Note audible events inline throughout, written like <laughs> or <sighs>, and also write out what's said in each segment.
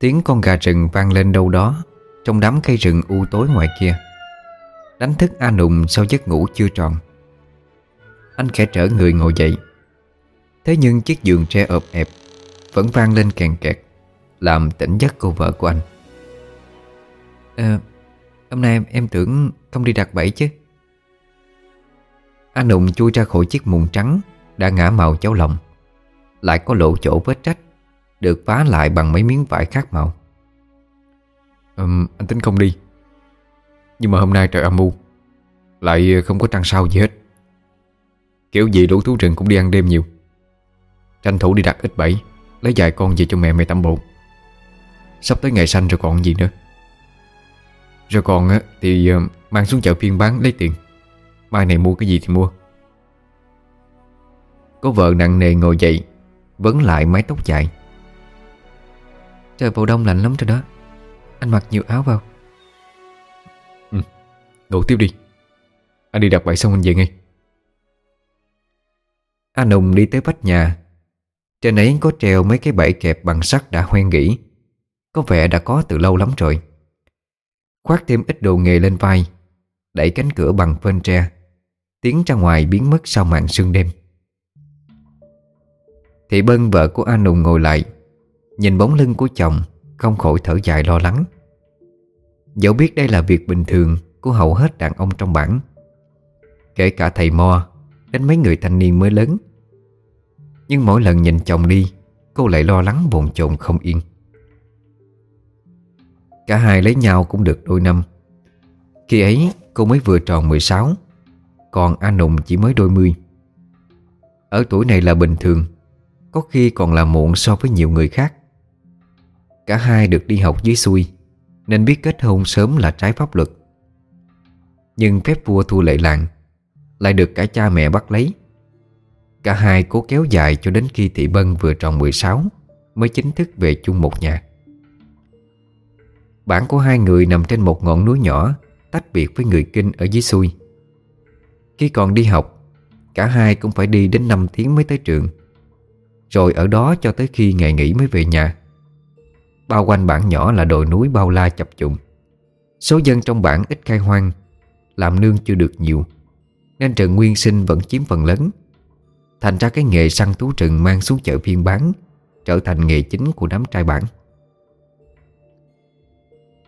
Tiếng con gà rừng vang lên đâu đó Trong đám cây rừng u tối ngoài kia. Đánh thức A Nùng sau giấc ngủ chưa tròn. Anh khẽ trở người ngồi dậy. Thế nhưng chiếc giường tre ộp ẹp Vẫn vang lên kèn kẹt Làm tỉnh giấc cô vợ của anh. À, Hôm nay em, em tưởng không đi đặt bẫy chứ? A Nùng chui ra khỏi chiếc mùng trắng Đã ngã màu cháu lòng Lại có lộ chỗ vết trách được phá lại bằng mấy miếng vải khác màu. Um, Anh tính không đi. Nhưng mà hôm nay trời âm u Lại không có trăng sao gì hết. Kiểu gì lũ thú rừng cũng đi ăn đêm nhiều. Tranh thủ đi đặt ít bẫy Lấy vài con về cho mẹ mày tắm bộ Sắp tới ngày sanh rồi còn gì nữa. Rồi còn thì ờ, mang xuống chợ phiên bán lấy tiền. Mai này mua cái gì thì mua. Có vợ nặng nề ngồi dậy Vấn lại mái tóc dài. Trời vào đông lạnh lắm rồi đó. Anh mặc nhiều áo vào. Ừ, Ngủ tiếp đi. Anh đi đặt bẫy xong anh về ngay. Anh Hùng đi tới vách nhà. Trên ấy có treo mấy cái bẫy kẹp bằng sắt đã hoen nghỉ. Có vẻ đã có từ lâu lắm rồi. Khoác thêm ít đồ nghề lên vai Đẩy cánh cửa bằng phên tre. Tiến ra ngoài biến mất sau màn sương đêm. Thị Bân vợ của An Nùng ngồi lại Nhìn bóng lưng của chồng, Không khỏi thở dài lo lắng. Dẫu biết đây là việc bình thường Của hầu hết đàn ông trong bản, Kể cả thầy Mo Đến mấy người thanh niên mới lớn. Nhưng mỗi lần nhìn chồng đi, Cô lại lo lắng bồn chồn không yên. Cả hai lấy nhau cũng được đôi năm. Khi ấy, cô mới vừa tròn 16 Còn A Nùng chỉ mới đôi mươi. Ở tuổi này là bình thường, Có khi còn là muộn so với nhiều người khác. Cả hai được đi học dưới xuôi, Nên biết kết hôn sớm là trái pháp luật. Nhưng phép vua thua lệ làng Lại được cả cha mẹ bắt lấy. Cả hai cố kéo dài cho đến khi Thị Bân vừa tròn 16 Mới chính thức về chung một nhà. Bản của hai người nằm trên một ngọn núi nhỏ, Tách biệt với người Kinh ở dưới xuôi. Khi còn đi học, Cả hai cũng phải đi đến 5 tiếng mới tới trường. Rồi ở đó cho tới khi ngày nghỉ mới về nhà. Bao quanh bản nhỏ là đồi núi bao la chập trùng Số dân trong bản ít khai hoang, Làm nương chưa được nhiều, Nên Trần Nguyên Sinh vẫn chiếm phần lớn. Thành ra cái nghề săn thú rừng mang xuống chợ phiên bán, Trở thành nghề chính của đám trai bản.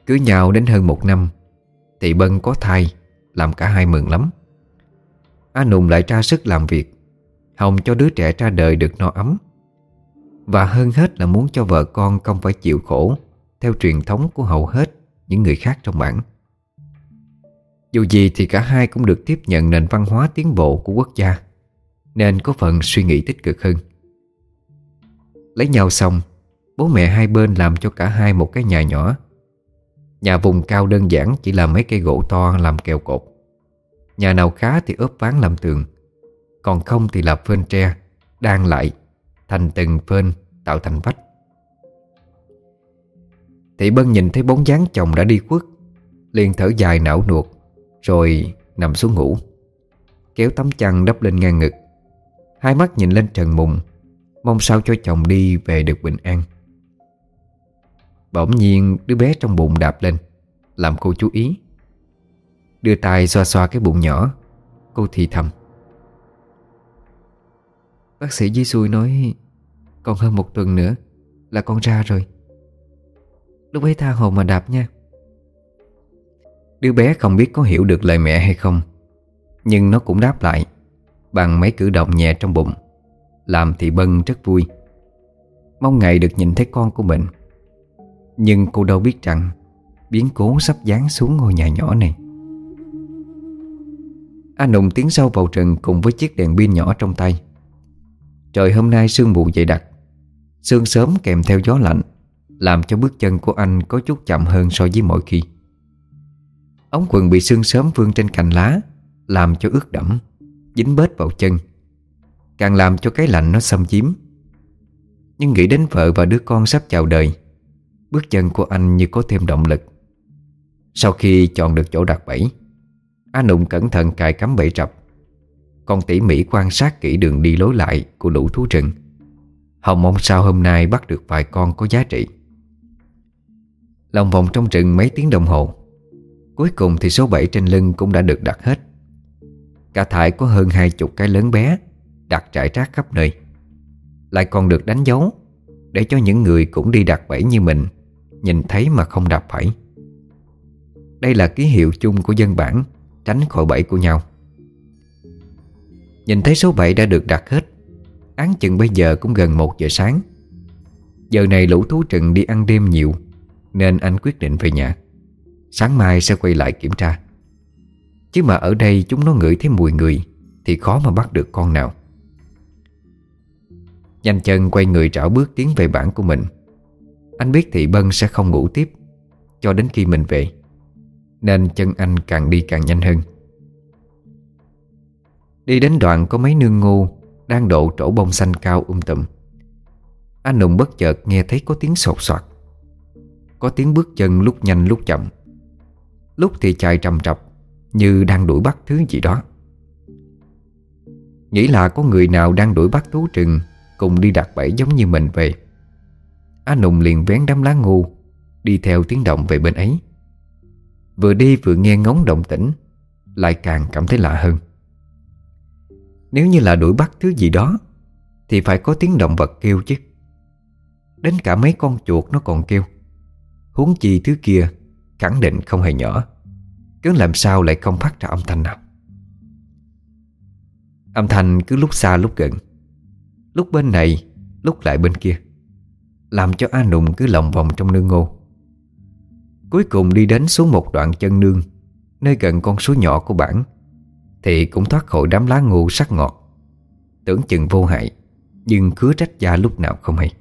Cưới nhau đến hơn một năm Thị Bân có thai, Làm cả hai mừng lắm. A Nùng lại ra sức làm việc Hồng cho đứa trẻ ra đời được no ấm. Và hơn hết là muốn cho vợ con không phải chịu khổ, Theo truyền thống của hầu hết Những người khác trong bản. Dù gì thì cả hai cũng được tiếp nhận nền văn hóa tiến bộ của quốc gia, Nên có phần suy nghĩ tích cực hơn. Lấy nhau xong, Bố mẹ hai bên làm cho cả hai một cái nhà nhỏ. Nhà vùng cao đơn giản chỉ là mấy cây gỗ to làm kèo cột. Nhà nào khá thì ốp ván làm tường, Còn không thì là phên tre, Đan lại, Thành từng phên tạo thành vách. Thị Bân nhìn thấy bóng dáng chồng đã đi khuất, liền thở dài não nuột, Rồi nằm xuống ngủ. Kéo tấm chăn đắp lên ngang ngực. Hai mắt nhìn lên trần mùng, Mong sao cho chồng đi về được bình an. Bỗng nhiên, đứa bé trong bụng đạp lên, Làm cô chú ý. Đưa tay xoa xoa cái bụng nhỏ, Cô thì thầm. Bác sĩ dưới Xui nói còn hơn một tuần nữa Là con ra rồi. Lúc ấy tha hồ mà đạp nha. Đứa bé không biết có hiểu được lời mẹ hay không, Nhưng nó cũng đáp lại Bằng mấy cử động nhẹ trong bụng, Làm thì Bân rất vui. Mong ngày được nhìn thấy con của mình. Nhưng cô đâu biết rằng Biến cố sắp giáng xuống ngôi nhà nhỏ này. Anh Nùng tiến sâu vào rừng Cùng với chiếc đèn pin nhỏ trong tay. Trời hôm nay sương mù dày đặc Sương sớm kèm theo gió lạnh, Làm cho bước chân của anh có chút chậm hơn so với mọi khi. Ống quần bị sương sớm vương trên cành lá, Làm cho ướt đẫm, Dính bết vào chân, Càng làm cho cái lạnh nó xâm chiếm. Nhưng nghĩ đến vợ và đứa con sắp chào đời, Bước chân của anh như có thêm động lực. Sau khi chọn được chỗ đặt bẫy Anh Nụng cẩn thận cài cắm bẫy trập Còn tỉ mỉ quan sát kỹ đường đi lối lại Của lũ thú rừng. Hồng mong sao hôm nay bắt được vài con có giá trị. Lòng vòng trong rừng mấy tiếng đồng hồ. Cuối cùng thì số 7 trên lưng cũng đã được đặt hết. Cả thải có hơn hai chục cái lớn bé, Đặt trải rác khắp nơi. Lại còn được đánh dấu, Để cho những người cũng đi đặt bẫy như mình, Nhìn thấy mà không đạp phải. Đây là ký hiệu chung của dân bản, Tránh khỏi bẫy của nhau. Nhìn thấy số 7 đã được đặt hết Án chừng bây giờ cũng gần 1 giờ sáng. Giờ này lũ thú rừng đi ăn đêm nhiều, Nên anh quyết định về nhà. Sáng mai sẽ quay lại kiểm tra. Chứ mà ở đây chúng nó ngửi thấy mùi người, Thì khó mà bắt được con nào. Nhanh chân quay người trảo bước tiến về bản của mình. Anh biết Thị Bân sẽ không ngủ tiếp, Cho đến khi mình về, Nên chân anh càng đi càng nhanh hơn. Đi đến đoạn có mấy nương ngô đang độ trổ bông xanh cao um tùm. Anh Nùng bất chợt nghe thấy có tiếng sột soạt. Có tiếng bước chân lúc nhanh lúc chậm. Lúc thì chạy trầm trập Như đang đuổi bắt thứ gì đó. Nghĩ là có người nào đang đuổi bắt thú trừng Cùng đi đặt bẫy giống như mình về Anh Nùng liền vén đám lá ngu, Đi theo tiếng động về bên ấy. Vừa đi vừa nghe ngóng động tĩnh, Lại càng cảm thấy lạ hơn. Nếu như là đuổi bắt thứ gì đó, Thì phải có tiếng động vật kêu chứ. Đến cả mấy con chuột nó còn kêu. Huống chi thứ kia Khẳng định không hề nhỏ. Cứ làm sao lại không phát ra âm thanh nào. Âm thanh cứ lúc xa lúc gần. Lúc bên này, Lúc lại bên kia. Làm cho A Nùng cứ lòng vòng trong nương ngô. Cuối cùng đi đến xuống một đoạn chân nương, Nơi gần con suối nhỏ của bản thì cũng thoát khỏi đám lá ngô sắc ngọt. Tưởng chừng vô hại, Nhưng khứa trách da lúc nào không hay.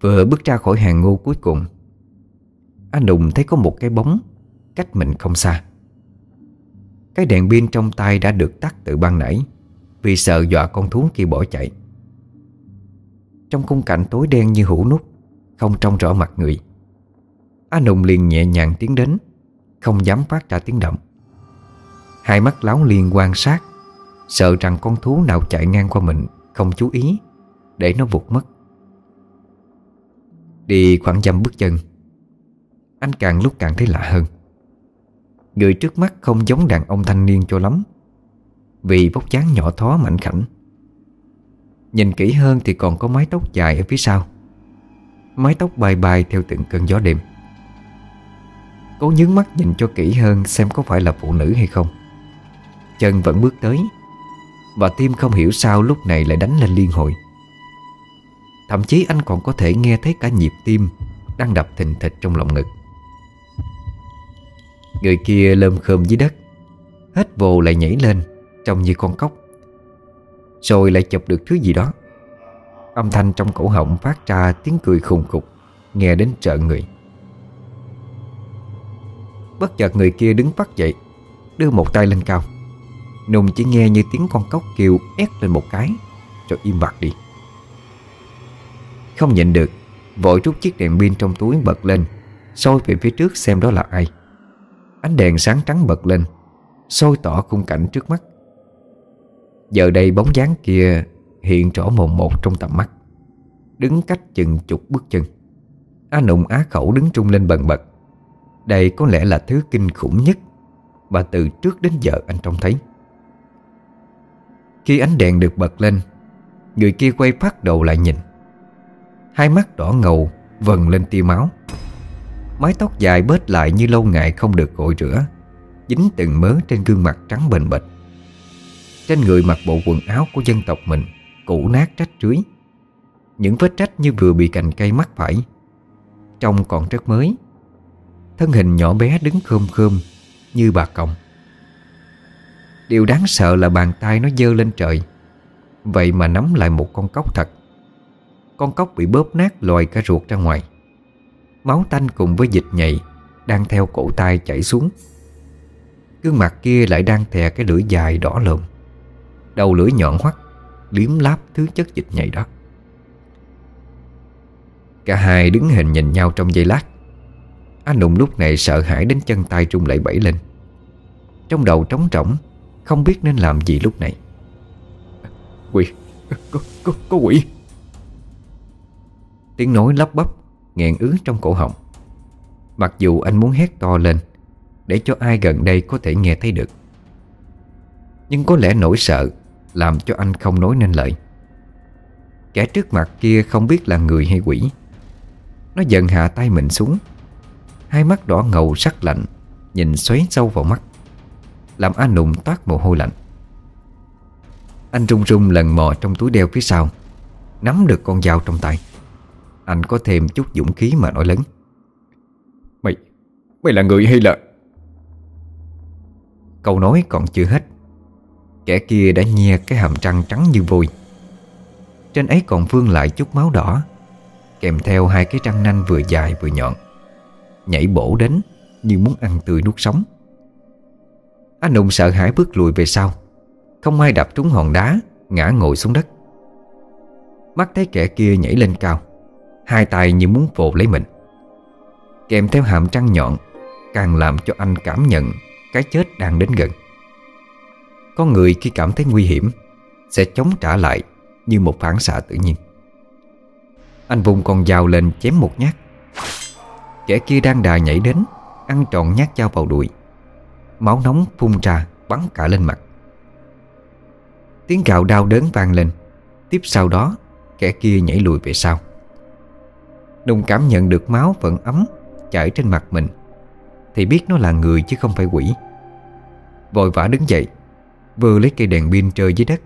Vừa bước ra khỏi hàng ngô cuối cùng, Anh Đùng thấy có một cái bóng Cách mình không xa. Cái đèn pin trong tay đã được tắt từ ban nãy Vì sợ dọa con thú kia bỏ chạy. Trong khung cảnh tối đen như hũ nút, Không trông rõ mặt người, Anh Đùng liền nhẹ nhàng tiến đến, Không dám phát ra tiếng động. Hai mắt láo liền quan sát, Sợ rằng con thú nào chạy ngang qua mình Không chú ý, Để nó vụt mất. Đi khoảng dăm bước chân Anh càng lúc càng thấy lạ hơn. Người trước mắt không giống đàn ông thanh niên cho lắm, Vì vóc dáng nhỏ thó mảnh khảnh. Nhìn kỹ hơn thì còn có mái tóc dài ở phía sau, Mái tóc bay bay theo từng cơn gió đêm. Cố nhướng mắt nhìn cho kỹ hơn xem có phải là phụ nữ hay không. Chân vẫn bước tới. Và tim không hiểu sao lúc này lại đánh lên liên hồi. Thậm chí anh còn có thể nghe thấy cả nhịp tim Đang đập thình thịch trong lòng ngực. Người kia lơm khơm dưới đất, Hết vồ lại nhảy lên, Trông như con cóc. Rồi lại chụp được thứ gì đó. Âm thanh trong cổ họng phát ra tiếng cười khùng khục, Nghe đến trợ người. Bất chợt người kia đứng phát dậy, Đưa một tay lên cao. Nùng chỉ nghe như tiếng con cóc kêu ép lên một cái, Rồi im bặt đi. Không nhịn được, Vội rút chiếc đèn pin trong túi bật lên soi về phía trước xem đó là ai. Ánh đèn sáng trắng bật lên soi tỏ khung cảnh trước mắt. Giờ đây bóng dáng kia hiện rõ mồn một trong tầm mắt. Đứng cách chừng chục bước chân, A Nụng á khẩu đứng trung lên bần bật. Đây có lẽ là thứ kinh khủng nhất Mà từ trước đến giờ anh trông thấy. Khi ánh đèn được bật lên, Người kia quay phát đầu lại nhìn. Hai mắt đỏ ngầu, Vần lên tia máu. Mái tóc dài bết lại như lâu ngày không được gội rửa, Dính từng mớ trên gương mặt trắng bền bệch Trên người mặc bộ quần áo của dân tộc mình, Cũ nát trách rưới. Những vết trách như vừa bị cành cây mắc phải. Trông còn rất mới. Thân hình nhỏ bé đứng khơm khơm Như bà còng. Điều đáng sợ là bàn tay nó dơ lên trời. Vậy mà nắm lại một con cóc thật. Con cóc bị bóp nát lòi cả ruột ra ngoài. Máu tanh cùng với dịch nhầy Đang theo cổ tay chảy xuống. Gương mặt kia lại đang thè cái lưỡi dài đỏ lồm. Đầu lưỡi nhọn hoắt, Liếm láp thứ chất dịch nhầy đó. Cả hai đứng hình nhìn nhau trong giây lát. Anh Nụng lúc này sợ hãi đến chân tay trung lại bẫy lên. Trong đầu trống rỗng không biết nên làm gì lúc này. Quỷ. Có, có, có quỷ. Tiếng nói lắp bắp nghẹn ứ trong cổ họng. Mặc dù anh muốn hét to lên Để cho ai gần đây có thể nghe thấy được. Nhưng có lẽ nỗi sợ Làm cho anh không nói nên lời. Kẻ trước mặt kia không biết là người hay quỷ. Nó dần hạ tay mình xuống. Hai mắt đỏ ngầu sắc lạnh Nhìn xoáy sâu vào mắt Làm anh nụng toát mồ hôi lạnh. Anh run run lần mò trong túi đeo phía sau Nắm được con dao trong tay. Anh có thêm chút dũng khí mà nói lớn. Mày Mày là người hay là? Câu nói còn chưa hết. Kẻ kia đã nhe cái hàm răng trắng như vôi. Trên ấy còn vương lại chút máu đỏ Kèm theo hai cái răng nanh vừa dài vừa nhọn Nhảy bổ đến Như muốn ăn tươi nuốt sống anh Nùng sợ hãi bước lùi về sau. Không ai đập trúng hòn đá, Ngã ngồi xuống đất. Mắt thấy kẻ kia nhảy lên cao. Hai tay như muốn vồ lấy mình. Kèm theo hàm trăng nhọn, Càng làm cho anh cảm nhận Cái chết đang đến gần. Có người khi cảm thấy nguy hiểm, Sẽ chống trả lại Như một phản xạ tự nhiên. Anh vùng con dao lên chém một nhát. Kẻ kia đang đà nhảy đến, Ăn tròn nhát dao vào đùi. Máu nóng phun ra, Bắn cả lên mặt. Tiếng gào đau đớn vang lên. Tiếp sau đó, Kẻ kia nhảy lùi về sau. Nung cảm nhận được máu vẫn ấm, Chảy trên mặt mình. Thì biết nó là người chứ không phải quỷ. Vội vã đứng dậy Vừa lấy cây đèn pin rơi dưới đất.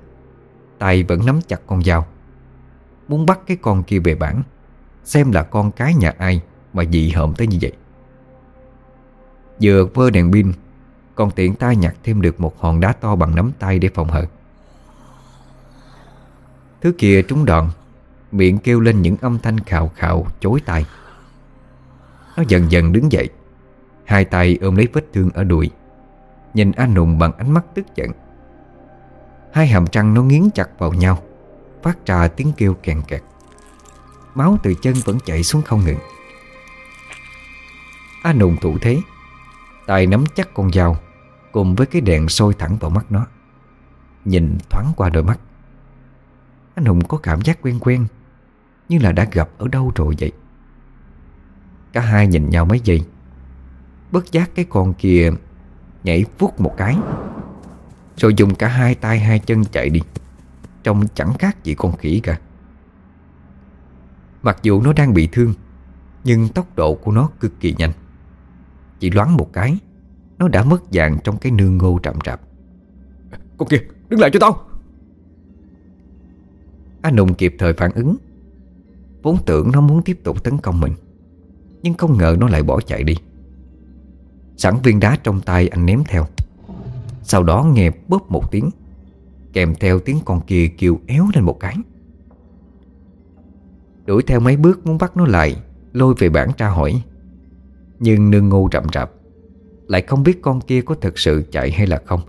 Tay vẫn nắm chặt con dao. Muốn bắt cái con kia về bản, Xem là con cái nhà ai Mà dị hợm tới như vậy. Vừa vơ đèn pin còn tiện tay nhặt thêm được một hòn đá to bằng nắm tay để phòng hờ Thứ kia trúng đòn, Miệng kêu lên những âm thanh khào khào, chối tai. Nó dần dần đứng dậy, Hai tay ôm lấy vết thương ở đùi, Nhìn anh Nùng bằng ánh mắt tức giận. Hai hàm răng nó nghiến chặt vào nhau, Phát ra tiếng kêu kèn kẹt. Máu từ chân vẫn chảy xuống không ngừng. A Nùng thủ thế, Tay nắm chắc con dao Cùng với cái đèn sôi thẳng vào mắt nó. Nhìn thoáng qua đôi mắt. Anh Hùng có cảm giác quen quen, Như là đã gặp ở đâu rồi vậy. Cả hai nhìn nhau mấy giây. Bất giác cái con kia Nhảy vút một cái, Rồi dùng cả hai tay hai chân chạy đi. Trông chẳng khác gì con khỉ cả. Mặc dù nó đang bị thương, Nhưng tốc độ của nó cực kỳ nhanh. Chỉ loáng một cái nó đã mất dạng trong cái nương ngô trạm rạp Con kia đứng lại cho tao. Anh Nùng kịp thời phản ứng. Vốn tưởng nó muốn tiếp tục tấn công mình Nhưng không ngờ nó lại bỏ chạy đi. Sẵn viên đá trong tay anh ném theo. Sau đó nghe bóp một tiếng Kèm theo tiếng con kia kêu éo lên một cái. Đuổi theo mấy bước muốn bắt nó lại Lôi về bản tra hỏi. Nhưng nương ngu rậm rạp lại không biết con kia có thực sự chạy hay là không.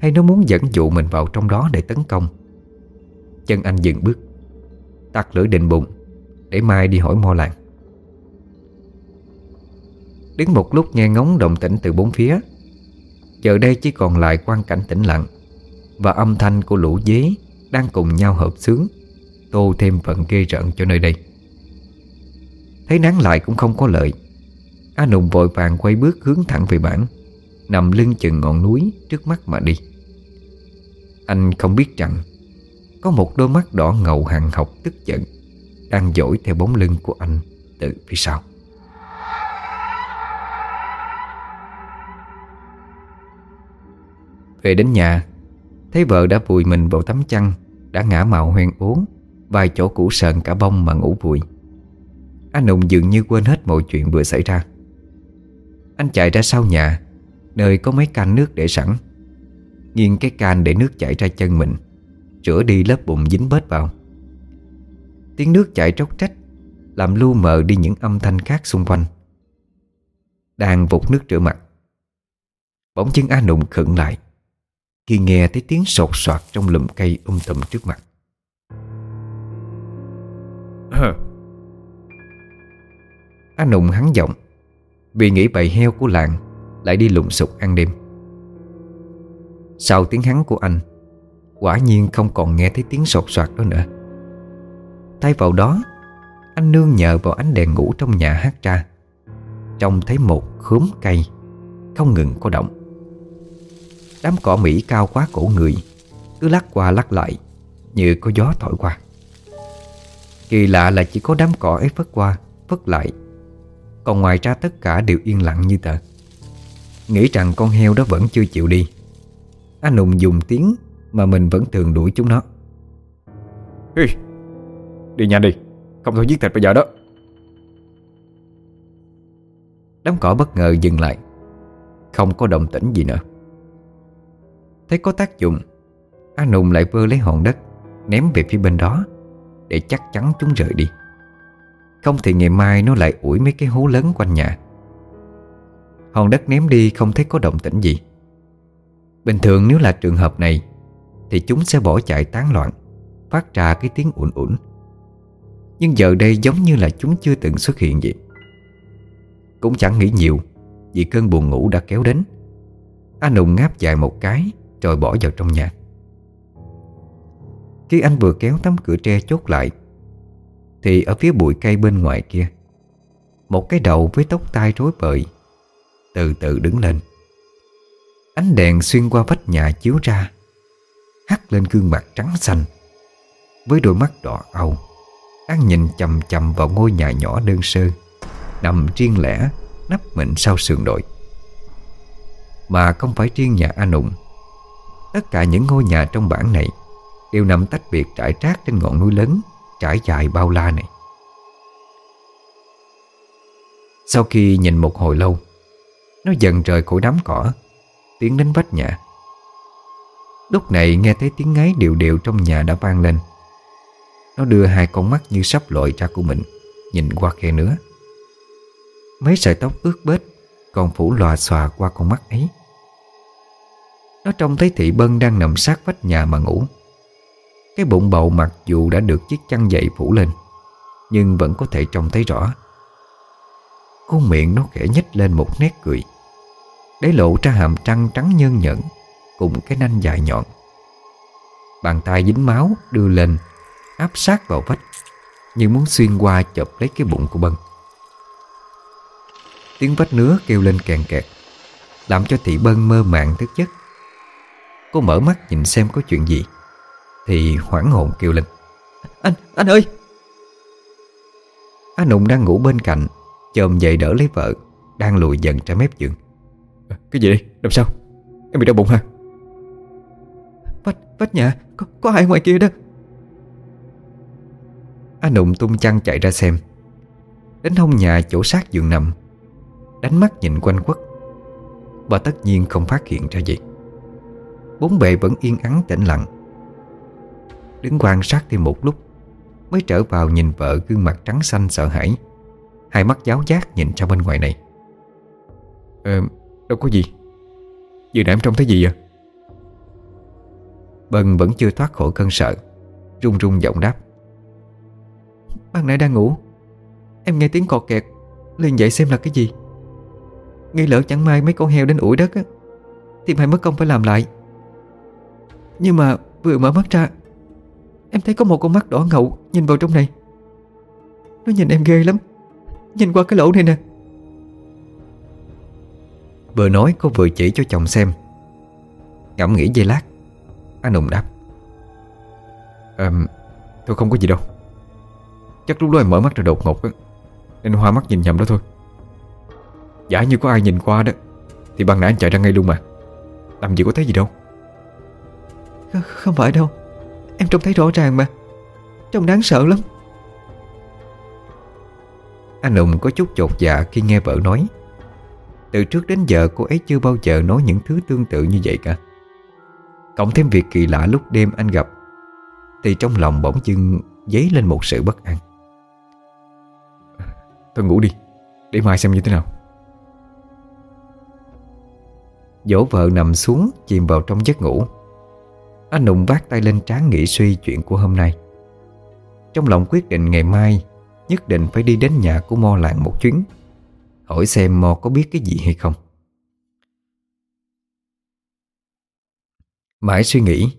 Hay nó muốn dẫn dụ mình vào trong đó để tấn công. Chân anh dừng bước, Tắt lửa định bụng, Để mai đi hỏi mo làng. Đứng một lúc nghe ngóng động tĩnh từ bốn phía. Giờ đây chỉ còn lại quan cảnh tĩnh lặng Và âm thanh của lũ dế Đang cùng nhau hợp sướng, Tô thêm phần ghê rợn cho nơi đây. Thấy nắng lại cũng không có lợi. A Nùng vội vàng quay bước hướng thẳng về bản Nằm lưng chừng ngọn núi trước mắt mà đi. Anh không biết rằng, Có một đôi mắt đỏ ngầu hàng học tức giận, Đang dỗi theo bóng lưng của anh từ phía sau. Về đến nhà, Thấy vợ đã vùi mình vào tấm chăn, Đã ngã màu hoen ố Vài chỗ cũ sờn cả bông mà ngủ vùi. Anh Nùng dường như quên hết mọi chuyện vừa xảy ra. Anh chạy ra sau nhà Nơi có mấy can nước để sẵn. Nghiêng cái can để nước chảy ra chân mình Rửa đi lớp bụng dính bết vào. Tiếng nước chảy tróc trách Làm lu mờ đi những âm thanh khác xung quanh. Đang vụt nước rửa mặt Bỗng chân A Nụng khựng lại Khi nghe thấy tiếng sột soạt trong lùm cây um tùm trước mặt. <laughs> Anh Nụng hắn giọng vì nghĩ bầy heo của làng Lại đi lùng sục ăn đêm. Sau tiếng hắn của anh, Quả nhiên không còn nghe thấy tiếng sột soạt đó nữa. Thay vào đó, Anh nương nhờ vào ánh đèn ngủ trong nhà hát ra. Trông thấy một khóm cây Không ngừng có động. Đám cỏ Mỹ cao quá cổ người, Cứ lắc qua lắc lại Như có gió thổi qua. Kỳ lạ là chỉ có đám cỏ ấy phất qua Phất lại. Còn ngoài ra tất cả đều yên lặng như tờ. Nghĩ rằng con heo đó vẫn chưa chịu đi. Anh Nùng dùng tiếng Mà mình vẫn thường đuổi chúng nó. Hi, Đi nhanh đi. Không thôi giết thịt bây giờ đó. Đám cỏ bất ngờ dừng lại. Không có động tĩnh gì nữa. Thấy có tác dụng A Nùng lại vơ lấy hòn đất Ném về phía bên đó Để chắc chắn chúng rời đi không thì ngày mai nó lại ủi mấy cái hố lớn quanh nhà. Hòn đất ném đi không thấy có động tĩnh gì. Bình thường nếu là trường hợp này, Thì chúng sẽ bỏ chạy tán loạn, Phát ra cái tiếng ủn ủn. Nhưng giờ đây giống như là chúng chưa từng xuất hiện vậy. Cũng chẳng nghĩ nhiều, Vì cơn buồn ngủ đã kéo đến. Anh Hùng ngáp dài một cái, Rồi bỏ vào trong nhà. Khi anh vừa kéo tấm cửa tre chốt lại thì ở phía bụi cây bên ngoài kia, Một cái đầu với tóc tai rối bời, Từ từ đứng lên. Ánh đèn xuyên qua vách nhà chiếu ra, Hắt lên gương mặt trắng xanh, Với đôi mắt đỏ âu, Đang nhìn chầm chầm vào ngôi nhà nhỏ đơn sơ, Nằm riêng lẻ, Nắp mình sau sườn đồi. Mà không phải riêng nhà A Nụng Tất cả những ngôi nhà trong bản này Đều nằm tách biệt trải trác trên ngọn núi lớn. Trải dài bao la này. Sau khi nhìn một hồi lâu, Nó dần rời khỏi đám cỏ, Tiến đến vách nhà. Lúc này nghe thấy tiếng ngáy đều đều trong nhà đã vang lên. Nó đưa hai con mắt như sắp lội ra của mình, Nhìn qua khe nữa Mấy sợi tóc ướt bết Còn phủ lòa xòa qua con mắt ấy. Nó trông thấy thị bân đang nằm sát vách nhà mà ngủ. Cái bụng bầu mặc dù đã được chiếc chăn dậy phủ lên, Nhưng vẫn có thể trông thấy rõ. Khuôn miệng nó khẽ nhích lên một nét cười. Để lộ ra hàm trăng trắng nhơn nhẫn Cùng cái nanh dài nhọn. Bàn tay dính máu đưa lên, Áp sát vào vách, Như muốn xuyên qua chộp lấy cái bụng của Bân. Tiếng vách nứa kêu lên kèn kẹt, Làm cho thị Bân mơ màng thức giấc. Cô mở mắt nhìn xem có chuyện gì. Thì hoảng hồn kêu lên. Anh, anh ơi! Anh Nụng đang ngủ bên cạnh Chồm dậy đỡ lấy vợ Đang lùi dần ra mép giường. Cái gì đây? Làm sao? Em bị đau bụng hả? Vách, vách nhà có, có ai ngoài kia đó? A Nụng tung chăn chạy ra xem. Đến hông nhà chỗ sát giường nằm Đánh mắt nhìn quanh quất. Và tất nhiên không phát hiện ra gì. Bốn bề vẫn yên ắng tĩnh lặng Đứng quan sát thêm một lúc Mới trở vào nhìn vợ gương mặt trắng xanh sợ hãi. Hai mắt giáo giác nhìn ra bên ngoài này. Ờ, Đâu có gì. Vừa nãy em trông thấy gì vậy? Bân vẫn chưa thoát khỏi cơn sợ Run run giọng đáp. Ban nãy đang ngủ. Em nghe tiếng cọt kẹt liền dậy xem là cái gì. Nghĩ lỡ chẳng may mấy con heo đến ủi đất á Thì mày mất công phải làm lại. Nhưng mà vừa mở mắt ra Em thấy có một con mắt đỏ ngầu Nhìn vào trong này. Nó nhìn em ghê lắm. Nhìn qua cái lỗ này nè. Vừa nói cô vừa chỉ cho chồng xem. Ngẫm nghĩ giây lát Anh Hùng đáp. À, Tôi không có gì đâu. Chắc lúc đó em mở mắt ra đột ngột đó, Nên hoa mắt nhìn nhầm đó thôi. Giả như có ai nhìn qua đó Thì bằng nãy anh chạy ra ngay luôn mà. Làm gì có thấy gì đâu. Không phải đâu Em trông thấy rõ ràng mà. Trông đáng sợ lắm. Anh Hùng có chút chột dạ khi nghe vợ nói. Từ trước đến giờ cô ấy chưa bao giờ nói những thứ tương tự như vậy cả. Cộng thêm việc kỳ lạ lúc đêm anh gặp, Thì trong lòng bỗng dưng dấy lên một sự bất an. Thôi ngủ đi, Để mai xem như thế nào. Dỗ vợ nằm xuống, chìm vào trong giấc ngủ. Anh Nụng vác tay lên trán nghĩ suy chuyện của hôm nay. Trong lòng quyết định ngày mai, Nhất định phải đi đến nhà của Mo Lạng một chuyến. Hỏi xem Mo có biết cái gì hay không. Mãi suy nghĩ,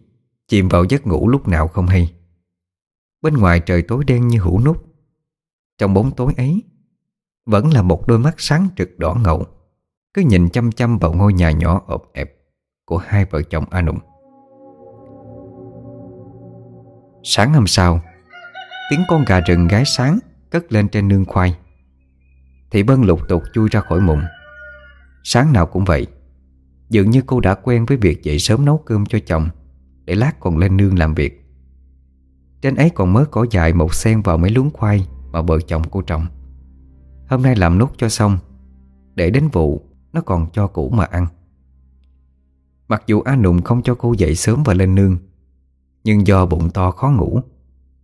Chìm vào giấc ngủ lúc nào không hay. Bên ngoài trời tối đen như hũ nút. Trong bóng tối ấy, Vẫn là một đôi mắt sáng trực đỏ ngầu. Cứ nhìn chăm chăm vào ngôi nhà nhỏ ộp ẹp Của hai vợ chồng A Nụng Sáng hôm sau, Tiếng con gà rừng gái sáng Cất lên trên nương khoai. Thị Bân lục tục chui ra khỏi mụn Sáng nào cũng vậy, Dường như cô đã quen với việc dậy sớm nấu cơm cho chồng Để lát còn lên nương làm việc. Trên ấy còn mớ cỏ dài một sen vào mấy luống khoai Mà vợ chồng cô trồng. Hôm nay làm nốt cho xong, Để đến vụ Nó còn cho củ mà ăn. Mặc dù A Nùng không cho cô dậy sớm và lên nương nhưng do bụng to khó ngủ,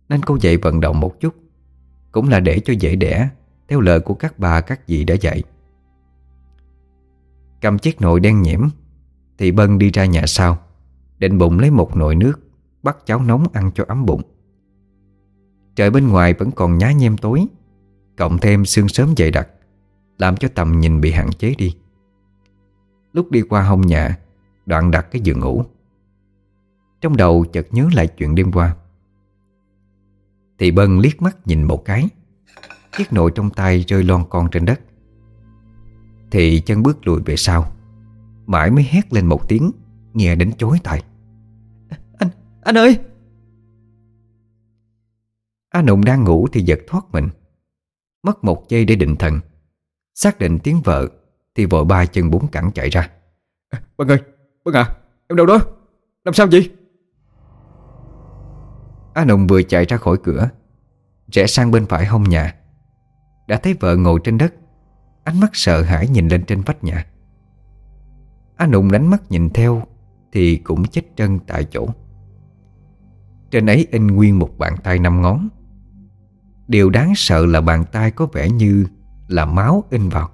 Nên cô dậy vận động một chút. Cũng là để cho dễ đẻ, Theo lời của các bà các dì đã dạy. Cầm chiếc nồi đen nhiễm, Thì Bân đi ra nhà sau, Định bụng lấy một nồi nước, Bắt cháo nóng ăn cho ấm bụng. Trời bên ngoài vẫn còn nhá nhem tối, Cộng thêm sương sớm dày đặc, Làm cho tầm nhìn bị hạn chế đi. Lúc đi qua hông nhà, Đoạn đặt cái giường ngủ. Trong đầu chợt nhớ lại chuyện đêm qua. Thì Bân liếc mắt nhìn một cái. Chiếc nồi trong tay rơi lon con trên đất. Thì chân bước lùi về sau. Mãi mới hét lên một tiếng Nghe đến chối tai. Anh, anh ơi! A Nụng đang ngủ thì giật thoát mình. Mất một giây để định thần. Xác định tiếng vợ Thì vội ba chân bốn cẳng chạy ra. Bân ơi, Bân à, em đâu đó? Làm sao vậy A Nùng vừa chạy ra khỏi cửa, Rẽ sang bên phải hông nhà. Đã thấy vợ ngồi trên đất, Ánh mắt sợ hãi nhìn lên trên vách nhà. Anh Nùng đánh mắt nhìn theo Thì cũng chết chân tại chỗ. Trên ấy in nguyên một bàn tay năm ngón. Điều đáng sợ là bàn tay có vẻ như là máu in vào.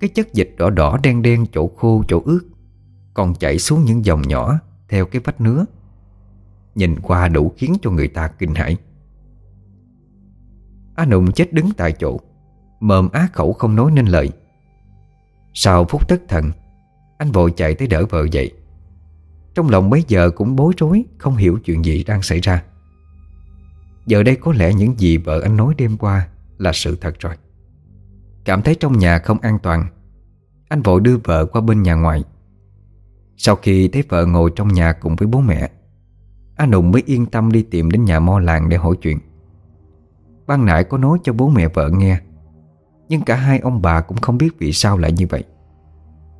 Cái chất dịch đỏ đỏ đen đen chỗ khô chỗ ướt Còn chảy xuống những dòng nhỏ theo cái vách nứa. Nhìn qua đủ khiến cho người ta kinh hãi. A Nụng chết đứng tại chỗ, Mồm á khẩu không nói nên lời. Sau phút thất thần, Anh vội chạy tới đỡ vợ dậy. Trong lòng mấy giờ cũng bối rối, Không hiểu chuyện gì đang xảy ra. Giờ đây có lẽ những gì vợ anh nói đêm qua Là sự thật rồi. Cảm thấy trong nhà không an toàn, Anh vội đưa vợ qua bên nhà ngoài Sau khi thấy vợ ngồi trong nhà cùng với bố mẹ anh Hùng mới yên tâm đi tìm đến nhà mo làng để hỏi chuyện. Ban nãy có nói cho bố mẹ vợ nghe, nhưng cả hai ông bà cũng không biết vì sao lại như vậy.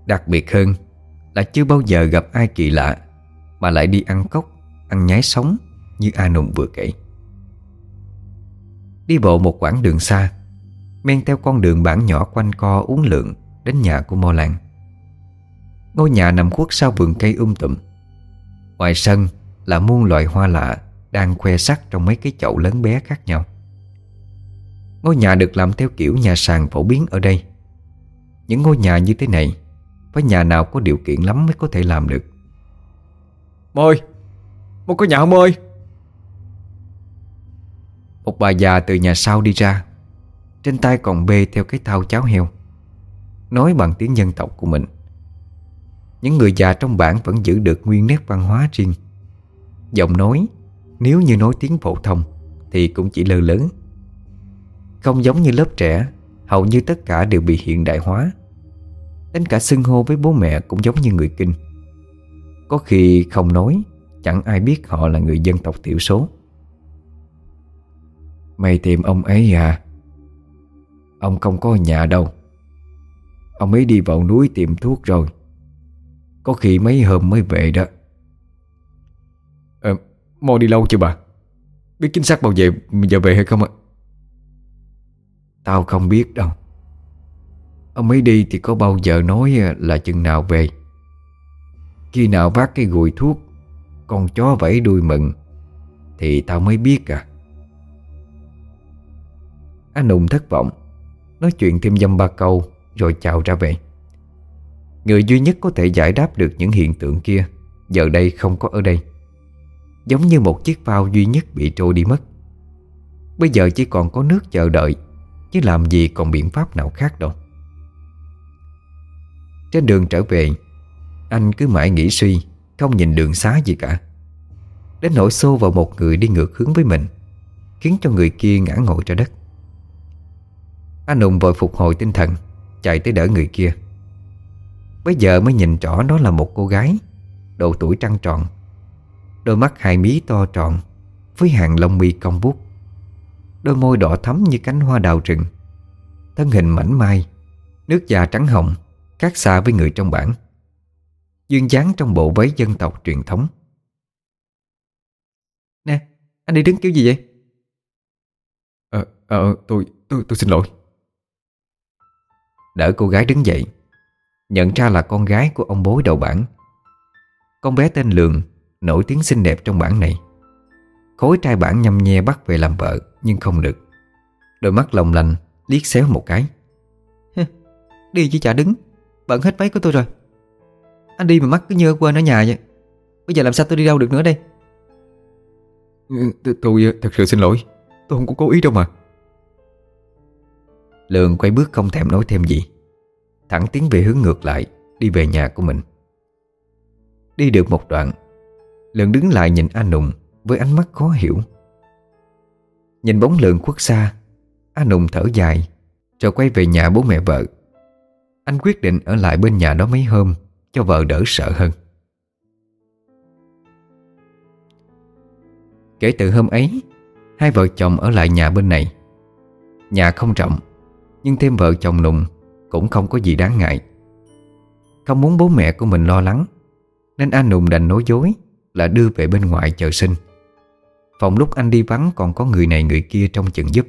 Đặc biệt hơn Là chưa bao giờ gặp ai kỳ lạ Mà lại đi ăn cốc, Ăn nhái sống Như A Nùng vừa kể. Đi bộ một quãng đường xa, Men theo con đường bản nhỏ quanh co uống lượng Đến nhà của Mo Lan Ngôi nhà nằm khuất sau vườn cây um tùm. Ngoài sân là muôn loài hoa lạ Đang khoe sắc trong mấy cái chậu lớn bé khác nhau. Ngôi nhà được làm theo kiểu nhà sàn phổ biến ở đây. Những ngôi nhà như thế này Phải nhà nào có điều kiện lắm mới có thể làm được. Mời Một có nhà không ơi Một bà già từ nhà sau đi ra Trên tay còn bê theo cái thao cháo heo Nói bằng tiếng dân tộc của mình. Những người già trong bản vẫn giữ được nguyên nét văn hóa riêng Giọng nói, Nếu như nói tiếng phổ thông, Thì cũng chỉ lơ lớn không giống như lớp trẻ, Hầu như tất cả đều bị hiện đại hóa. Đến cả xưng hô với bố mẹ cũng giống như người kinh. Có khi không nói, Chẳng ai biết họ là người dân tộc thiểu số. Mày tìm ông ấy à? Ông không có nhà đâu. Ông ấy đi vào núi tìm thuốc rồi. Có khi mấy hôm mới về đó. Mo đi lâu chưa bà? Biết chính xác bao giờ giờ về hay không ạ? Tao không biết đâu. Ông ấy đi thì có bao giờ nói à, là chừng nào về. Khi nào vác cái gùi thuốc, Con chó vẫy đuôi mừng, Thì tao mới biết à. Anh Nùng thất vọng, Nói chuyện thêm dăm ba câu, Rồi chào ra về. Người duy nhất có thể giải đáp được những hiện tượng kia, Giờ đây không có ở đây. Giống như một chiếc phao duy nhất bị trôi đi mất. Bây giờ chỉ còn có nước chờ đợi, Chứ làm gì còn biện pháp nào khác đâu. Trên đường trở về, Anh cứ mãi nghĩ suy, Không nhìn đường xá gì cả. Đến nỗi xô vào một người đi ngược hướng với mình, Khiến cho người kia ngã ngồi ra đất. Anh Hùng vội phục hồi tinh thần, Chạy tới đỡ người kia. Bây giờ mới nhìn rõ đó là một cô gái, Độ tuổi trăng tròn Đôi mắt hai mí to tròn Với hàng lông mi cong vút Đôi môi đỏ thắm như cánh hoa đào rừng. Thân hình mảnh mai Nước da trắng hồng Khác xa với người trong bản Dương dáng trong bộ váy dân tộc truyền thống. Nè, anh đi đứng kiểu gì vậy? Ờ, ờ, tôi, tôi, tôi xin lỗi. Đỡ cô gái đứng dậy Nhận ra là con gái của ông bối đầu bản Con bé tên Lường Nổi tiếng xinh đẹp trong bản này. Khối trai bản nhăm nhe bắt về làm vợ Nhưng không được. Đôi mắt lòng lành liếc xéo một cái. Đi chứ chả đứng. Bận hết váy của tôi rồi. Anh đi mà mắt cứ như quên ở nhà vậy. Bây giờ làm sao tôi đi đâu được nữa đây? Ừ, Tôi thật sự xin lỗi. Tôi không có cố ý đâu mà. Lường quay bước không thèm nói thêm gì. Thẳng tiến về hướng ngược lại Đi về nhà của mình. Đi được một đoạn Lượng đứng lại nhìn A Nùng Với ánh mắt khó hiểu. Nhìn bóng lượng khuất xa, A Nùng thở dài, Rồi quay về nhà bố mẹ vợ. Anh quyết định ở lại bên nhà đó mấy hôm, Cho vợ đỡ sợ hơn. Kể từ hôm ấy, Hai vợ chồng ở lại nhà bên này. Nhà không rộng, Nhưng thêm vợ chồng Nùng Cũng không có gì đáng ngại. Không muốn bố mẹ của mình lo lắng, Nên anh Nùng đành nói dối. Là đưa về bên ngoài chờ sinh. Phòng lúc anh đi vắng còn có người này người kia trong chừng giúp.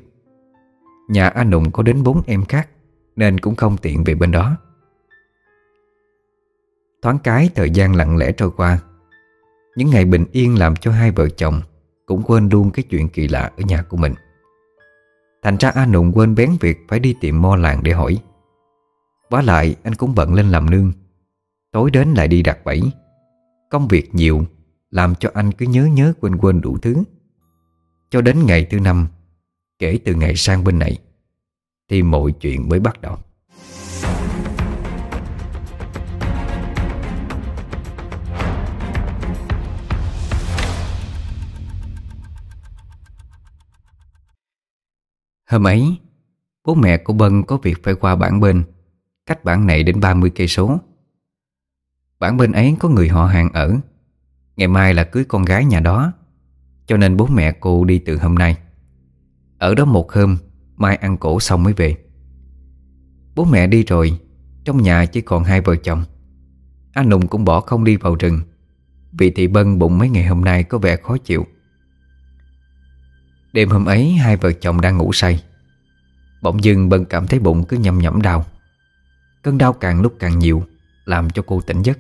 Nhà anh Nùng có đến bốn em khác, Nên cũng không tiện về bên đó. Thoáng cái thời gian lặng lẽ trôi qua. Những ngày bình yên làm cho hai vợ chồng Cũng quên luôn cái chuyện kỳ lạ ở nhà của mình. Thành ra A Nụng quên bén việc phải đi tìm mo làng để hỏi. Quá lại anh cũng bận lên làm nương, Tối đến lại đi đặt bẫy. Công việc nhiều làm cho anh cứ nhớ nhớ quên quên đủ thứ. Cho đến ngày thứ năm, Kể từ ngày sang bên này, Thì mọi chuyện mới bắt đầu. Hôm ấy, Bố mẹ của Bân có việc phải qua bản bên, Cách bản này đến 30 cây số. Bản bên ấy có người họ hàng ở. Ngày mai là cưới con gái nhà đó. Cho nên bố mẹ cô đi từ hôm nay. Ở đó một hôm, Mai ăn cổ xong mới về. Bố mẹ đi rồi, Trong nhà chỉ còn hai vợ chồng. Anh Nùng cũng bỏ không đi vào rừng, Vì thị Bân bụng mấy ngày hôm nay có vẻ khó chịu. Đêm hôm ấy, hai vợ chồng đang ngủ say. Bỗng dưng Bân cảm thấy bụng cứ nhầm nhẫm đau. Cơn đau càng lúc càng nhiều, Làm cho cô tỉnh giấc.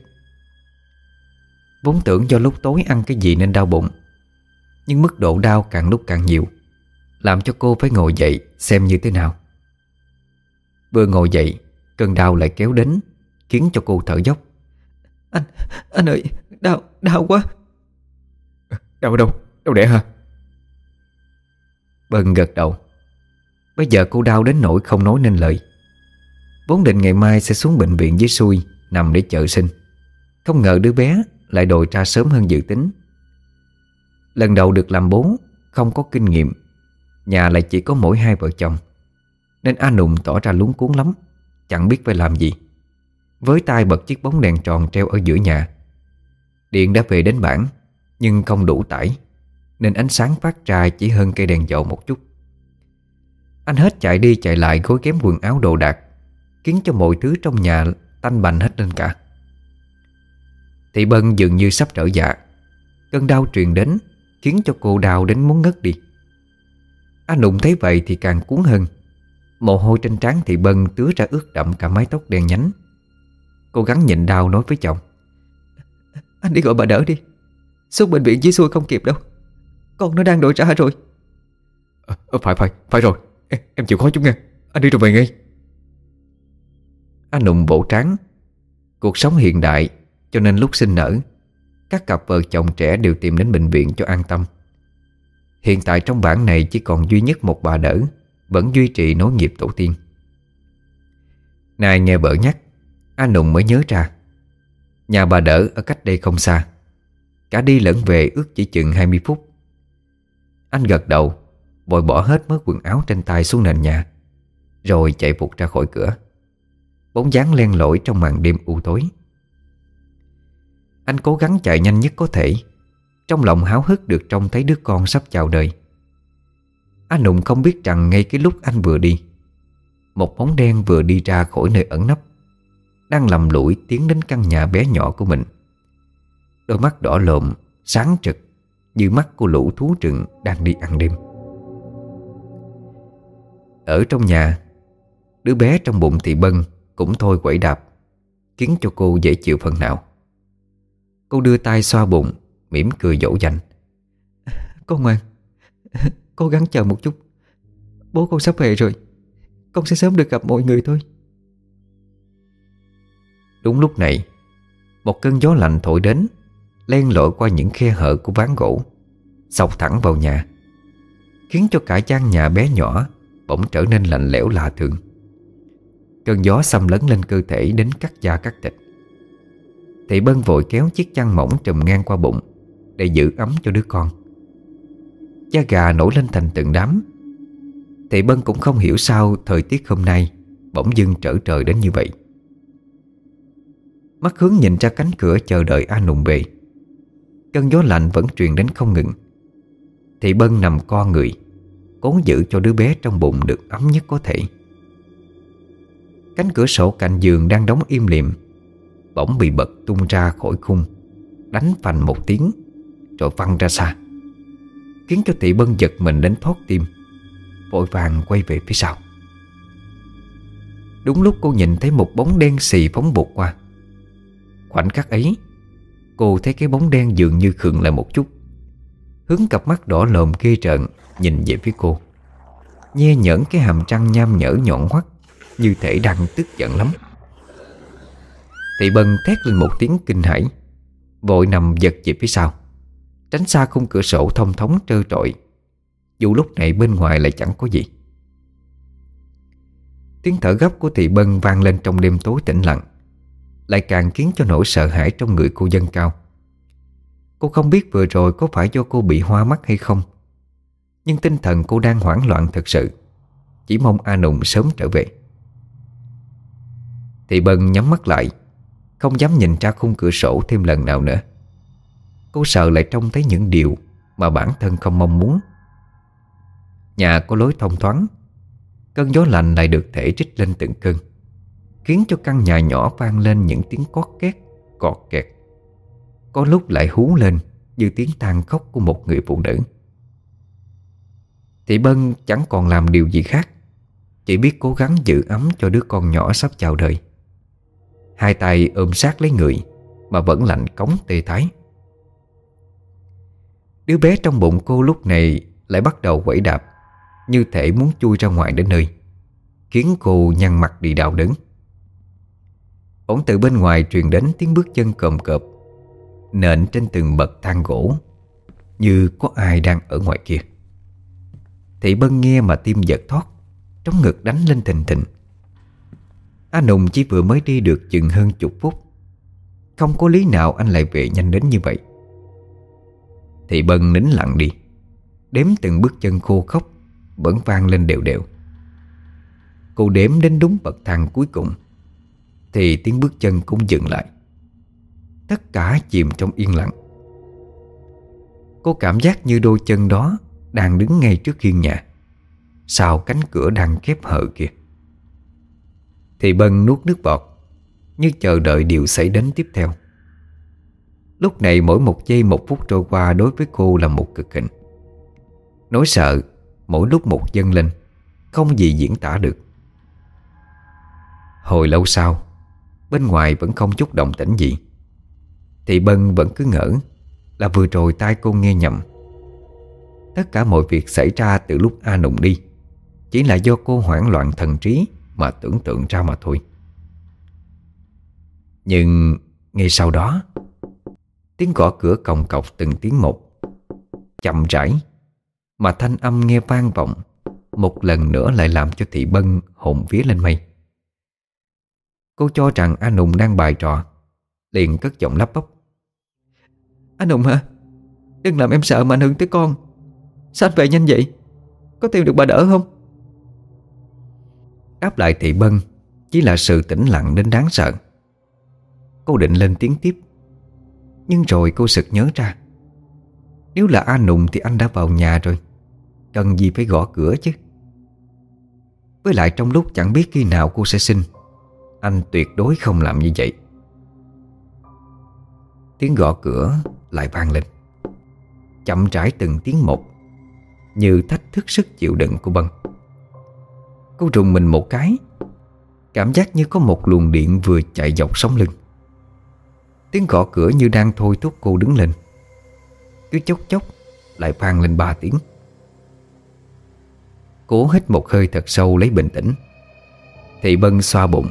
Vốn tưởng do lúc tối ăn cái gì nên đau bụng. Nhưng mức độ đau càng lúc càng nhiều Làm cho cô phải ngồi dậy xem như thế nào. Vừa ngồi dậy Cơn đau lại kéo đến Khiến cho cô thở dốc. Anh, anh ơi, đau, đau quá. Đau đâu, đau đẻ hả? Bân gật đầu. Bây giờ cô đau đến nỗi không nói nên lời. Vốn định ngày mai sẽ xuống bệnh viện dưới xuôi Nằm để chờ sinh. Không ngờ đứa bé lại đòi ra sớm hơn dự tính. Lần đầu được làm bố, Không có kinh nghiệm. Nhà lại chỉ có mỗi hai vợ chồng. Nên A Nùng tỏ ra lúng cuốn lắm, Chẳng biết phải làm gì. Với tay bật chiếc bóng đèn tròn treo ở giữa nhà. Điện đã về đến bản Nhưng không đủ tải, Nên ánh sáng phát ra chỉ hơn cây đèn dầu một chút. Anh hết chạy đi chạy lại gối kém quần áo đồ đạc, Khiến cho mọi thứ trong nhà tanh bành hết lên cả. Thị Bân dường như sắp trở dạ. Cơn đau truyền đến Khiến cho cô đau đến muốn ngất đi. Anh Nụng thấy vậy thì càng cuốn hơn. Mồ hôi trên trán Thị Bân tứa ra ướt đậm cả mái tóc đen nhánh. Cô gắng nhịn đau nói với chồng Anh đi gọi bà đỡ đi. Xuống bệnh viện dưới xuôi không kịp đâu. Con nó đang đổi trả rồi. À, Phải phải phải rồi. Em, em chịu khó chút nghe Anh đi rồi về ngay. Anh Nụng bộ trắng Cuộc sống hiện đại cho nên lúc sinh nở, Các cặp vợ chồng trẻ đều tìm đến bệnh viện cho an tâm. Hiện tại trong bản này chỉ còn duy nhất một bà đỡ, Vẫn duy trì nối nghiệp tổ tiên. Này nghe vợ nhắc Anh Nùng mới nhớ ra, Nhà bà đỡ ở cách đây không xa. Cả đi lẫn về ước chỉ chừng 20 phút. Anh gật đầu, Vội bỏ hết mớ quần áo trên tay xuống nền nhà, Rồi chạy vụt ra khỏi cửa. Bóng dáng len lỏi trong màn đêm u tối. Anh cố gắng chạy nhanh nhất có thể. Trong lòng háo hức được trông thấy đứa con sắp chào đời. Anh Nụng không biết rằng ngay cái lúc anh vừa đi Một bóng đen vừa đi ra khỏi nơi ẩn nấp Đang lầm lũi tiến đến căn nhà bé nhỏ của mình. Đôi mắt đỏ lộm, sáng trực Như mắt của lũ thú rừng đang đi ăn đêm. Ở trong nhà Đứa bé trong bụng thị bân Cũng thôi quẩy đạp Khiến cho cô dễ chịu phần nào. Cô đưa tay xoa bụng mỉm cười dỗ dành. Con ngoan. Cố gắng chờ một chút. Bố con sắp về rồi. Con sẽ sớm được gặp mọi người thôi. Đúng lúc này Một cơn gió lạnh thổi đến Len lỏi qua những khe hở của ván gỗ Sọc thẳng vào nhà Khiến cho cả gian nhà bé nhỏ Bỗng trở nên lạnh lẽo lạ thường. Cơn gió xâm lấn lên cơ thể Đến cắt da cắt thịt thì Bân vội kéo chiếc chăn mỏng trùm ngang qua bụng, Để giữ ấm cho đứa con. Da gà nổi lên thành từng đám. Thị Bân cũng không hiểu sao Thời tiết hôm nay Bỗng dưng trở trời đến như vậy. Mắt hướng nhìn ra cánh cửa chờ đợi A Nùng về. Cơn gió lạnh vẫn truyền đến không ngừng. Thị Bân nằm co người, Cố giữ cho đứa bé trong bụng được ấm nhất có thể. Cánh cửa sổ cạnh giường đang đóng im lìm Bỗng bị bật tung ra khỏi khung, Đánh phành một tiếng, Rồi văng ra xa, Khiến cho thị bân giật mình đến thoát tim, Vội vàng quay về phía sau. Đúng lúc cô nhìn thấy một bóng đen xì phóng bột qua. Khoảnh khắc ấy, Cô thấy cái bóng đen dường như khựng lại một chút, Hướng cặp mắt đỏ lồm ghê trợn Nhìn về phía cô. Nhe nhẫn cái hàm trăng nham nhở nhọn hoắt, Như thể đang tức giận lắm. Thì Bân thét lên một tiếng kinh hãi. Vội nằm giật về phía sau. Tránh xa khung cửa sổ thông thống trơ trọi. Dù lúc này bên ngoài lại chẳng có gì. Tiếng thở gấp của thị Bân vang lên trong đêm tối tĩnh lặng. Lại càng khiến cho nỗi sợ hãi trong người cô dâng cao. Cô không biết vừa rồi có phải do cô bị hoa mắt hay không. Nhưng tinh thần cô đang hoảng loạn thật sự. Chỉ mong A Nùng sớm trở về. Thị Bân nhắm mắt lại. Không dám nhìn ra khung cửa sổ thêm lần nào nữa. Cô sợ lại trông thấy những điều Mà bản thân không mong muốn. Nhà có lối thông thoáng. Cơn gió lạnh lại được thể trích lên từng cơn Khiến cho căn nhà nhỏ vang lên những tiếng cót két, cọt kẹt. Có lúc lại hú lên như tiếng than khóc của một người phụ nữ. Thị Bân chẳng còn làm điều gì khác Chỉ biết cố gắng giữ ấm cho đứa con nhỏ sắp chào đời. Hai tay ôm sát lấy người Mà vẫn lạnh cống tê thái Đứa bé trong bụng cô lúc này Lại bắt đầu quẩy đạp, Như thể muốn chui ra ngoài đến nơi, Khiến cô nhăn mặt đi đào đớn. Bỗng từ bên ngoài truyền đến tiếng bước chân cộm cộp, Nện trên từng bậc thang gỗ, Như có ai đang ở ngoài kia. Thị Bân nghe mà tim giật thoát Trống ngực đánh lên thình thình A Nùng chỉ vừa mới đi được chừng hơn chục phút. Không có lý nào anh lại về nhanh đến như vậy. Thị Bân nín lặng đi, Đếm từng bước chân khô khóc Vẫn vang lên đều đều. Cô đếm đến đúng bậc thang cuối cùng, Thì tiếng bước chân cũng dừng lại. Tất cả chìm trong yên lặng. Cô cảm giác như đôi chân đó Đang đứng ngay trước hiên nhà, Sau cánh cửa đang khép hờ kìa thì Bân nuốt nước bọt, Như chờ đợi điều xảy đến tiếp theo. Lúc này mỗi một giây một phút trôi qua Đối với cô là một cực hình. Nỗi sợ Mỗi lúc một dâng lên, Không gì diễn tả được. Hồi lâu sau, Bên ngoài vẫn không chút động tĩnh gì. Thì Bân vẫn cứ ngỡ Là vừa rồi tai cô nghe nhầm. Tất cả mọi việc xảy ra từ lúc A Nụng đi, Chỉ là do cô hoảng loạn thần trí mà tưởng tượng ra mà thôi. Nhưng ngay sau đó, Tiếng gõ cửa còng cọc từng tiếng một Chậm rãi Mà thanh âm nghe vang vọng Một lần nữa lại làm cho thị bân hồn vía lên mây. Cô cho rằng A Nùng đang bài trò, Liền cất giọng lắp bắp. Anh Nùng hả? Đừng làm em sợ mà ảnh hưởng tới con. Sao anh về nhanh vậy? Có tìm được bà đỡ không? Đáp lại thị bân Chỉ là sự tĩnh lặng đến đáng sợ. Cô định lên tiếng tiếp, Nhưng rồi cô sực nhớ ra, Nếu là A Nùng thì anh đã vào nhà rồi, Cần gì phải gõ cửa chứ? Với lại trong lúc chẳng biết khi nào cô sẽ sinh, Anh tuyệt đối không làm như vậy. Tiếng gõ cửa lại vang lên, Chậm rãi từng tiếng một, Như thách thức sức chịu đựng của Bân Cô trùng mình một cái. Cảm giác như có một luồng điện vừa chạy dọc sống lưng. Tiếng gõ cửa như đang thôi thúc cô đứng lên. Cứ chốc chốc Lại vang lên ba tiếng. Cố hít một hơi thật sâu lấy bình tĩnh. Thị Bân xoa bụng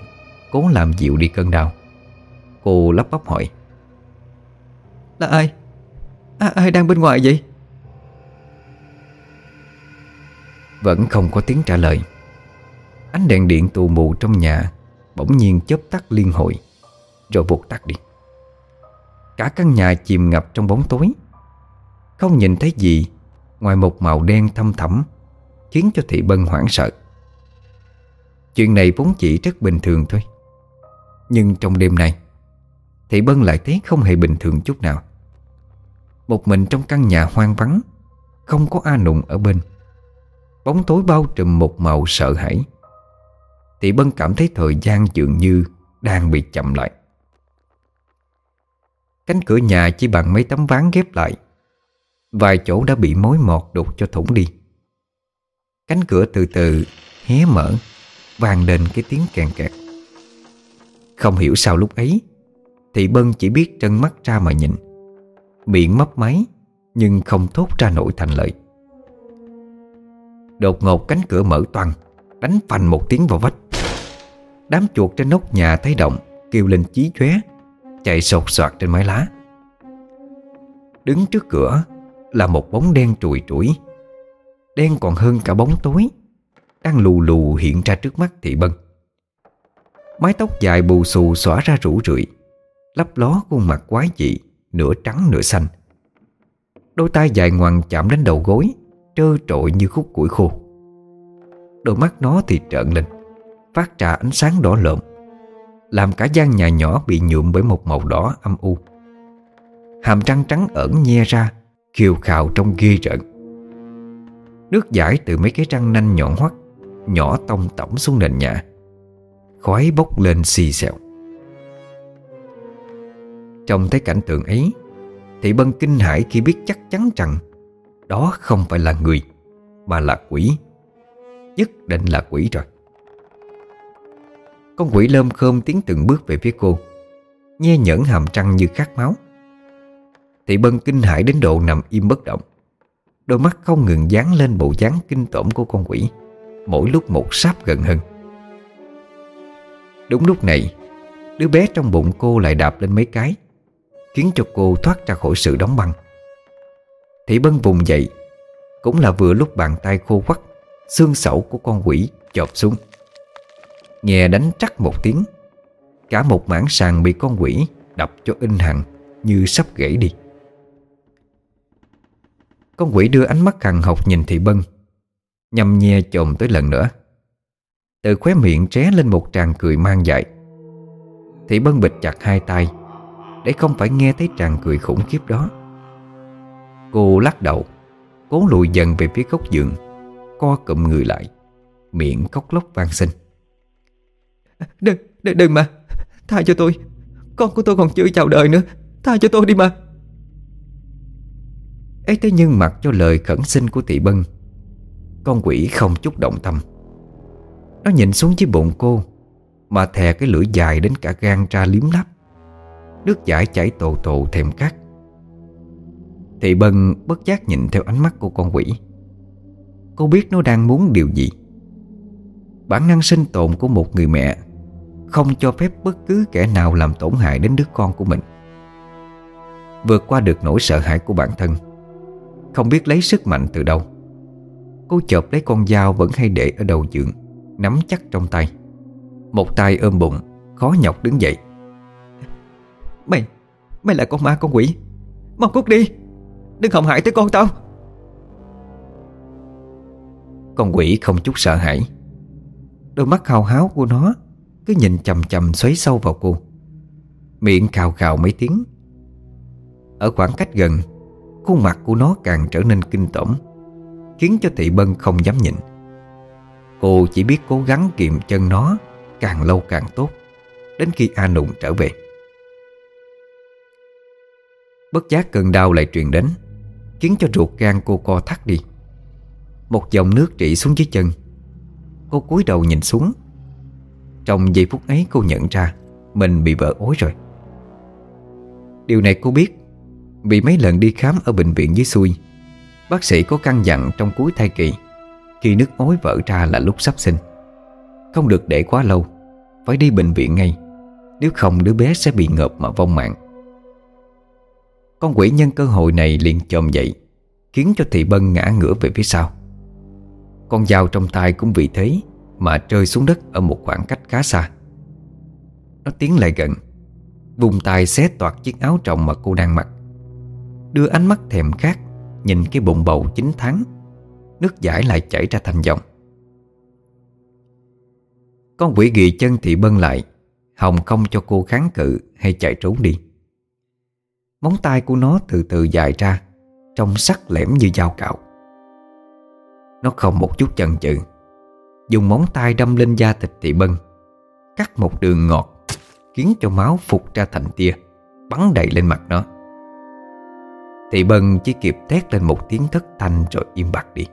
Cố làm dịu đi cơn đau. Cô lắp bắp hỏi. Là ai? À, ai đang bên ngoài vậy? Vẫn không có tiếng trả lời Ánh đèn điện tù mù trong nhà Bỗng nhiên chớp tắt liên hồi, Rồi vụt tắt đi. Cả căn nhà chìm ngập trong bóng tối. Không nhìn thấy gì, Ngoài một màu đen thâm thẳm, Khiến cho thị bân hoảng sợ. Chuyện này vốn chỉ rất bình thường thôi. Nhưng trong đêm nay, Thị bân lại thấy không hề bình thường chút nào. Một mình trong căn nhà hoang vắng, Không có A Nụng ở bên. Bóng tối bao trùm một màu sợ hãi. Thị bân cảm thấy thời gian dường như Đang bị chậm lại. Cánh cửa nhà chỉ bằng mấy tấm ván ghép lại. Vài chỗ đã bị mối mọt đục cho thủng đi. Cánh cửa từ từ hé mở, vang lên cái tiếng kèn kẹt. Không hiểu sao lúc ấy Thị Bân chỉ biết trân mắt ra mà nhìn. Miệng mấp máy, Nhưng không thốt ra nổi thành lợi Đột ngột cánh cửa mở toang. Đánh phành một tiếng vào vách. Đám chuột trên nóc nhà thấy động, Kêu lên chí chóe, Chạy sột soạt trên mái lá. Đứng trước cửa Là một bóng đen trùi trũi Đen còn hơn cả bóng tối, Đang lù lù hiện ra trước mắt thị bân. Mái tóc dài bù xù xõa ra rủ rượi, Lấp ló khuôn mặt quái dị, Nửa trắng nửa xanh. Đôi tay dài ngoằn chạm đến đầu gối, Trơ trội như khúc củi khô. Đôi mắt nó thì trợn lên, Phát ra ánh sáng đỏ lợm, Làm cả gian nhà nhỏ bị nhuộm bởi một màu đỏ âm u. Hàm răng trắng ẩn nhe ra, Khiều khào trong ghê rợn. Nước giải từ mấy cái răng nanh nhọn hoắt, Nhỏ tông tổng xuống nền nhà. Khói bốc lên xì xèo. Trong thấy cảnh tượng ấy Thị Bân kinh hãi khi biết chắc chắn rằng Đó không phải là người, Mà là quỷ. Nhất định là quỷ rồi. Con quỷ lơm khơm tiến từng bước về phía cô, Nhe nhẫn hàm trăng như khát máu. Thị Bân kinh hãi đến độ nằm im bất động. Đôi mắt không ngừng dán lên bộ dáng kinh tởm của con quỷ, Mỗi lúc một sáp gần hơn. Đúng lúc này, Đứa bé trong bụng cô lại đạp lên mấy cái, Khiến cho cô thoát ra khỏi sự đóng băng. Thị Bân vùng dậy, Cũng là vừa lúc bàn tay khô quắt. Xương sẩu của con quỷ chộp xuống. Nghe đánh trắc một tiếng, Cả một mảng sàn bị con quỷ Đập cho in hẳn Như sắp gãy đi. Con quỷ đưa ánh mắt hằng học nhìn Thị Bân, Nhằm nhe chồm tới lần nữa. Từ khóe miệng tré lên một tràng cười mang dại. Thị Bân bịch chặt hai tay, Để không phải nghe thấy tràng cười khủng khiếp đó. Cô lắc đầu, Cố lùi dần về phía góc giường. Co cụm người lại. Miệng cốc lóc vang xin. Đừng, đừng, đừng mà. Tha cho tôi. Con của tôi còn chưa chào đời nữa. Tha cho tôi đi mà. Ấy thế nhưng mặc cho lời khẩn xin của thị bân Con quỷ không chút động tâm. Nó nhìn xuống dưới bụng cô Mà thè cái lưỡi dài đến cả gan ra liếm lắp Nước giải chảy tổ tổ thèm cắt Thị bân bất giác nhìn theo ánh mắt của con quỷ Cô biết nó đang muốn điều gì. Bản năng sinh tồn của một người mẹ Không cho phép bất cứ kẻ nào làm tổn hại đến đứa con của mình. Vượt qua được nỗi sợ hãi của bản thân, Không biết lấy sức mạnh từ đâu, Cô chợp lấy con dao vẫn hay để ở đầu giường, Nắm chắc trong tay. Một tay ôm bụng, Khó nhọc đứng dậy. Mày Mày là con ma con quỷ. Mau cút đi. Đừng hòng hại tới con tao. Con quỷ không chút sợ hãi. Đôi mắt hào háo của nó Cứ nhìn chầm chầm xoáy sâu vào cô. Miệng khào khào mấy tiếng. Ở khoảng cách gần, Khuôn mặt của nó càng trở nên kinh tởm, Khiến cho thị bân không dám nhìn. Cô chỉ biết cố gắng kiềm chân nó Càng lâu càng tốt, Đến khi A Nụng trở về. Bất giác cơn đau lại truyền đến, Khiến cho ruột gan cô co thắt đi. Một dòng nước trị xuống dưới chân. Cô cúi đầu nhìn xuống. Trong giây phút ấy cô nhận ra Mình bị vỡ ối rồi. Điều này cô biết, Vì mấy lần đi khám ở bệnh viện dưới xuôi Bác sĩ có căn dặn trong cuối thai kỳ, Khi nước ối vỡ ra là lúc sắp sinh. Không được để quá lâu, Phải đi bệnh viện ngay, Nếu không đứa bé sẽ bị ngợp mà vong mạng. Con quỷ nhân cơ hội này liền chồm dậy, Khiến cho thị bân ngã ngửa về phía sau. Con dao trong tay cũng vì thế Mà rơi xuống đất ở một khoảng cách khá xa. Nó tiến lại gần Vùng tay xé toạc chiếc áo trọng mà cô đang mặc, Đưa ánh mắt thèm khát Nhìn cái bụng bầu 9 tháng, Nước giải lại chảy ra thành dòng. Con quỷ ghì chân thị bân lại, Hồng không cho cô kháng cự Hay chạy trốn đi. Móng tay của nó từ từ dài ra, Trong sắc lẻm như dao cạo. Nó không một chút chần chừ. Dùng móng tay đâm lên da thịt thị bân. Cắt một đường ngọt, Khiến cho máu phục ra thành tia, Bắn đầy lên mặt nó. Thị Bân chỉ kịp thét lên một tiếng thất thanh rồi im bặt đi.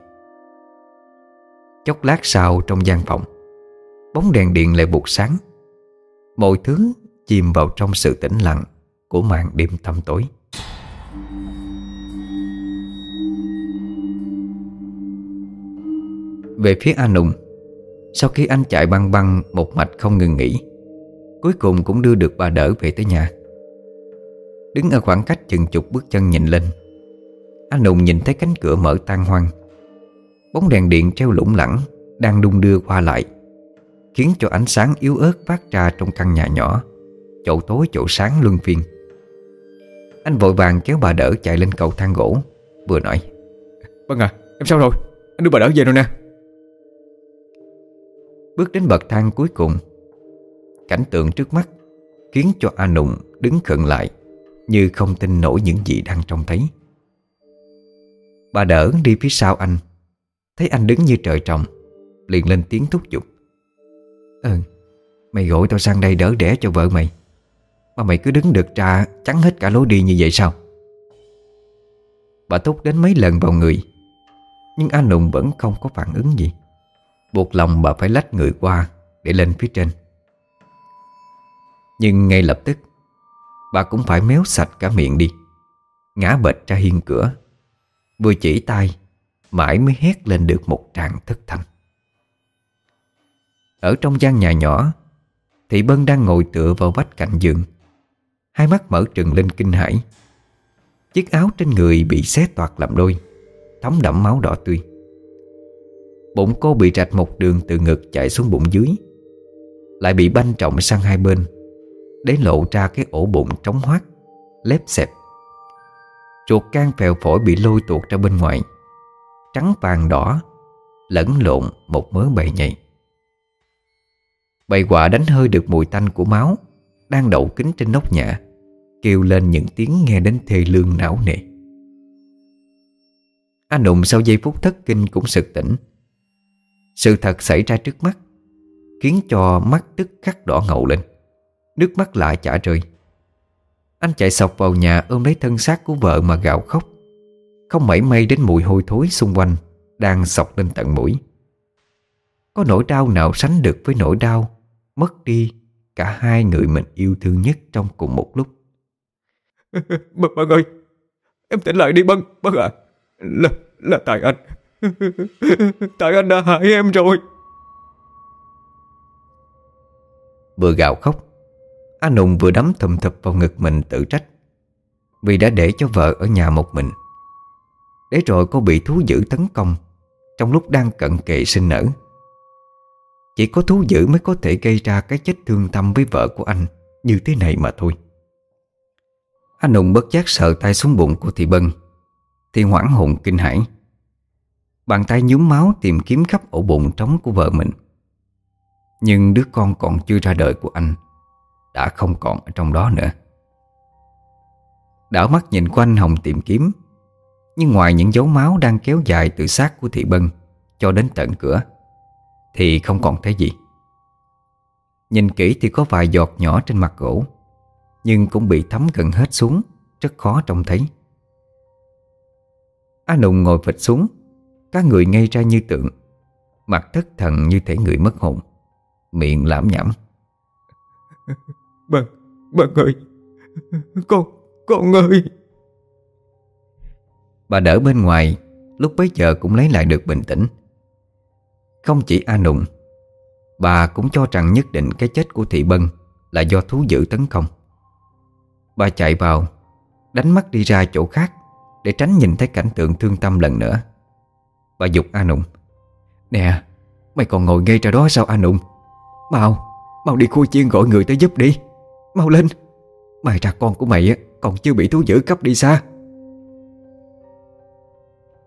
Chốc lát sau trong gian phòng, Bóng đèn điện lại buộc sáng. Mọi thứ chìm vào trong sự tĩnh lặng Của màn đêm tăm tối. Về phía A Nùng Sau khi anh chạy băng băng một mạch không ngừng nghỉ Cuối cùng cũng đưa được bà đỡ về tới nhà. Đứng ở khoảng cách chừng chục bước chân nhìn lên Anh Nùng nhìn thấy cánh cửa mở tan hoang. Bóng đèn điện treo lủng lẳng Đang đung đưa qua lại Khiến cho ánh sáng yếu ớt phát ra trong căn nhà nhỏ Chỗ tối chỗ sáng luân phiên. Anh vội vàng kéo bà đỡ chạy lên cầu thang gỗ Vừa nói Vâng à, em sao rồi? Anh đưa bà đỡ về rồi nè. Bước đến bậc thang cuối cùng. Cảnh tượng trước mắt Khiến cho A Nùng đứng khựng lại Như không tin nổi những gì đang trông thấy. Bà đỡ đi phía sau anh, Thấy anh đứng như trời trồng, Liền lên tiếng thúc giục. Ừ Mày gọi tao sang đây đỡ đẻ cho vợ mày, Mà mày cứ đứng được ra Chắn hết cả lối đi như vậy sao? Bà thúc đến mấy lần vào người, Nhưng anh Nùng vẫn không có phản ứng gì. Buộc lòng bà phải lách người qua Để lên phía trên. Nhưng ngay lập tức, Bà cũng phải méo sạch cả miệng đi, Ngã bệt ra hiên cửa, Vừa chỉ tay, Mãi mới hét lên được một tràng thất thanh. Ở trong gian nhà nhỏ Thị Bân đang ngồi tựa vào vách cạnh giường, Hai mắt mở trừng lên kinh hãi. Chiếc áo trên người bị xé toạc làm đôi, Thấm đẫm máu đỏ tươi. Bụng cô bị rạch một đường từ ngực chạy xuống bụng dưới. Lại bị banh trọng sang hai bên, Để lộ ra cái ổ bụng trống hoác, Lép xẹp. Chuột can phèo phổi bị lôi tuột ra bên ngoài, Trắng vàng đỏ, Lẫn lộn một mớ bầy nhầy. Bầy quạ đánh hơi được mùi tanh của máu, Đang đậu kính trên nóc nhà, Kêu lên những tiếng nghe đến thê lương não nề. Anh Nụng sau giây phút thất kinh cũng sực tỉnh sự thật xảy ra trước mắt Khiến cho mắt tức khắc đỏ ngầu lên Nước mắt lại chả rơi. Anh chạy sọc vào nhà ôm lấy thân xác của vợ mà gạo khóc. Không mảy may đến mùi hôi thối xung quanh Đang sọc lên tận mũi. Có nỗi đau nào sánh được với nỗi đau Mất đi cả hai người mình yêu thương nhất trong cùng một lúc? <laughs> Bân, Bân ơi Em tỉnh lại đi Bân Bân à Là, là tại anh. <laughs> Tại anh đã hại em rồi. Vừa gào khóc, Anh Nùng vừa đấm thầm thập vào ngực mình tự trách, Vì đã để cho vợ ở nhà một mình. Để rồi cô bị thú dữ tấn công, Trong lúc đang cận kề sinh nở. Chỉ có thú dữ mới có thể gây ra cái chết thương tâm với vợ của anh Như thế này mà thôi. Anh Nùng bất giác sợ tay xuống bụng của Thị Bân, Thì hoảng hồn kinh hãi. Bàn tay nhúm máu tìm kiếm khắp ổ bụng trống của vợ mình. Nhưng đứa con còn chưa ra đời của anh Đã không còn ở trong đó nữa. Đảo mắt nhìn quanh Hồng tìm kiếm, Nhưng ngoài những dấu máu đang kéo dài từ xác của Thị Bân Cho đến tận cửa, Thì không còn thấy gì. Nhìn kỹ thì có vài giọt nhỏ trên mặt gỗ, Nhưng cũng bị thấm gần hết xuống, Rất khó trông thấy. A Nùng ngồi phịch xuống các người ngây ra như tượng. Mặt thất thần như thể người mất hồn. Miệng lãm nhảm. Bân, Bân ơi Con, con ơi Bà đỡ bên ngoài Lúc bấy giờ cũng lấy lại được bình tĩnh. Không chỉ A Nùng Bà cũng cho rằng nhất định cái chết của Thị Bân Là do thú dữ tấn công. Bà chạy vào Đánh mắt đi ra chỗ khác Để tránh nhìn thấy cảnh tượng thương tâm lần nữa Bà dục A Nụng. Nè, Mày còn ngồi ngay ra đó sao A Nụng? Mau Mau đi khu chiên gọi người tới giúp đi. Mau lên. Mày ra con của mày còn chưa bị thú dữ cấp đi xa.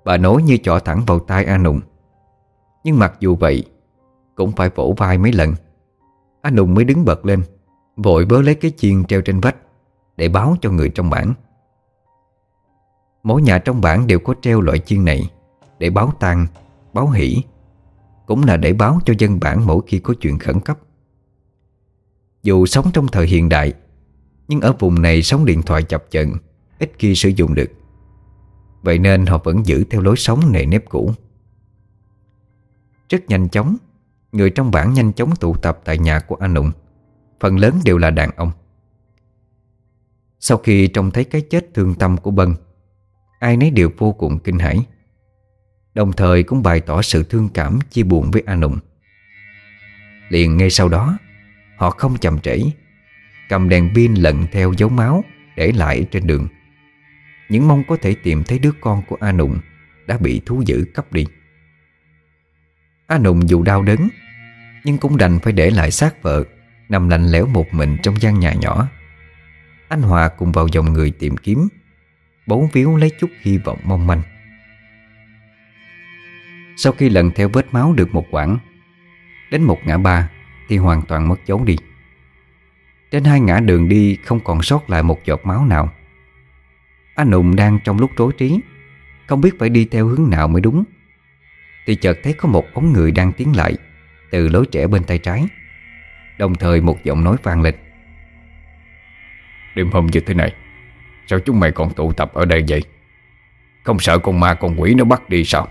Bà nói như chọ thẳng vào tai A Nụng. Nhưng mặc dù vậy, Cũng phải vỗ vai mấy lần. A Nụng mới đứng bật lên, Vội bớ lấy cái chiên treo trên vách, Để báo cho người trong bản Mỗi nhà trong bản đều có treo loại chiên này. Để báo tang, báo hỷ Cũng là để báo cho dân bản mỗi khi có chuyện khẩn cấp. Dù sống trong thời hiện đại Nhưng ở vùng này sóng điện thoại chập chận Ít khi sử dụng được. Vậy nên họ vẫn giữ theo lối sống nề nếp cũ. Rất nhanh chóng Người trong bản nhanh chóng tụ tập tại nhà của anh Nụng Phần lớn đều là đàn ông. Sau khi trông thấy cái chết thương tâm của Bân Ai nấy đều vô cùng kinh hãi. Đồng thời cũng bày tỏ sự thương cảm, Chia buồn với A Nùng. Liền ngay sau đó, Họ không chậm trễ, Cầm đèn pin lận theo dấu máu Để lại trên đường. Những mong có thể tìm thấy đứa con của A Nùng Đã bị thú dữ cắp đi. A Nùng dù đau đớn, Nhưng cũng đành phải để lại xác vợ Nằm lạnh lẽo một mình trong gian nhà nhỏ. Anh Hòa cùng vào dòng người tìm kiếm, Bấu víu lấy chút hy vọng mong manh. Sau khi lần theo vết máu được một quãng, Đến một ngã ba Thì hoàn toàn mất dấu đi. Trên hai ngã đường đi Không còn sót lại một giọt máu nào. Anh Hùng đang trong lúc rối trí, Không biết phải đi theo hướng nào mới đúng. Thì chợt thấy có một bóng người đang tiến lại Từ lối trẻ bên tay trái. Đồng thời một giọng nói vang lên. Đêm hôm như thế này, Sao chúng mày còn tụ tập ở đây vậy? Không sợ con ma con quỷ nó bắt đi sao?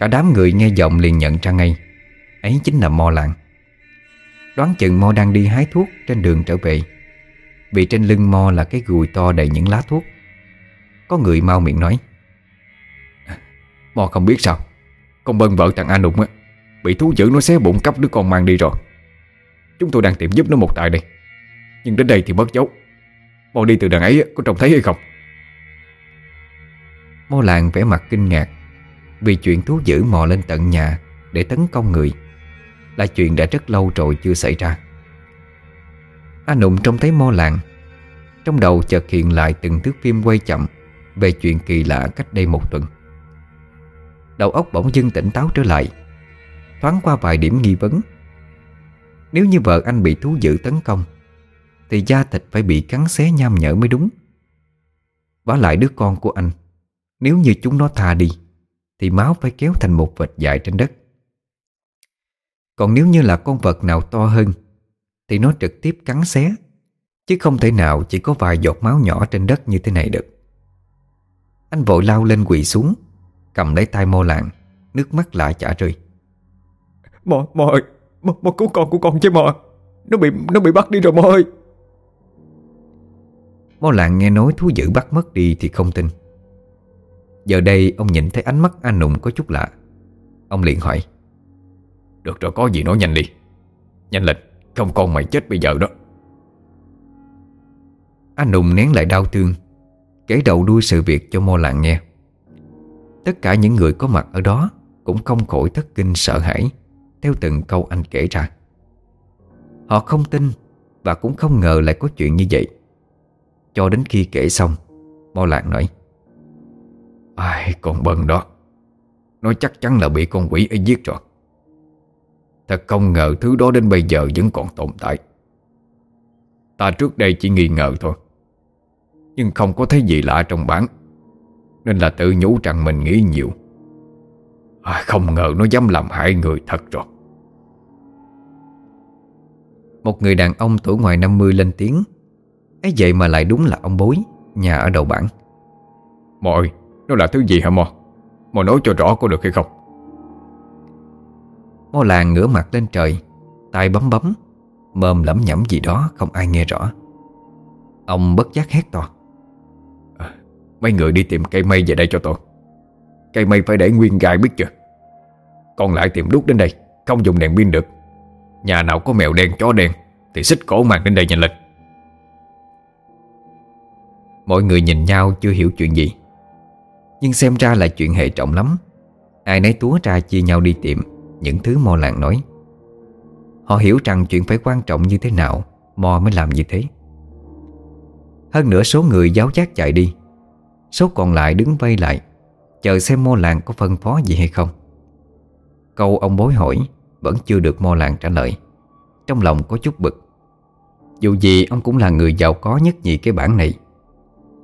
Cả đám người nghe giọng liền nhận ra ngay. Ấy chính là Mo Lạng. Đoán chừng Mo đang đi hái thuốc Trên đường trở về. Vì trên lưng Mo là cái gùi to đầy những lá thuốc. Có người mau miệng nói, Mo không biết sao, Con bân vợ thằng An Đụng á, Bị thú dữ nó xé bụng cắp đứa con mang đi rồi. Chúng tôi đang tìm giúp nó một tại đây, Nhưng đến đây thì mất dấu. Mo đi từ đằng ấy có trông thấy hay không? Mo làng vẻ mặt kinh ngạc. Vì chuyện thú dữ mò lên tận nhà Để tấn công người. Là chuyện đã rất lâu rồi chưa xảy ra. A Nụng trông thấy mo làng, Trong đầu chợt hiện lại từng thước phim quay chậm Về chuyện kỳ lạ cách đây một tuần. Đầu óc bỗng dưng tỉnh táo trở lại, Thoáng qua vài điểm nghi vấn. Nếu như vợ anh bị thú dữ tấn công, thì da thịt phải bị cắn xé nham nhở mới đúng. Vả lại đứa con của anh, Nếu như chúng nó tha đi. Thì máu phải kéo thành một vệt dài trên đất. Còn nếu như là con vật nào to hơn Thì nó trực tiếp cắn xé Chứ không thể nào chỉ có vài giọt máu nhỏ trên đất như thế này được. Anh vội lao lên quỳ xuống Cầm lấy tay mô lạng Nước mắt lại chả rơi. Mò, mò ơi Mò, mò cứu con của con chứ mò Nó bị nó bị bắt đi rồi mò ơi. Mó lạng nghe nói thú dữ bắt mất đi thì không tin Giờ đây ông nhìn thấy ánh mắt anh Nụng có chút lạ. Ông liền hỏi, Được rồi, có gì nói nhanh đi. Nhanh lên Không con mày chết bây giờ đó. Anh Nụng nén lại đau thương, Kể đầu đuôi sự việc cho mô lạng nghe. Tất cả những người có mặt ở đó Cũng không khỏi thất kinh sợ hãi, Theo từng câu anh kể ra. Họ không tin Và cũng không ngờ lại có chuyện như vậy. Cho đến khi kể xong Mô lạng nói Ai con bần đó? Nó chắc chắn là bị con quỷ ấy giết rồi. Thật không ngờ thứ đó đến bây giờ vẫn còn tồn tại. Ta trước đây chỉ nghi ngờ thôi Nhưng không có thấy gì lạ trong bản Nên là tự nhủ rằng mình nghĩ nhiều. À, Không ngờ nó dám làm hại người thật rồi. Một người đàn ông tuổi ngoài 50 lên tiếng. Ấy vậy mà lại đúng là ông bối Nhà ở đầu bản. Mọi, nó là thứ gì hả Mò? Mò nói cho rõ có được hay không? Mò làng ngửa mặt lên trời tay bấm bấm Mơm lẩm nhẩm gì đó không ai nghe rõ. Ông bất giác hét to. À, Mấy người đi tìm cây mây về đây cho tôi. Cây mây phải để nguyên gai biết chưa? Còn lại tìm đút đến đây Không dùng đèn pin được. Nhà nào có mèo đen chó đen Thì xích cổ mang đến đây nhanh lên. Mọi người nhìn nhau chưa hiểu chuyện gì nhưng xem ra là chuyện hệ trọng lắm. Ai nấy túa ra chia nhau đi tìm, Những thứ mò làng nói. Họ hiểu rằng chuyện phải quan trọng như thế nào, Mò mới làm như thế. Hơn nữa số người giáo giác chạy đi, Số còn lại đứng vây lại, Chờ xem Mo làng có phân phó gì hay không. Câu ông bối hỏi Vẫn chưa được Mo làng trả lời, Trong lòng có chút bực. Dù gì ông cũng là người giàu có nhất nhì cái bản này,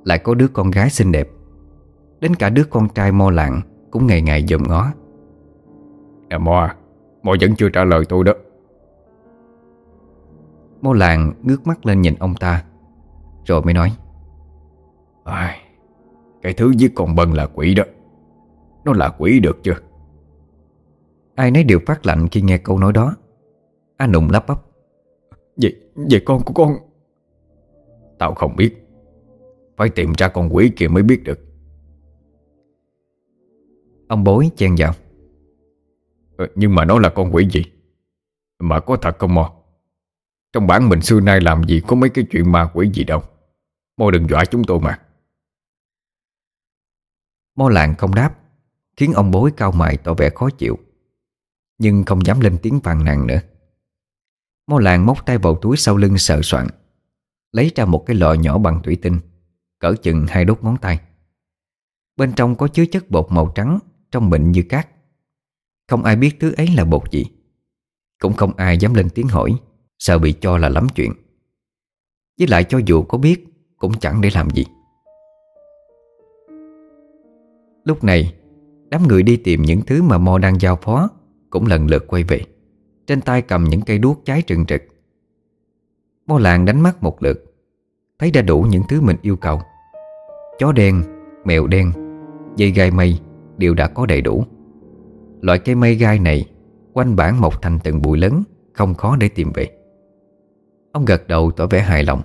Lại có đứa con gái xinh đẹp. Đến cả đứa con trai mô làng Cũng ngày ngày dòm ngó. À mò à Mò vẫn chưa trả lời tôi đó. Mô làng ngước mắt lên nhìn ông ta Rồi mới nói. À, Cái thứ giết con bần là quỷ đó. Nó là quỷ được chưa? Ai nấy đều phát lạnh khi nghe câu nói đó. A Nùng lắp bắp. Vậy, vậy con của con? Tao không biết. Phải tìm ra con quỷ kia mới biết được Ông bối chen vào. Ừ, Nhưng mà nó là con quỷ gì? Mà có thật không mò? Trong bản mình xưa nay làm gì có mấy cái chuyện ma quỷ gì đâu. Mô đừng dọa chúng tôi mà. Mô làng không đáp Khiến ông bối cao mày tỏ vẻ khó chịu. Nhưng không dám lên tiếng phàn nàn nữa. Mô làng móc tay vào túi sau lưng sợ soạn Lấy ra một cái lọ nhỏ bằng thủy tinh Cỡ chừng hai đốt ngón tay. Bên trong có chứa chất bột màu trắng trong bệnh như cát. Không ai biết thứ ấy là bột gì. Cũng không ai dám lên tiếng hỏi Sợ bị cho là lắm chuyện. Với lại cho dù có biết Cũng chẳng để làm gì. Lúc này Đám người đi tìm những thứ mà Mo đang giao phó Cũng lần lượt quay về. Trên tay cầm những cây đuốc cháy trừng trực. Mo làng đánh mắt một lượt Thấy đã đủ những thứ mình yêu cầu. Chó đen, mèo đen Dây gai mây Đều đã có đầy đủ. Loại cây mây gai này Quanh bản mọc thành từng bụi lớn Không khó để tìm về. Ông gật đầu tỏ vẻ hài lòng.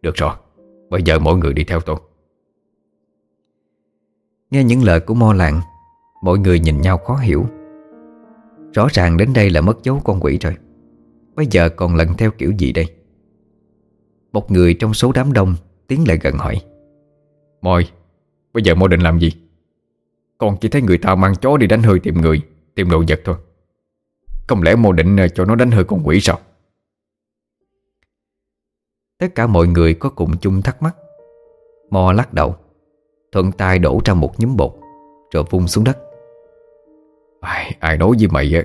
Được rồi Bây giờ mỗi người đi theo tôi. Nghe những lời của mo làng Mọi người nhìn nhau khó hiểu. Rõ ràng đến đây là mất dấu con quỷ rồi. Bây giờ còn lần theo kiểu gì đây? Một người trong số đám đông Tiến lại gần hỏi. Môi Bây giờ môi định làm gì con chỉ thấy người ta mang chó đi đánh hơi tìm người Tìm đồ vật thôi. Không lẽ mô định cho nó đánh hơi con quỷ sao? Tất cả mọi người có cùng chung thắc mắc. Mò lắc đầu Thuận tay đổ ra một nhúm bột Rồi vung xuống đất. Ai, ai nói với mày á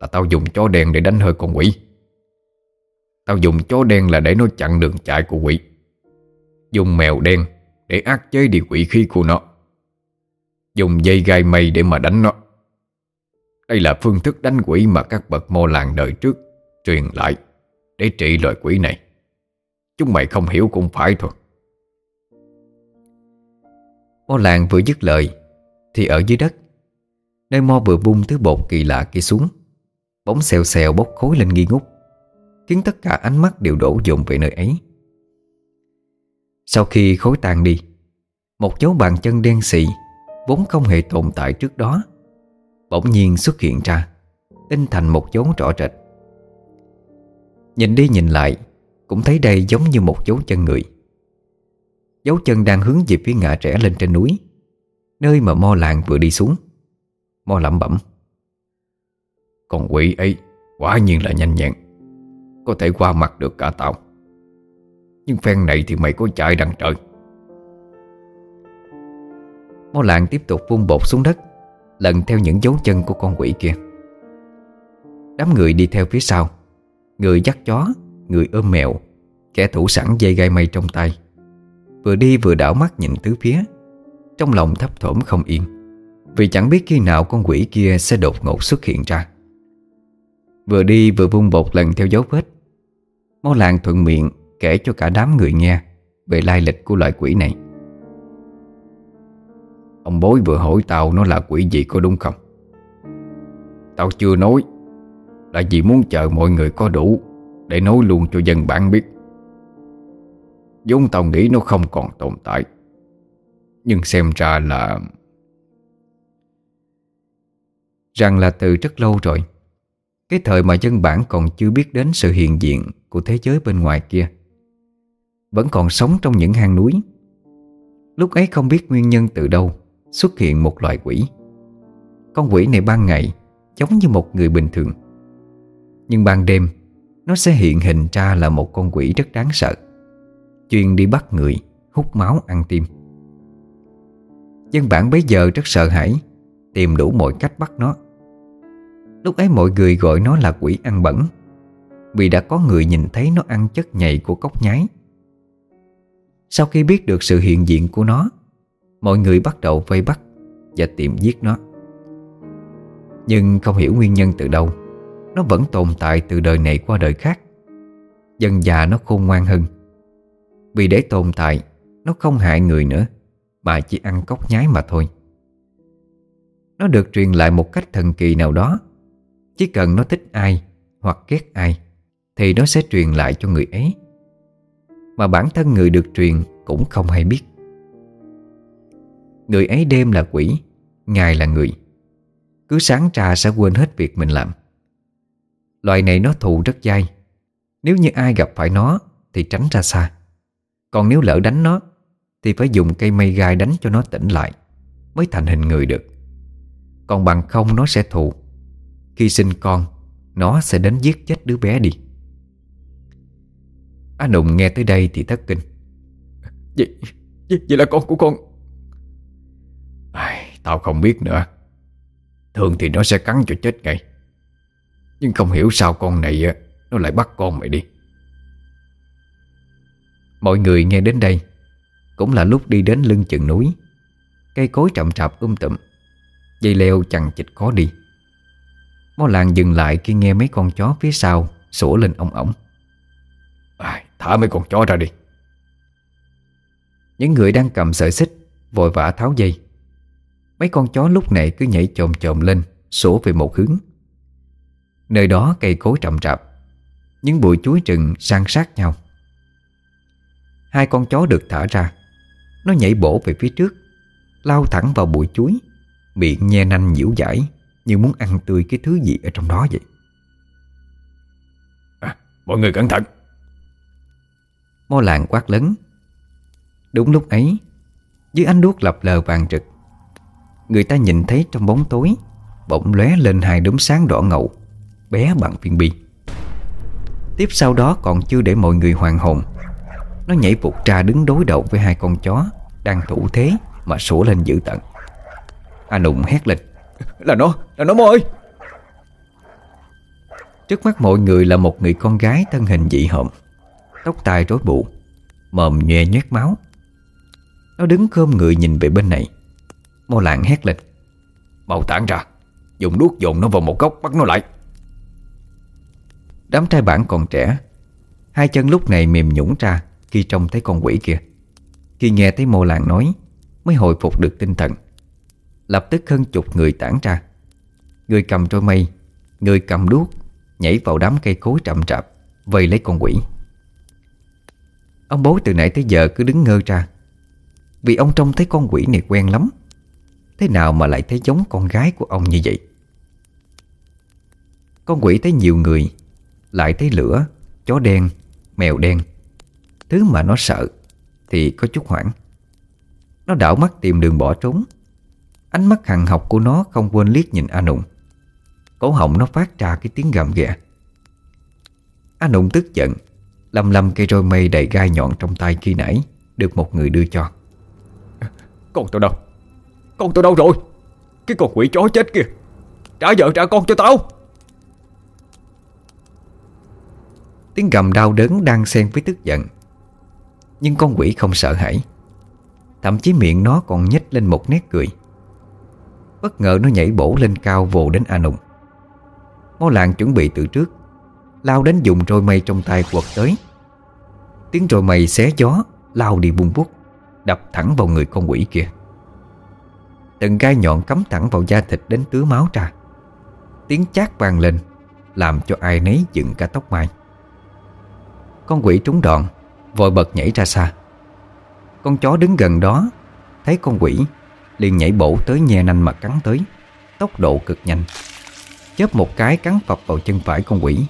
Là tao dùng chó đen để đánh hơi con quỷ. Tao dùng chó đen là để nó chặn đường chạy của quỷ. Dùng mèo đen để áp chế đi quỷ khí của nó. Dùng dây gai mây để mà đánh nó. Đây là phương thức đánh quỷ mà các bậc mô làng đời trước Truyền lại Để trị loại quỷ này. Chúng mày không hiểu cũng phải thôi. Mo làng vừa dứt lời Thì ở dưới đất, Nơi Mo vừa bung thứ bột kỳ lạ kia xuống, Bóng xèo xèo bốc khối lên nghi ngút, Khiến tất cả ánh mắt đều đổ dồn về nơi ấy. Sau khi khối tan đi, Một dấu bàn chân đen xị Vốn không hề tồn tại trước đó, Bỗng nhiên xuất hiện ra, In thành một dấu rõ rệt. Nhìn đi nhìn lại, cũng thấy đây giống như một dấu chân người. Dấu chân đang hướng về phía ngã rẽ lên trên núi, Nơi mà mo làng vừa đi xuống. Mo lẩm bẩm, Con quỷ ấy quả nhiên là nhanh nhẹn, Có thể qua mặt được cả tao. Nhưng phen này thì mày có chạy đằng trời mô làng tiếp tục vung bột xuống đất, Lần theo những dấu chân của con quỷ kia. Đám người đi theo phía sau. Người dắt chó, Người ôm mèo, Kẻ thủ sẵn dây gai mây trong tay. Vừa đi vừa đảo mắt nhìn tứ phía, Trong lòng thấp thỏm không yên, Vì chẳng biết khi nào con quỷ kia sẽ đột ngột xuất hiện ra. Vừa đi vừa vung bột lần theo dấu vết. Mô làng thuận miệng kể cho cả đám người nghe Về lai lịch của loại quỷ này. Ông bối vừa hỏi tao nó là quỷ gì có đúng không? Tao chưa nói, Là vì muốn chờ mọi người có đủ Để nói luôn cho dân bản biết. Vốn tao nghĩ nó không còn tồn tại, Nhưng xem ra là Rằng là từ rất lâu rồi, Cái thời mà dân bản còn chưa biết đến sự hiện diện Của thế giới bên ngoài kia, Vẫn còn sống trong những hang núi. Lúc ấy không biết nguyên nhân từ đâu Xuất hiện một loài quỷ. Con quỷ này ban ngày Giống như một người bình thường. Nhưng ban đêm, Nó sẽ hiện hình ra là một con quỷ rất đáng sợ, Chuyên đi bắt người, Hút máu, ăn tim. Dân bản bấy giờ rất sợ hãi, Tìm đủ mọi cách bắt nó. Lúc ấy mọi người gọi nó là quỷ ăn bẩn, Vì đã có người nhìn thấy nó ăn chất nhầy của cốc nhái. Sau khi biết được sự hiện diện của nó Mọi người bắt đầu vây bắt Và tìm giết nó. Nhưng không hiểu nguyên nhân từ đâu. Nó vẫn tồn tại từ đời này qua đời khác. Dần già nó khôn ngoan hơn. Vì để tồn tại, Nó không hại người nữa, Mà chỉ ăn cốc nhái mà thôi. Nó được truyền lại một cách thần kỳ nào đó. Chỉ cần nó thích ai Hoặc ghét ai, Thì nó sẽ truyền lại cho người ấy. Mà bản thân người được truyền Cũng không hay biết. Người ấy đêm là quỷ Ngày là người. Cứ sáng trà sẽ quên hết việc mình làm. Loài này nó thù rất dai. Nếu như ai gặp phải nó Thì tránh ra xa. Còn nếu lỡ đánh nó Thì phải dùng cây mây gai đánh cho nó tỉnh lại Mới thành hình người được. Còn bằng không nó sẽ thù. Khi sinh con Nó sẽ đến giết chết đứa bé đi. Anh Nụng nghe tới đây thì thất kinh. Vậy, vậy, vậy là con của con Tao không biết nữa. Thường thì nó sẽ cắn cho chết ngay. Nhưng không hiểu sao con này Nó lại bắt con mày đi. Mọi người nghe đến đây Cũng là lúc đi đến lưng chừng núi. Cây cối trậm trạp um tụm Dây leo chằng chịch khó đi. Mó làng dừng lại khi nghe mấy con chó phía sau Sủa lên ong ổng. À, Thả mấy con chó ra đi. Những người đang cầm sợi xích Vội vã tháo dây. Mấy con chó lúc này cứ nhảy chồm chồm lên Sủa về một hướng. Nơi đó cây cối chậm chạp Những bụi chuối rừng san sát nhau. Hai con chó được thả ra Nó nhảy bổ về phía trước Lao thẳng vào bụi chuối Miệng nhe nanh nhiễu dãi Như muốn ăn tươi cái thứ gì ở trong đó vậy. À, Mọi người cẩn thận. Mô làng quát lớn. Đúng lúc ấy Dưới ánh đuốc lập lờ vàng rực Người ta nhìn thấy trong bóng tối Bỗng lóe lên hai đốm sáng đỏ ngầu Bé bằng viên bi. Tiếp sau đó còn chưa để mọi người hoàn hồn nó nhảy vụt ra đứng đối đầu với hai con chó Đang thủ thế mà sủa lên dữ tận. A Nụng hét lên Là nó, là nó môi! Trước mắt mọi người là một người con gái thân hình dị hợm Tóc tai rối bụ Mồm nhòe nhét máu. Nó đứng khom người nhìn về bên này. Mô lạng hét lên. Mau tản ra, Dùng đuốc dồn nó vào một góc, bắt nó lại. Đám trai bản còn trẻ, Hai chân lúc này mềm nhũng ra khi trông thấy con quỷ kia. Khi nghe thấy mô làng nói, Mới hồi phục được tinh thần. Lập tức hơn chục người tản ra. Người cầm trôi mây, Người cầm đuốc, Nhảy vào đám cây cối chậm chạp Vây lấy con quỷ. Ông bố từ nãy tới giờ cứ đứng ngơ ra. Vì ông trông thấy con quỷ này quen lắm Thế nào mà lại thấy giống con gái của ông như vậy? Con quỷ thấy nhiều người, Lại thấy lửa, Chó đen, Mèo đen. Thứ mà nó sợ Thì có chút hoảng. Nó đảo mắt tìm đường bỏ trốn. Ánh mắt hằng học của nó không quên liếc nhìn A Nụng. Cổ họng nó phát ra cái tiếng gầm ghẹ. A Nụng tức giận Lầm lầm cây roi mây đầy gai nhọn trong tay khi nãy Được một người đưa cho. Còn tôi đâu? Con tôi đâu rồi? Cái con quỷ chó chết kìa Trả vợ trả con cho tao. Tiếng gầm đau đớn đang xen với tức giận. Nhưng con quỷ không sợ hãi. Thậm chí miệng nó còn nhếch lên một nét cười. Bất ngờ nó nhảy bổ lên cao vồ đến A Nùng. Mó làng chuẩn bị từ trước. Lao đến dùng roi mây trong tay quật tới. Tiếng roi mây xé gió, Lao đi bung bút, Đập thẳng vào người con quỷ kia. Từng gai nhọn cắm thẳng vào da thịt đến tứa máu ra. Tiếng chát vang lên, Làm cho ai nấy dựng cả tóc mai. Con quỷ trúng đòn, Vội bật nhảy ra xa. Con chó đứng gần đó, Thấy con quỷ, liền nhảy bổ tới nhe nanh mà cắn tới, Tốc độ cực nhanh. Chớp một cái cắn phập vào chân phải con quỷ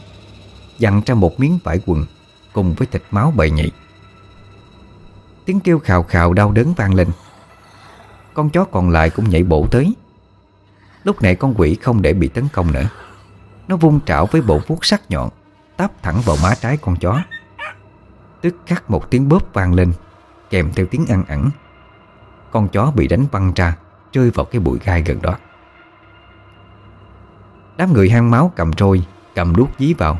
Dặn ra một miếng vải quần Cùng với thịt máu bầy nhị Tiếng kêu khào khào đau đớn vang lên. Con chó còn lại cũng nhảy bổ tới. Lúc này con quỷ không để bị tấn công nữa. Nó vung trảo với bộ vuốt sắc nhọn, Táp thẳng vào má trái con chó. Tức khắc một tiếng bóp vang lên, Kèm theo tiếng ăn ẳng Con chó bị đánh văng ra, Rơi vào cái bụi gai gần đó. Đám người hang máu cầm trôi Cầm đuốc dí vào.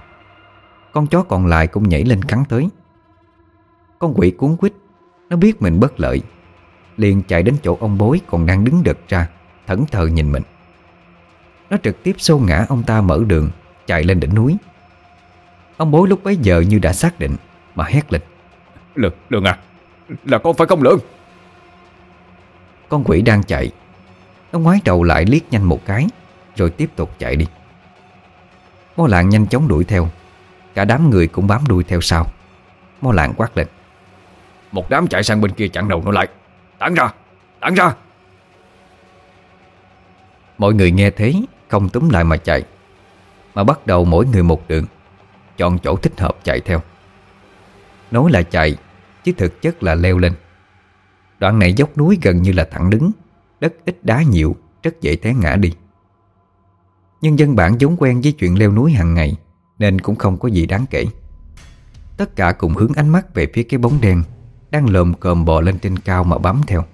Con chó còn lại cũng nhảy lên cắn tới. Con quỷ cuốn quýt, Nó biết mình bất lợi Liền chạy đến chỗ ông bối còn đang đứng đực ra Thẫn thờ nhìn mình. Nó trực tiếp xô ngã ông ta mở đường Chạy lên đỉnh núi. Ông bối lúc bấy giờ như đã xác định Mà hét lên Lượng, lượng à Là con phải không lượng Con quỷ đang chạy. Nó ngoái đầu lại liếc nhanh một cái Rồi tiếp tục chạy đi. Mô lạng nhanh chóng đuổi theo. Cả đám người cũng bám đuôi theo sau. Mô lạng quát lên Một đám chạy sang bên kia chặn đầu nó lại Tản ra, tản ra. Mọi người nghe thế Không túm lại mà chạy. Mà bắt đầu mỗi người một đường Chọn chỗ thích hợp chạy theo. Nói là chạy Chứ thực chất là leo lên. Đoạn này dốc núi gần như là thẳng đứng Đất ít đá nhiều Rất dễ té ngã đi. Nhưng dân bản vốn quen với chuyện leo núi hàng ngày Nên cũng không có gì đáng kể. Tất cả cùng hướng ánh mắt về phía cái bóng đen đang lồm cồm bò lên trên cao mà bám theo.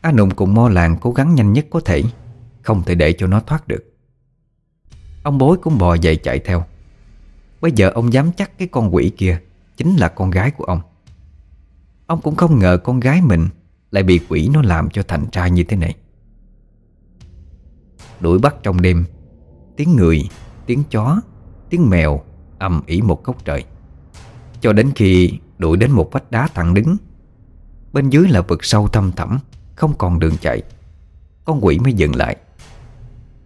A Nùng cùng mo làng cố gắng nhanh nhất có thể Không thể để cho nó thoát được. Ông bối cũng bò dậy chạy theo. Bây giờ ông dám chắc cái con quỷ kia Chính là con gái của ông. Ông cũng không ngờ con gái mình Lại bị quỷ nó làm cho thành ra như thế này. Đuổi bắt trong đêm Tiếng người, tiếng chó, tiếng mèo ầm ỉ một góc trời. Cho đến khi đuổi đến một vách đá thẳng đứng. Bên dưới là vực sâu thâm thẳm Không còn đường chạy. Con quỷ mới dừng lại.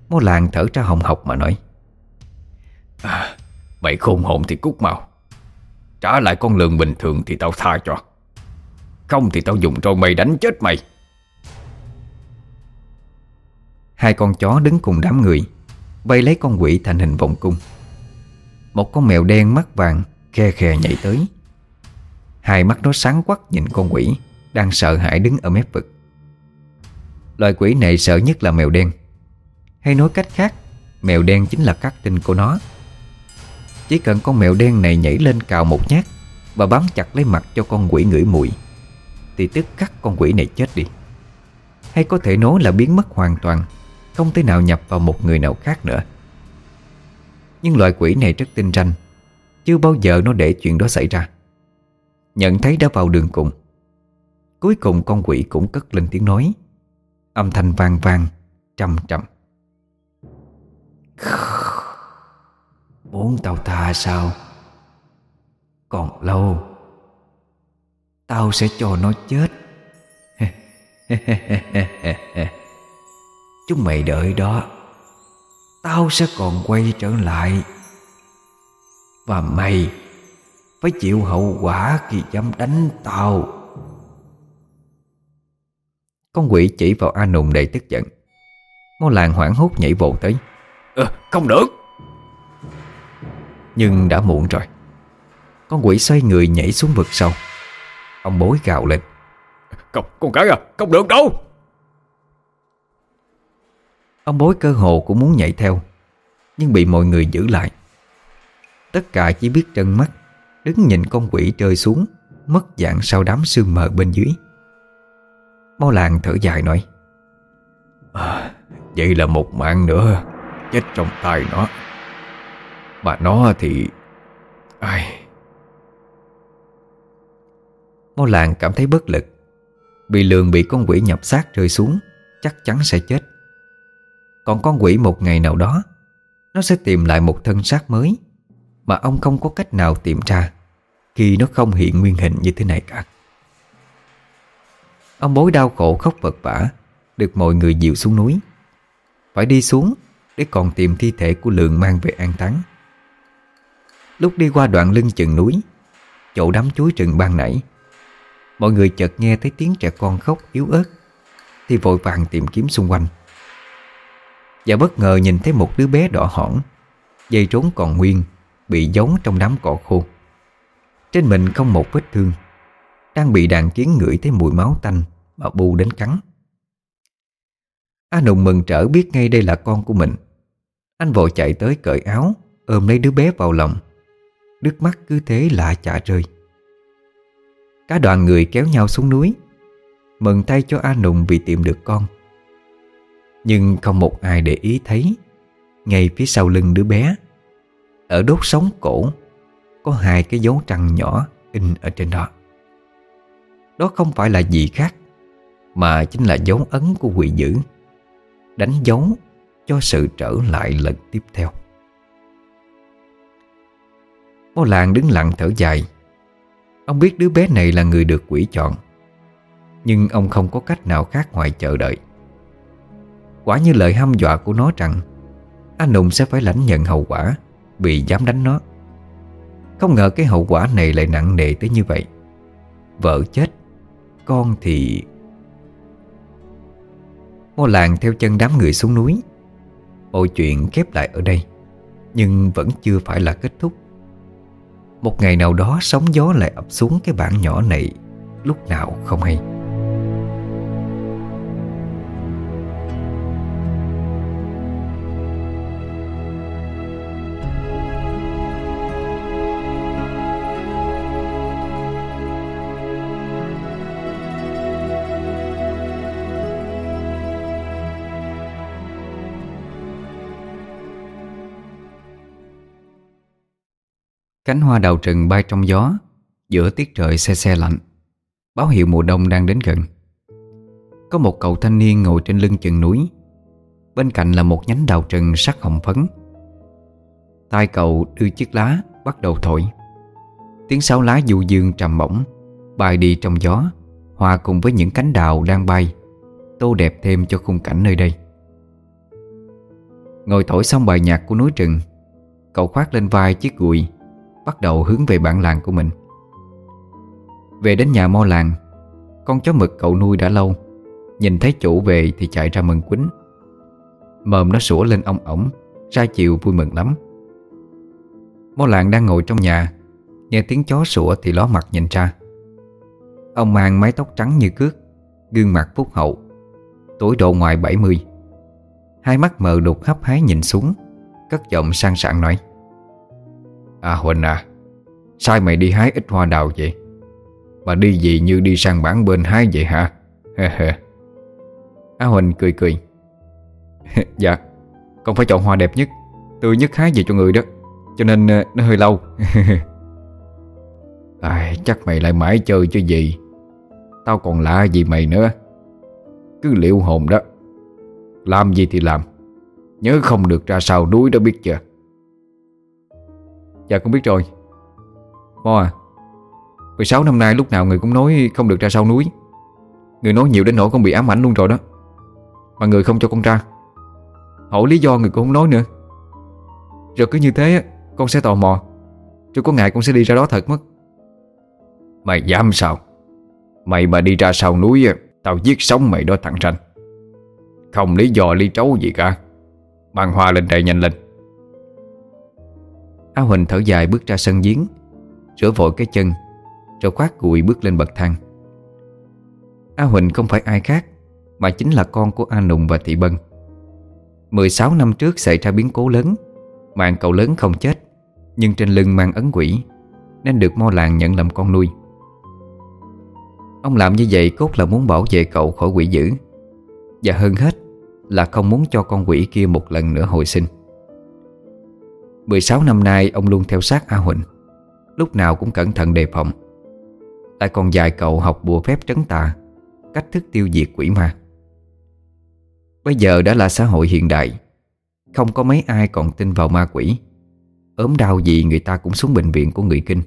Mô làng thở ra hồng hộc mà nói à, Mày khôn hồn thì cút mau. Trả lại con lường bình thường thì tao tha cho. Không thì tao dùng trôi mây đánh chết mày. Hai con chó đứng cùng đám người Vây lấy con quỷ thành hình vòng cung. Một con mèo đen mắt vàng Khe khe nhảy tới Hai mắt nó sáng quắc nhìn con quỷ, Đang sợ hãi đứng ở mép vực. Loài quỷ này sợ nhất là mèo đen. Hay nói cách khác, Mèo đen chính là các tinh của nó. Chỉ cần con mèo đen này nhảy lên cào một nhát Và bám chặt lấy mặt cho con quỷ ngửi mùi, Thì tức khắc con quỷ này chết đi. Hay có thể nói là biến mất hoàn toàn, Không thể nào nhập vào một người nào khác nữa. Nhưng loài quỷ này rất tinh ranh, Chưa bao giờ nó để chuyện đó xảy ra. Nhận thấy đã vào đường cùng. Cuối cùng con quỷ cũng cất lên tiếng nói. Âm thanh vang vang, Trầm trầm. <sighs> Muốn tao tha sao? Còn lâu, Tao sẽ cho nó chết. <laughs> Chúng mày đợi đó, Tao sẽ còn quay trở lại. Và mày phải chịu hậu quả khi dám đánh tao. Con quỷ chỉ vào A Nùng đầy tức giận. Mô làng hoảng hốt nhảy vồ tới. Ờ, Không được. Nhưng đã muộn rồi. Con quỷ xoay người nhảy xuống vực sâu. Ông bối gào lên. Không, con cái à, không được đâu. Ông bối cơ hồ cũng muốn nhảy theo Nhưng bị mọi người giữ lại. Tất cả chỉ biết trân mắt Đứng nhìn con quỷ rơi xuống Mất dạng sau đám sương mờ bên dưới. Mau làng thở dài nói à, Vậy là một mạng nữa Chết trong tay nó. Mà nó thì Ai... Mô làng cảm thấy bất lực. Bị lường bị con quỷ nhập xác rơi xuống Chắc chắn sẽ chết. Còn con quỷ một ngày nào đó Nó sẽ tìm lại một thân xác mới Mà ông không có cách nào tìm ra khi nó không hiện nguyên hình như thế này cả. Ông bối đau khổ khóc vật vả, Được mọi người dìu xuống núi. Phải đi xuống Để còn tìm thi thể của Lượng mang về an táng. Lúc đi qua đoạn lưng chừng núi, Chỗ đám chuối rừng ban nãy, Mọi người chợt nghe thấy tiếng trẻ con khóc yếu ớt, Thì vội vàng tìm kiếm xung quanh. Và bất ngờ nhìn thấy một đứa bé đỏ hỏn, Dây trốn còn nguyên, Bị giấu trong đám cỏ khô. Trên mình không một vết thương. Đang bị đàn kiến ngửi thấy mùi máu tanh Mà bu đến cắn. A Nùng mừng trở biết ngay đây là con của mình. Anh vội chạy tới cởi áo, Ôm lấy đứa bé vào lòng. Nước mắt cứ thế lạ chả rơi. Cả đoàn người kéo nhau xuống núi, Mừng tay cho A Nùng vì tìm được con. Nhưng không một ai để ý thấy, Ngay phía sau lưng đứa bé, Ở đốt sống cổ có hai cái dấu trăng nhỏ in ở trên đó. Đó không phải là gì khác, Mà chính là dấu ấn của quỷ dữ, Đánh dấu cho sự trở lại lần tiếp theo. Bố làng đứng lặng thở dài. Ông biết đứa bé này là người được quỷ chọn, Nhưng ông không có cách nào khác ngoài chờ đợi. Quả như lời hăm dọa của nó rằng, Anh Nùng sẽ phải lãnh nhận hậu quả Vì dám đánh nó. Không ngờ cái hậu quả này lại nặng nề tới như vậy. Vợ chết, Con thì Ngô làng theo chân đám người xuống núi. Mọi chuyện khép lại ở đây, Nhưng vẫn chưa phải là kết thúc. Một ngày nào đó sóng gió lại ập xuống cái bản nhỏ này, Lúc nào không hay. Cánh hoa đào trừng bay trong gió, Giữa tiết trời xe xe lạnh. Báo hiệu mùa đông đang đến gần. Có một cậu thanh niên ngồi trên lưng chừng núi. Bên cạnh là một nhánh đào trừng sắc hồng phấn. Tay cậu đưa chiếc lá Bắt đầu thổi. Tiếng sáo lá du dương trầm bổng, Bay đi trong gió, Hòa cùng với những cánh đào đang bay, Tô đẹp thêm cho khung cảnh nơi đây. Ngồi thổi xong bài nhạc của núi rừng Cậu khoác lên vai chiếc gùi. Bắt đầu hướng về bản làng của mình. Về đến nhà mo làng, Con chó mực cậu nuôi đã lâu. Nhìn thấy chủ về thì chạy ra mừng quýnh. Mờm nó sủa lên ông ổng, Ra chiều vui mừng lắm. Mo làng đang ngồi trong nhà, Nghe tiếng chó sủa thì ló mặt nhìn ra. Ông mang mái tóc trắng như cước, Gương mặt phúc hậu, Tuổi độ ngoài 70 Hai mắt mờ đục hấp hái nhìn xuống, Cất giọng sang sảng nói. À Huỳnh à sai mày đi hái ít hoa đào vậy? Mà đi gì như đi sang bản bên hái vậy hả? Á Huỳnh cười cười. <laughs> Dạ Con phải chọn hoa đẹp nhất. Tươi nhất hái về cho người đó Cho nên ờ, nó hơi lâu. <laughs> À, Chắc mày lại mãi chơi chứ gì? Tao còn lạ gì mày nữa? Cứ liệu hồn đó. Làm gì thì làm. Nhớ không được ra sau đuối đó biết chưa? Dạ con biết rồi. Mo à 16 năm nay lúc nào người cũng nói không được ra sau núi. Người nói nhiều đến nỗi con bị ám ảnh luôn rồi đó. Mà người không cho con ra. Hỏi lý do người cũng không nói nữa. Rồi cứ như thế Con sẽ tò mò. Rồi có ngày con sẽ đi ra đó thật mất. Mày dám sao? Mày mà đi ra sau núi Tao giết sống mày đó thằng ranh. Không lý do lý trấu gì cả. Mang hoa lên đây nhanh lên. A Huỳnh thở dài bước ra sân giếng, Rửa vội cái chân, Rồi khoát cùi bước lên bậc thang. A Huỳnh không phải ai khác, Mà chính là con của A Nùng và Thị Bân. 16 năm trước xảy ra biến cố lớn, Mạng cậu lớn không chết, Nhưng trên lưng mang ấn quỷ, Nên được mo làng nhận làm con nuôi. Ông làm như vậy cốt là muốn bảo vệ cậu khỏi quỷ dữ, Và hơn hết là không muốn cho con quỷ kia một lần nữa hồi sinh. 16 năm nay, ông luôn theo sát A Huỳnh. Lúc nào cũng cẩn thận đề phòng. Lại còn dạy cậu học bùa phép trấn tà, Cách thức tiêu diệt quỷ ma. Bây giờ đã là xã hội hiện đại. Không có mấy ai còn tin vào ma quỷ. Ốm đau gì người ta cũng xuống bệnh viện của người kinh.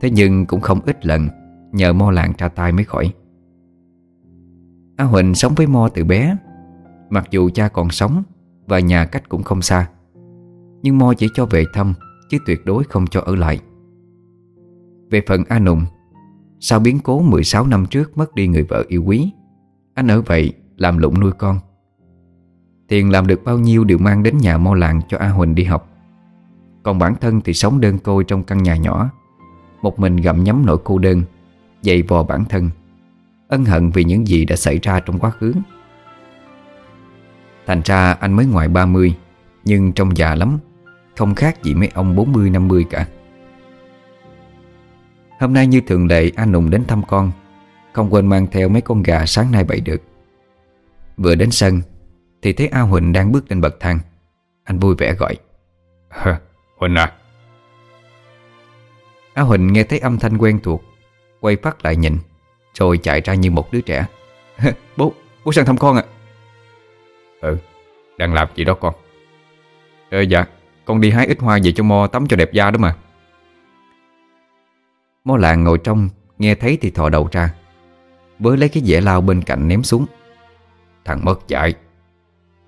Thế nhưng cũng không ít lần Nhờ Mo làng tra tay mới khỏi. A Huỳnh sống với Mo từ bé. Mặc dù cha còn sống Và nhà cách cũng không xa nhưng Mo chỉ cho về thăm, Chứ tuyệt đối không cho ở lại. Về phần A Nùng Sau biến cố 16 năm trước mất đi người vợ yêu quý, Anh ở vậy làm lụng nuôi con. Tiền làm được bao nhiêu đều mang đến nhà Mo làng cho A Huỳnh đi học. Còn bản thân thì sống đơn côi trong căn nhà nhỏ, Một mình gặm nhấm nỗi cô đơn, Dày vò bản thân, Ân hận vì những gì đã xảy ra trong quá khứ. Thành ra anh mới ngoài 30 Nhưng trông già lắm. Không khác gì mấy ông 40-50 cả. Hôm nay như thường lệ anh Nùng đến thăm con. Không quên mang theo mấy con gà sáng nay bậy được. Vừa đến sân Thì thấy A Huỳnh đang bước lên bậc thang. Anh vui vẻ gọi Huỳnh à. A Huỳnh nghe thấy âm thanh quen thuộc Quay phát lại nhìn Rồi chạy ra như một đứa trẻ. Bố, bố sang thăm con ạ. Ừ, đang làm gì đó con? Ờ dạ, con đi hái ít hoa về cho Mo tắm cho đẹp da đó mà. Mo làng ngồi trong Nghe thấy thì thò đầu ra. Với lấy cái dẻ lao bên cạnh ném xuống. Thằng mất dạy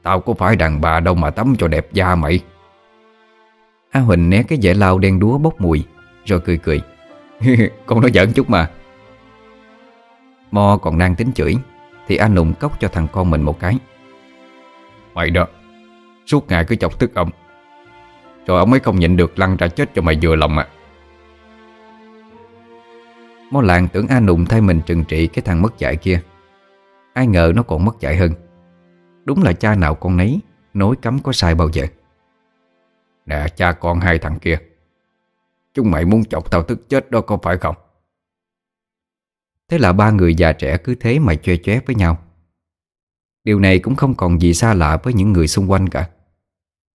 Tao có phải đàn bà đâu mà tắm cho đẹp da mày. A Huỳnh né cái dẻ lao đen đúa bốc mùi Rồi cười cười, <laughs> Con nói giỡn chút mà. Mo còn đang tính chửi Thì anh nụng cốc cho thằng con mình một cái. Mày đó Suốt ngày cứ chọc tức ông. Rồi ông ấy không nhịn được lăn ra chết cho mày vừa lòng à Mó làng tưởng A Nùng thay mình trừng trị cái thằng mất dạy kia. Ai ngờ nó còn mất dạy hơn. Đúng là cha nào con nấy, Nối cấm có sai bao giờ. Nè, cha con hai thằng kia. Chúng mày muốn chọc tao tức chết đó có phải không? Thế là ba người già trẻ cứ thế mà chê chóe với nhau. Điều này cũng không còn gì xa lạ với những người xung quanh cả.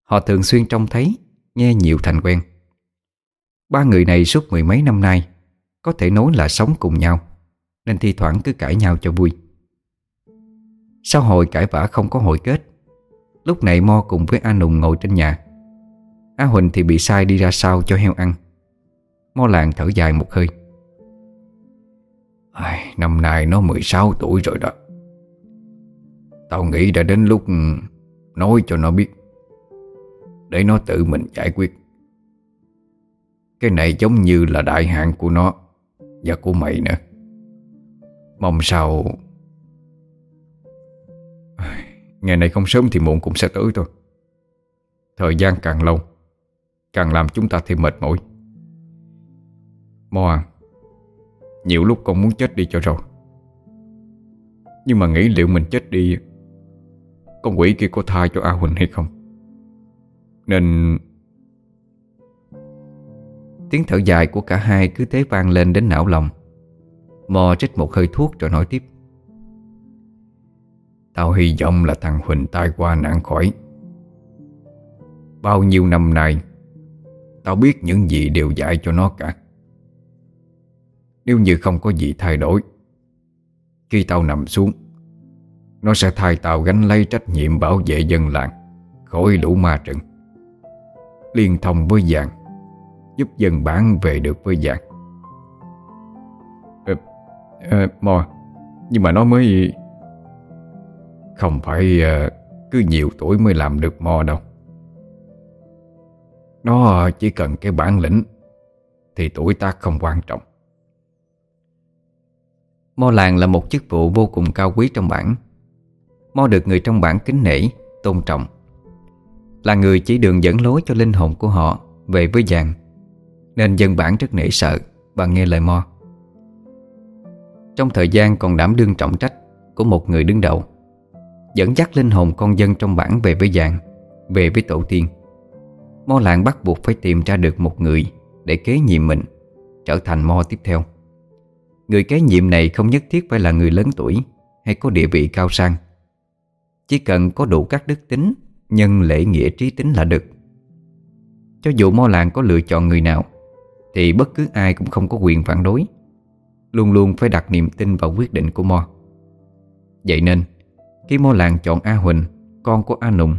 Họ thường xuyên trông thấy Nghe nhiều thành quen. Ba người này suốt mười mấy năm nay Có thể nói là sống cùng nhau Nên thi thoảng cứ cãi nhau cho vui. Sau hồi cãi vã không có hồi kết Lúc này Mo cùng với A Nùng ngồi trên nhà. A Huỳnh thì bị sai đi ra sau cho heo ăn. Mo làng thở dài một hơi. Ai, Năm nay nó 16 tuổi rồi đó. Tao nghĩ đã đến lúc Nói cho nó biết. Để nó tự mình giải quyết. Cái này giống như là đại hạn của nó Và của mày nữa. Mong sao Ngày này không sớm thì muộn cũng sẽ tới thôi. Thời gian càng lâu, Càng làm chúng ta thêm mệt mỏi. Mo à Nhiều lúc con muốn chết đi cho rồi. Nhưng mà nghĩ liệu mình chết đi, Con quỷ kia có tha cho A Huỳnh hay không? Nên Tiếng thở dài của cả hai cứ thế vang lên đến não lòng. Mò trích một hơi thuốc rồi nói tiếp. Tao hy vọng là thằng Huỳnh tai qua nạn khỏi. Bao nhiêu năm nay, Tao biết những gì đều dạy cho nó cả. Nếu như không có gì thay đổi, Khi tao nằm xuống, Nó sẽ thay tao gánh lấy trách nhiệm bảo vệ dân làng, Khỏi lũ ma trận. Liên thông với dạng Giúp dân bản về được với dạng ờ, ờ, Mò Nhưng mà nó mới Không phải uh, cứ nhiều tuổi mới làm được mò đâu. Nó chỉ cần cái bản lĩnh Thì tuổi tác không quan trọng. Mo làng là một chức vụ vô cùng cao quý trong bản. Mo được người trong bản kính nể, tôn trọng là người chỉ đường dẫn lối cho linh hồn của họ về với vàng, Nên dân bản rất nể sợ và nghe lời Mo. Trong thời gian còn đảm đương trọng trách của một người đứng đầu, Dẫn dắt linh hồn con dân trong bản về với vàng, Về với tổ tiên, Mo làng bắt buộc phải tìm ra được một người Để kế nhiệm mình, Trở thành Mo tiếp theo. Người kế nhiệm này không nhất thiết phải là người lớn tuổi Hay có địa vị cao sang, Chỉ cần có đủ các đức tính Nhân lễ nghĩa trí tính là được. Cho dù Mo làng có lựa chọn người nào, Thì bất cứ ai cũng không có quyền phản đối. Luôn luôn phải đặt niềm tin vào quyết định của Mo Vậy nên, Khi Mo làng chọn A Huỳnh, Con của A Nùng,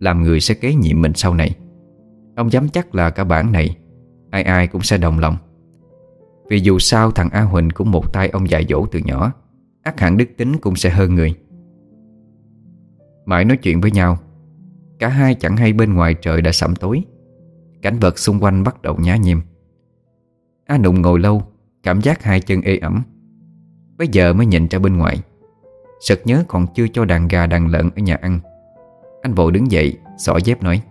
Làm người sẽ kế nhiệm mình sau này. Ông dám chắc là cả bản này, Ai ai cũng sẽ đồng lòng. Vì dù sao thằng A Huỳnh cũng một tay ông dạy dỗ từ nhỏ ắt hẳn đức tính cũng sẽ hơn người. Mãi nói chuyện với nhau Cả hai chẳng hay bên ngoài trời đã sẩm tối. Cảnh vật xung quanh bắt đầu nhá nhem. A Nụng ngồi lâu Cảm giác hai chân ê ẩm. Bây giờ mới nhìn ra bên ngoài. Sực nhớ còn chưa cho đàn gà đàn lợn ở nhà ăn. Anh vội đứng dậy Xỏ dép nói.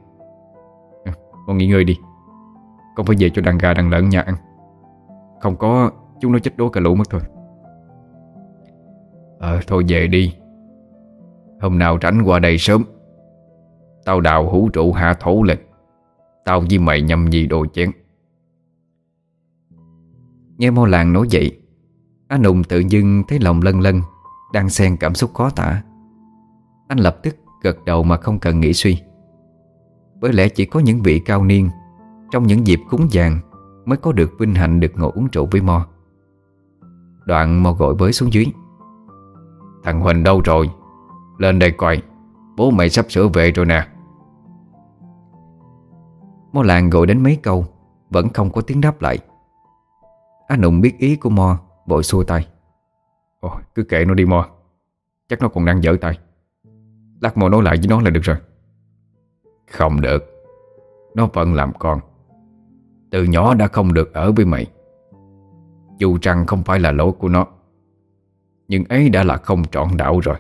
À, Con nghỉ ngơi đi. Con phải về cho đàn gà đàn lợn nhà ăn. Không có chúng nó chết đố cả lũ mất thôi. Ờ thôi về đi. Hôm nào tránh qua đây sớm. Tao đào hũ trụ hạ thổ lên Tao với mày nhâm nhi đồ chén. Nghe mô làng nói vậy Anh Nùng tự dưng thấy lòng lân lân, Đang xen cảm xúc khó tả. Anh lập tức gật đầu mà không cần nghĩ suy. Bởi lẽ chỉ có những vị cao niên, Trong những dịp cúng vàng Mới có được vinh hạnh được ngồi uống rượu với Mo Đoạn Mo gọi với xuống dưới. Thằng Huỳnh đâu rồi? Lên đây coi, Bố mày sắp sửa về rồi nè. Mo làng gọi đến mấy câu Vẫn không có tiếng đáp lại. Anh Nụng biết ý của Mo Vội xua tay. Ồ, cứ kệ nó đi Mo. Chắc nó còn đang dở tay. Lát Mo nói lại với nó là được rồi. Không được. Nó vẫn làm con. Từ nhỏ đã không được ở với mày. Dù rằng không phải là lỗi của nó Nhưng ấy đã là không trọn đạo rồi.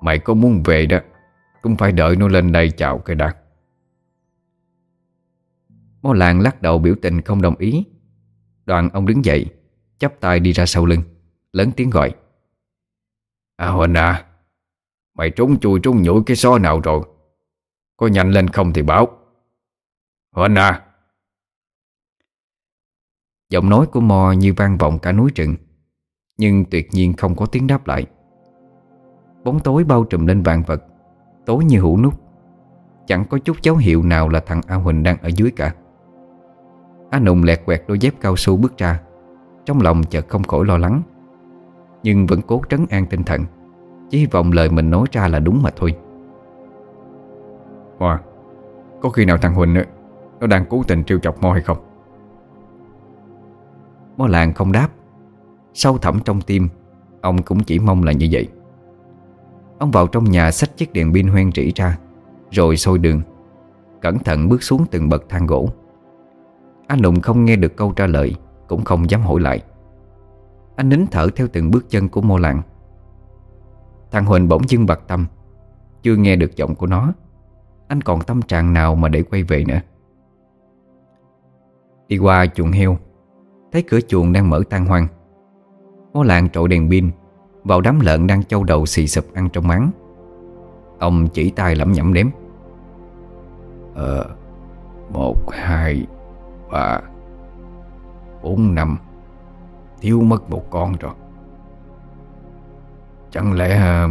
Mày có muốn về đó Cũng phải đợi nó lên đây chào cái đã Mô làng lắc đầu biểu tình không đồng ý. Đoàn ông đứng dậy, chắp tay đi ra sau lưng, Lớn tiếng gọi. À Huỳnh à Mày trúng chui trúng nhủi cái xó nào rồi? Có nhanh lên không thì báo. Huỳnh à. Giọng nói của Mo như vang vọng cả núi rừng, Nhưng tuyệt nhiên không có tiếng đáp lại. Bóng tối bao trùm lên vạn vật, Tối như hũ nút. Chẳng có chút dấu hiệu nào là thằng A Huỳnh đang ở dưới cả. A Nùng lẹt quẹt đôi dép cao su bước ra. Trong lòng chợt không khỏi lo lắng Nhưng vẫn cố trấn an tinh thần Chỉ hy vọng lời mình nói ra là đúng mà thôi. Hoa Có khi nào thằng Huỳnh Nó đang cố tình trêu chọc Mo hay không? Mo làng không đáp. Sâu thẳm trong tim Ông cũng chỉ mong là như vậy. Ông vào trong nhà xách chiếc đèn pin hoen rỉ ra Rồi sôi đường Cẩn thận bước xuống từng bậc thang gỗ anh Nụng không nghe được câu trả lời Cũng không dám hỏi lại. Anh nín thở theo từng bước chân của mô lạng. Thằng Huỳnh bỗng dưng bật tâm Chưa nghe được giọng của nó. Anh còn tâm trạng nào mà để quay về nữa? Đi qua chuồng heo Thấy cửa chuồng đang mở tan hoang. Mô lạng trội đèn pin Vào đám lợn đang châu đầu xì sụp ăn trong máng. Ông chỉ tay lẩm nhẩm đếm. Ờ Một, hai, ba Bốn, năm Thiếu mất một con rồi. Chẳng lẽ à,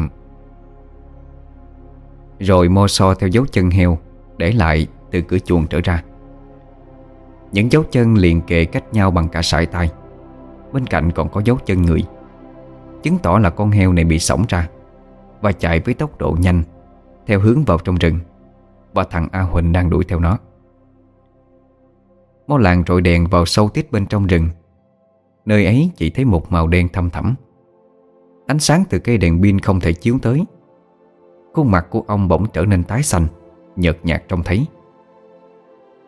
Rồi mo so theo dấu chân heo Để lại từ cửa chuồng trở ra. Những dấu chân liền kề cách nhau bằng cả sải tay. Bên cạnh còn có dấu chân người Chứng tỏ là con heo này bị sổng ra Và chạy với tốc độ nhanh Theo hướng vào trong rừng Và thằng A Huỳnh đang đuổi theo nó. Mó làng rội đèn vào sâu tít bên trong rừng. Nơi ấy chỉ thấy một màu đen thâm thẳm. Ánh sáng từ cây đèn pin không thể chiếu tới. Khuôn mặt của ông bỗng trở nên tái xanh Nhợt nhạt trông thấy.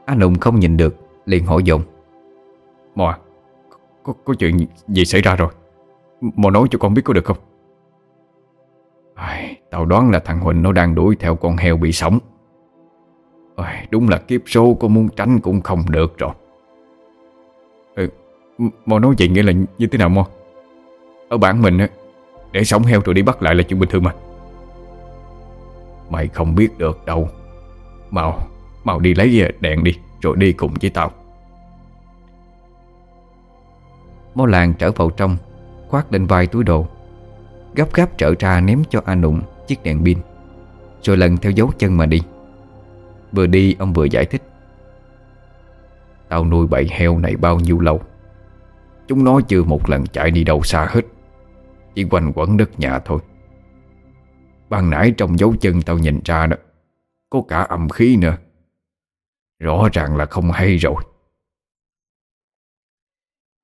Anh Nùng không nhìn được liền hỏi dồn. Mò có, có chuyện gì xảy ra rồi? Mò nói cho con biết có được không? Ai, Tao đoán là thằng Huỳnh nó đang đuổi theo con heo bị sống à, Đúng là kiếp số có muốn tránh cũng không được rồi. Ừ, Mò nói vậy nghĩa là như thế nào Mò Ở bản mình Để sống heo rồi đi bắt lại là chuyện bình thường mà. Mày không biết được đâu. Mau Mau đi lấy đèn đi Rồi đi cùng với tao. Mô làng trở vào trong khoác lên vai túi đồ Gấp gáp trở ra ném cho A Nụng Chiếc đèn pin Rồi lần theo dấu chân mà đi. Vừa đi, ông vừa giải thích. Tao nuôi bảy heo này bao nhiêu lâu? Chúng nó chưa một lần chạy đi đâu xa hết. Chỉ quanh quẩn đất nhà thôi. Ban nãy trong dấu chân tao nhìn ra đó, Có cả âm khí nữa. Rõ ràng là không hay rồi.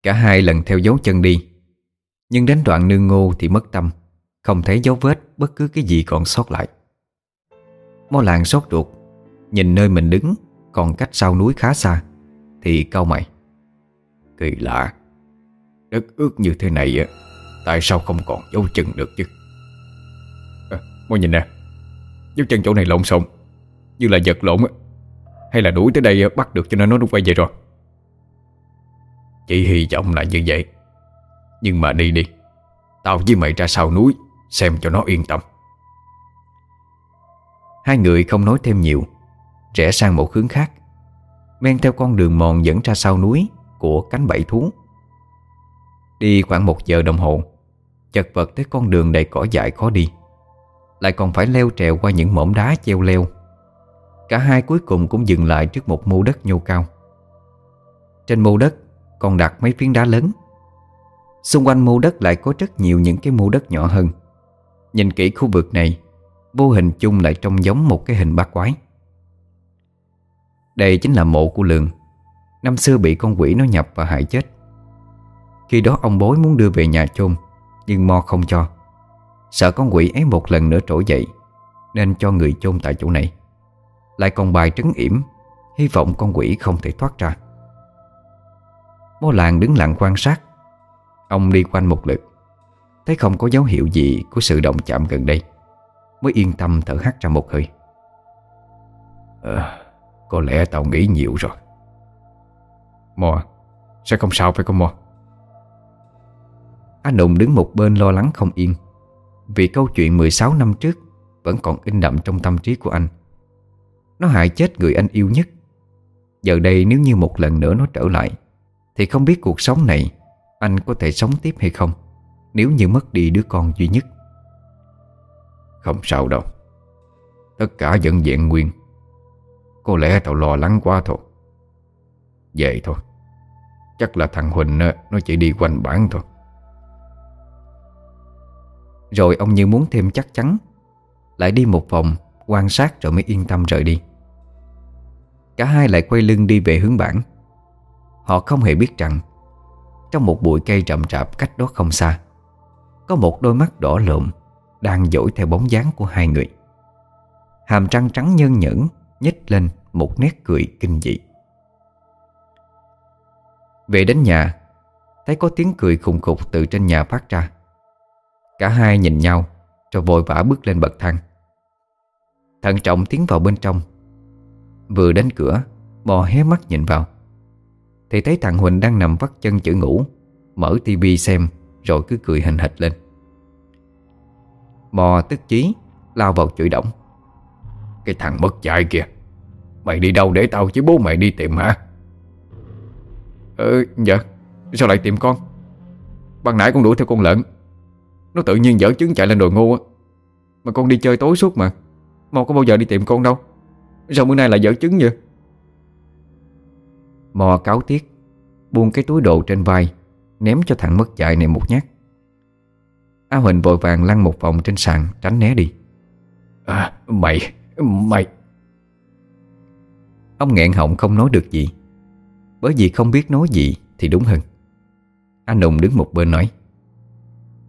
Cả hai lần theo dấu chân đi, Nhưng đến đoạn nương ngô thì mất tâm, Không thấy dấu vết bất cứ cái gì còn sót lại. Mó làng sốt ruột Nhìn nơi mình đứng Còn cách sau núi khá xa Thì cau mày. Kỳ lạ Đất ướt như thế này Tại sao không còn dấu chân được chứ? À, nhìn nè Dấu chân chỗ này lộn xộn Như là giật lộn Hay là đuổi tới đây bắt được cho nên nó quay về rồi? Chỉ hy vọng là như vậy. Nhưng mà đi đi Tao với mày ra sau núi Xem cho nó yên tâm. Hai người không nói thêm nhiều Rẽ sang một hướng khác, Men theo con đường mòn dẫn ra sau núi Của cánh bảy thú. Đi khoảng một giờ đồng hồ, Chật vật tới con đường đầy cỏ dại khó đi, Lại còn phải leo trèo qua những mỏm đá treo leo. Cả hai cuối cùng cũng dừng lại trước một mô đất nhô cao. Trên mô đất còn đặt mấy phiến đá lớn. Xung quanh mô đất lại có rất nhiều những cái mô đất nhỏ hơn. Nhìn kỹ khu vực này, Vô hình chung lại trông giống một cái hình bát quái. Đây chính là mộ của Lường. Năm xưa bị con quỷ nó nhập và hại chết. Khi đó ông bối muốn đưa về nhà chôn Nhưng Mo không cho. Sợ con quỷ ấy một lần nữa trỗi dậy Nên cho người chôn tại chỗ này. Lại còn bài trấn yểm Hy vọng con quỷ không thể thoát ra. Bố làng đứng lặng quan sát. Ông đi quanh một lượt Thấy không có dấu hiệu gì của sự động chạm gần đây. Mới yên tâm thở hắt ra một hơi. À, có lẽ tao nghĩ nhiều rồi. Mò Sẽ không sao phải không Mò Anh Nụng đứng một bên lo lắng không yên Vì câu chuyện 16 năm trước Vẫn còn in đậm trong tâm trí của anh. Nó hại chết người anh yêu nhất. Giờ đây nếu như một lần nữa nó trở lại Thì không biết cuộc sống này Anh có thể sống tiếp hay không Nếu như mất đi đứa con duy nhất. Không sao đâu. Tất cả vẫn vẹn nguyên có lẽ tao lo lắng quá thôi. Vậy thôi. Chắc là thằng Huỳnh nó chỉ đi quanh bản thôi. Rồi ông như muốn thêm chắc chắn, Lại đi một vòng, Quan sát rồi mới yên tâm rời đi. Cả hai lại quay lưng đi về hướng bản. Họ không hề biết rằng, Trong một bụi cây rậm rạp cách đó không xa, Có một đôi mắt đỏ lộm đang dỗi theo bóng dáng của hai người. Hàm răng trắng nhơn nhẫn nhếch lên một nét cười kinh dị. Về đến nhà, Thấy có tiếng cười khùng khục từ trên nhà phát ra. Cả hai nhìn nhau, Rồi vội vã bước lên bậc thang. Thận trọng tiến vào bên trong. Vừa đến cửa, Bò hé mắt nhìn vào. Thì thấy thằng Huỳnh đang nằm vắt chân chữ ngủ, Mở tivi xem, Rồi cứ cười hình hệt lên. Bò tức chí Lao vào chửi động cái thằng mất dạy kìa. Mày đi đâu để tao chứ bố mày đi tìm hả? Ừ dạ. Sao lại tìm con? Ban nãy con đuổi theo con lợn. Nó tự nhiên dở trứng chạy lên đồi ngô á. Mà con đi chơi tối suốt mà. Mò có bao giờ đi tìm con đâu. Sao bữa nay lại dở trứng vậy? Mò cáo tiếc Buông cái túi đồ trên vai Ném cho thằng mất dạy này một nhát. A Huỳnh vội vàng lăn một vòng trên sàn Tránh né đi. À, Mày, mày. Ông nghẹn họng không nói được gì. Bởi vì không biết nói gì Thì đúng hơn. Anh Nùng đứng một bên nói.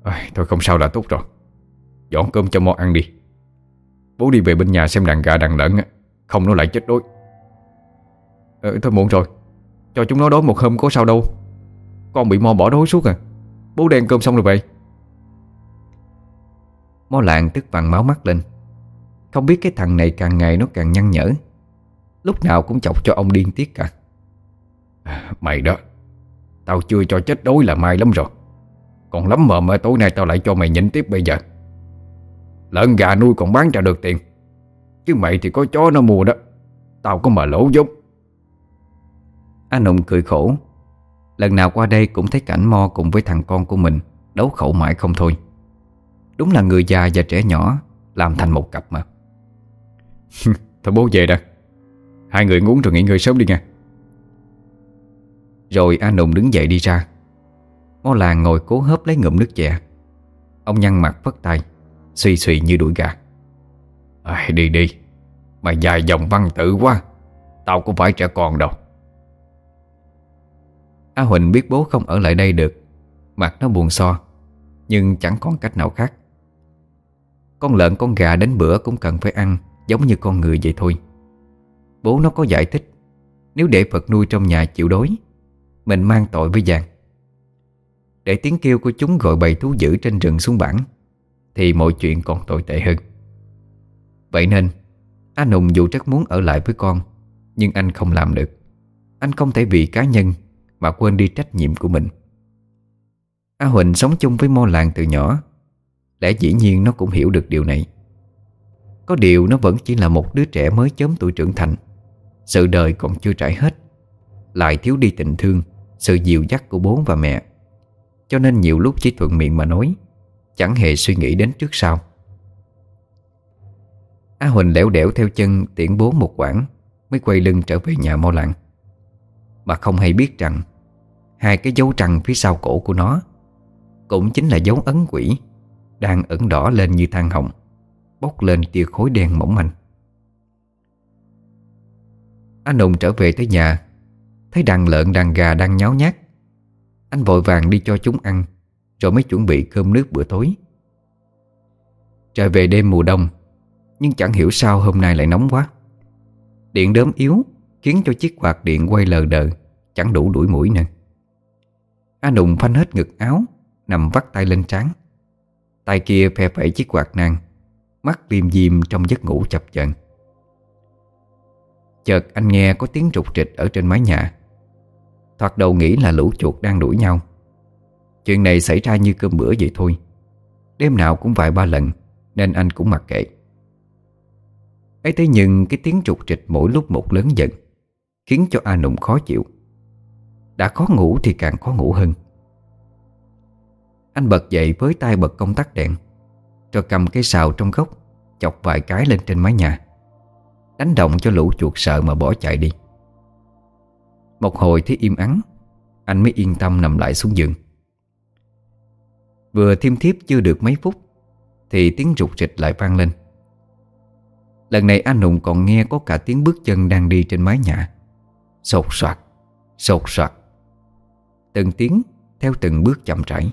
À, Thôi không sao là tốt rồi. Dọn cơm cho Mo ăn đi. Bố đi về bên nhà xem đàn gà đàn lợn Không nó lại chết đói. Ừ, Thôi muộn rồi. Cho chúng nó đói một hôm có sao đâu. Con bị Mo bỏ đói suốt à. Bố đen cơm xong rồi vậy Mò lạng tức vàng máu mắt lên. Không biết cái thằng này càng ngày nó càng nhăn nhở. Lúc nào cũng chọc cho ông điên tiết cả. Mày đó Tao chưa cho chết đói là mai lắm rồi. Còn lắm mà mà tối nay tao lại cho mày nhịn tiếp bây giờ. Lợn gà nuôi còn bán ra được tiền. Chứ mày thì có chó nó mua đó. Tao có mà lỗ dốc Anh Nụng cười khổ. Lần nào qua đây cũng thấy cảnh Mo cùng với thằng con của mình Đấu khẩu mãi không thôi. Đúng là người già và trẻ nhỏ Làm thành một cặp mà <laughs> Thôi bố về đã. Hai người ngủ rồi nghỉ ngơi sớm đi nha. Rồi A Nùng đứng dậy đi ra. Mó làng ngồi cố hớp lấy ngụm nước chè. Ông nhăn mặt vất tay Suy suy như đuổi gà. À, Đi đi. Mày dài dòng văn tự quá. Tao cũng phải trẻ con đâu. A Huỳnh biết bố không ở lại đây được. Mặt nó buồn so Nhưng chẳng còn cách nào khác. Con lợn con gà đến bữa cũng cần phải ăn. Giống như con người vậy thôi. Bố nó có giải thích Nếu để Phật nuôi trong nhà chịu đói, Mình mang tội với vàng. Để tiếng kêu của chúng gọi bầy thú dữ trên rừng xuống bản Thì mọi chuyện còn tồi tệ hơn. Vậy nên Anh Hùng dù rất muốn ở lại với con Nhưng anh không làm được. Anh không thể vì cá nhân Mà quên đi trách nhiệm của mình. A Huỳnh sống chung với Mo Làng từ nhỏ Lẽ dĩ nhiên nó cũng hiểu được điều này. Có điều nó vẫn chỉ là một đứa trẻ mới chớm tuổi trưởng thành. Sự đời còn chưa trải hết. Lại thiếu đi tình thương, Sự dịu dắt của bố và mẹ. Cho nên nhiều lúc chỉ thuận miệng mà nói, Chẳng hề suy nghĩ đến trước sau. A Huỳnh lẻo đẻo theo chân tiễn bố một quãng, Mới quay lưng trở về nhà mau lặng Mà không hay biết rằng, Hai cái dấu trăng phía sau cổ của nó Cũng chính là dấu ấn quỷ Đang ẩn đỏ lên như than hồng. Bốc lên tia khối đen mỏng manh. Anh Hùng trở về tới nhà, Thấy đàn lợn, đàn gà đang nháo nhác. Anh vội vàng đi cho chúng ăn, Rồi mới chuẩn bị cơm nước bữa tối. Trời về đêm mùa đông, Nhưng chẳng hiểu sao hôm nay lại nóng quá. Điện đớm yếu, Khiến cho chiếc quạt điện quay lờ đờ, Chẳng đủ đuổi mũi nè A Nùng phanh hết ngực áo, Nằm vắt tay lên trán. Tay kia phe phẩy chiếc quạt nang Mắt liềm diêm trong giấc ngủ chập chận Chợt anh nghe có tiếng trục trịch ở trên mái nhà. Thoạt đầu nghĩ là lũ chuột đang đuổi nhau. Chuyện này xảy ra như cơm bữa vậy thôi. Đêm nào cũng vài ba lần, Nên anh cũng mặc kệ. Ấy thế nhưng cái tiếng trục trịch mỗi lúc một lớn dần, Khiến cho A Nụng khó chịu. Đã khó ngủ thì càng khó ngủ hơn. Anh bật dậy với tay bật công tắc đèn. Rồi cầm cái xào trong góc Chọc vài cái lên trên mái nhà. Đánh động cho lũ chuột sợ mà bỏ chạy đi. Một hồi thấy im ắng Anh mới yên tâm nằm lại xuống giường. Vừa thiêm thiếp chưa được mấy phút Thì tiếng rụt rịch lại vang lên. Lần này anh Hùng còn nghe có cả tiếng bước chân đang đi trên mái nhà. Sột soạt, sột soạt. Từng tiếng theo từng bước chậm rãi.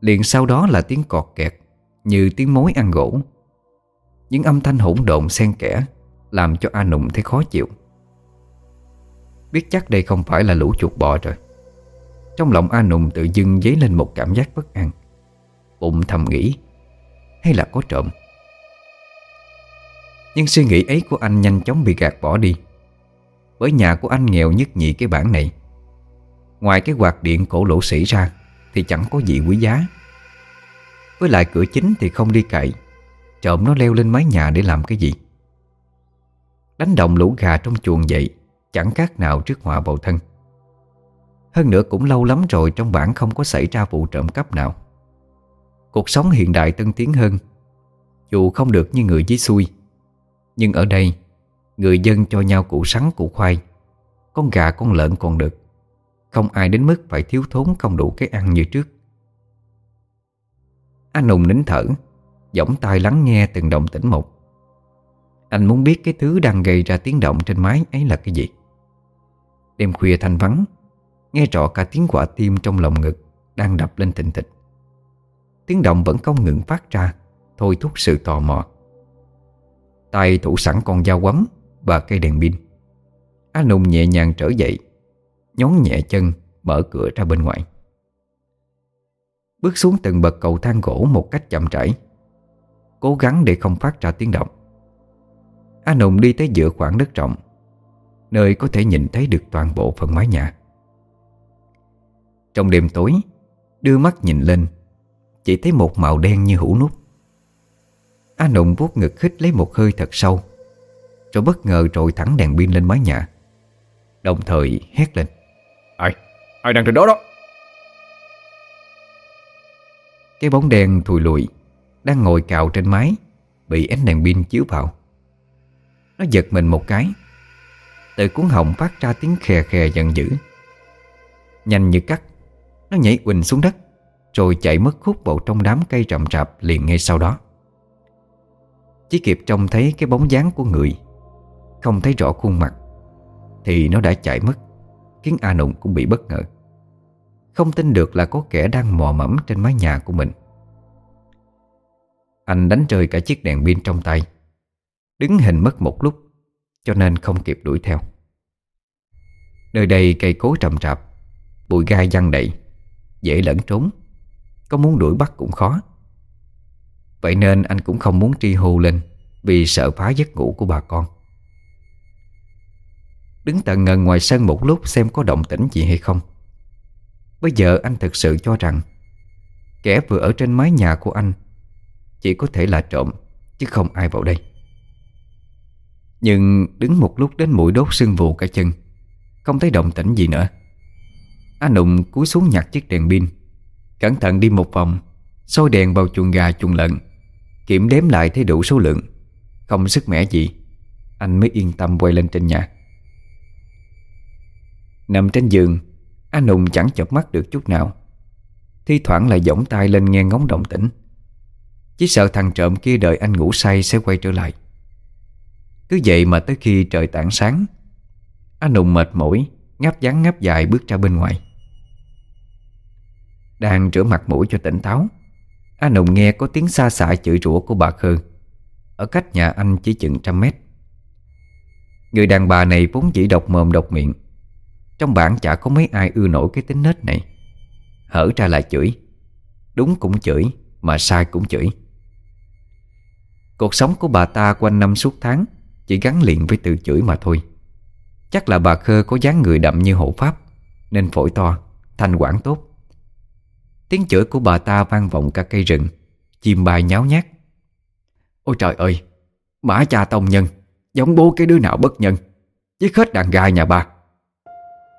Liền sau đó là tiếng cọt kẹt. Như tiếng mối ăn gỗ Những âm thanh hỗn độn xen kẽ Làm cho A Nụng thấy khó chịu. Biết chắc đây không phải là lũ chuột bò rồi. Trong lòng A Nụng tự dưng dấy lên một cảm giác bất an. Bụng thầm nghĩ, Hay là có trộm? Nhưng suy nghĩ ấy của anh nhanh chóng bị gạt bỏ đi. Bởi nhà của anh nghèo nhất nhị cái bản này, Ngoài cái quạt điện cổ lỗ sĩ ra Thì chẳng có gì quý giá. Với lại cửa chính thì không đi cậy. Trộm nó leo lên mái nhà để làm cái gì? Đánh động lũ gà trong chuồng vậy, Chẳng khác nào trước họa bầu thân. Hơn nữa cũng lâu lắm rồi Trong bản không có xảy ra vụ trộm cắp nào. Cuộc sống hiện đại tân tiến hơn. Dù không được như người dưới xuôi, Nhưng ở đây, Người dân cho nhau củ sắn củ khoai, Con gà con lợn còn được. Không ai đến mức phải thiếu thốn không đủ cái ăn như trước. Anh Hùng nín thở, Giỏng tai lắng nghe từng động tĩnh một. Anh muốn biết cái thứ đang gây ra tiếng động trên mái ấy là cái gì. Đêm khuya thanh vắng, Nghe rõ cả tiếng quả tim trong lòng ngực Đang đập lên thình thịch. Tiếng động vẫn không ngừng phát ra, Thôi thúc sự tò mò. Tay thủ sẵn con dao quắm Và cây đèn pin. Anh Nùng nhẹ nhàng trở dậy, Nhón nhẹ chân Mở cửa ra bên ngoài. Bước xuống từng bậc cầu thang gỗ Một cách chậm rãi Cố gắng để không phát ra tiếng động A Nùng đi tới giữa khoảng đất rộng, Nơi có thể nhìn thấy được toàn bộ phần mái nhà Trong đêm tối, Đưa mắt nhìn lên, Chỉ thấy một màu đen như hũ nút A Nụng vuốt ngực khích lấy một hơi thật sâu, Rồi bất ngờ trồi thẳng đèn pin lên mái nhà, Đồng thời hét lên Ai? Ai đang trên đó đó? Cái bóng đen thùi lùi Đang ngồi cào trên mái, Bị ánh đèn pin chiếu vào. Nó giật mình một cái. Từ cuốn họng phát ra tiếng khè khè giận dữ. Nhanh như cắt, Nó nhảy quỳnh xuống đất, Rồi chạy mất khúc vào trong đám cây rậm rạp liền ngay sau đó. Chỉ kịp trông thấy cái bóng dáng của người, Không thấy rõ khuôn mặt, Thì nó đã chạy mất. Khiến A Nụng cũng bị bất ngờ. Không tin được là có kẻ đang mò mẫm trên mái nhà của mình. Anh đánh rơi cả chiếc đèn pin trong tay. Đứng hình mất một lúc, Cho nên không kịp đuổi theo. Nơi đây cây cối trầm trạp Bụi gai văng đầy, Dễ lẫn trốn. Có muốn đuổi bắt cũng khó. Vậy nên anh cũng không muốn tri hô lên Vì sợ phá giấc ngủ của bà con. Đứng tận ngần ngoài sân một lúc Xem có động tĩnh gì hay không. Bây giờ anh thực sự cho rằng Kẻ vừa ở trên mái nhà của anh Chỉ có thể là trộm, Chứ không ai vào đây. Nhưng đứng một lúc đến mũi đốt sưng vụ cả chân, Không thấy động tĩnh gì nữa. Anh Nụng cúi xuống nhặt chiếc đèn pin, Cẩn thận đi một vòng, soi đèn vào chuồng gà chuồng lợn, Kiểm đếm lại thấy đủ số lượng. Không sức mẻ gì, Anh mới yên tâm quay lên trên nhà. Nằm trên giường anh Nùng chẳng chợp mắt được chút nào. Thi thoảng lại giỏng tay lên nghe ngóng động tĩnh. Chỉ sợ thằng trộm kia đợi anh ngủ say sẽ quay trở lại. Cứ vậy mà tới khi trời tảng sáng, Anh Nùng mệt mỏi, Ngáp dáng ngáp dài bước ra bên ngoài. Đang rửa mặt mũi cho tỉnh táo A Nùng nghe có tiếng xa xạ chửi rủa của bà Khơ. Ở cách nhà anh chỉ chừng trăm mét. Người đàn bà này vốn chỉ độc mồm độc miệng trong bản chả có mấy ai ưa nổi cái tính nết này. Hở ra lại chửi. Đúng cũng chửi Mà sai cũng chửi. Cuộc sống của bà ta quanh năm suốt tháng Chỉ gắn liền với từ chửi mà thôi. Chắc là bà Khơ có dáng người đậm như hộ pháp Nên phổi to, thanh quản tốt. Tiếng chửi của bà ta vang vọng cả cây rừng Chim bay nháo nhác. Ôi trời ơi Mã cha tông nhân Giống bố cái đứa nào bất nhân Giết hết đàn gà nhà bà.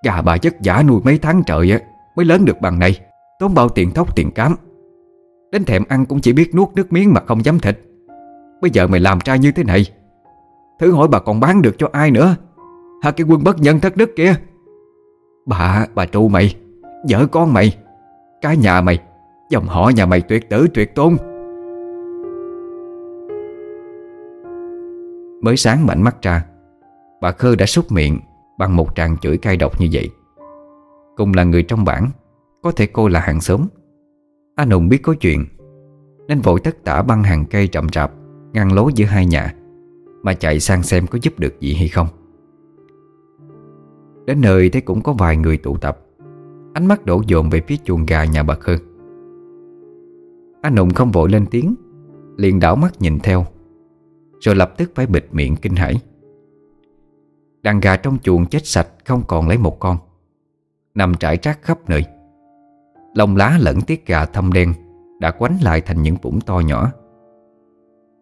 Gà bà chất giả nuôi mấy tháng trời á Mới lớn được bằng này. Tốn bao tiền thóc tiền cám. Đến thèm ăn cũng chỉ biết nuốt nước miếng mà không dám thịt. Bây giờ mày làm trai như thế này Thử hỏi bà còn bán được cho ai nữa? Hả cái quân bất nhân thất đức kia? Bà, bà tru mày Vợ con mày Cái nhà mày Dòng họ nhà mày tuyệt tử tuyệt tôn. Mới sáng mạnh mắt ra Bà Khơ đã xúc miệng. Bằng một tràng chửi cay độc như vậy. Cùng là người trong bản, Có thể cô là hàng xóm. Anh Hùng biết có chuyện, Nên vội tất tả băng hàng cây chậm rạp Ngăn lối giữa hai nhà, Mà chạy sang xem có giúp được gì hay không. Đến nơi thấy cũng có vài người tụ tập, Ánh mắt đổ dồn về phía chuồng gà nhà bà Khơ. Anh Hùng không vội lên tiếng, liền đảo mắt nhìn theo, Rồi lập tức phải bịt miệng kinh hãi. Đàn gà trong chuồng chết sạch Không còn lấy một con. Nằm trải rác khắp nơi. Lông lá lẫn tiết gà thâm đen Đã quánh lại thành những vũng to nhỏ.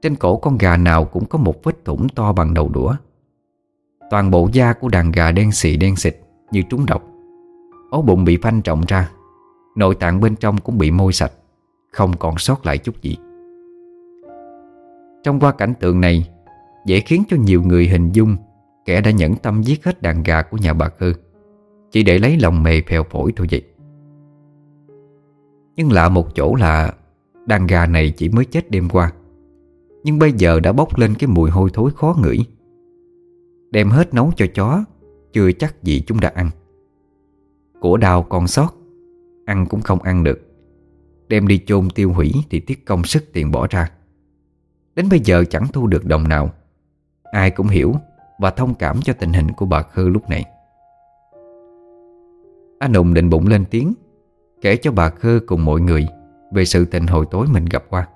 Trên cổ con gà nào cũng có một vết thủng to bằng đầu đũa. Toàn bộ da của đàn gà đen xì đen xịt Như trúng độc. Ố bụng bị phanh trọng ra. Nội tạng bên trong cũng bị môi sạch, Không còn sót lại chút gì. Trong qua cảnh tượng này, Dễ khiến cho nhiều người hình dung Kẻ đã nhẫn tâm giết hết đàn gà của nhà bà Khư. Chỉ để lấy lòng mề phèo phổi thôi vậy. Nhưng lạ một chỗ là Đàn gà này chỉ mới chết đêm qua. Nhưng bây giờ đã bốc lên cái mùi hôi thối khó ngửi. Đem hết nấu cho chó, Chưa chắc gì chúng đã ăn. Của đào còn sót, Ăn cũng không ăn được. Đem đi chôn tiêu hủy Thì tiết công sức tiền bỏ ra. Đến bây giờ chẳng thu được đồng nào. Ai cũng hiểu và thông cảm cho tình hình của bà Khơ lúc này. Anh Hùng định bụng lên tiếng, Kể cho bà Khơ cùng mọi người Về sự tình hồi tối mình gặp qua.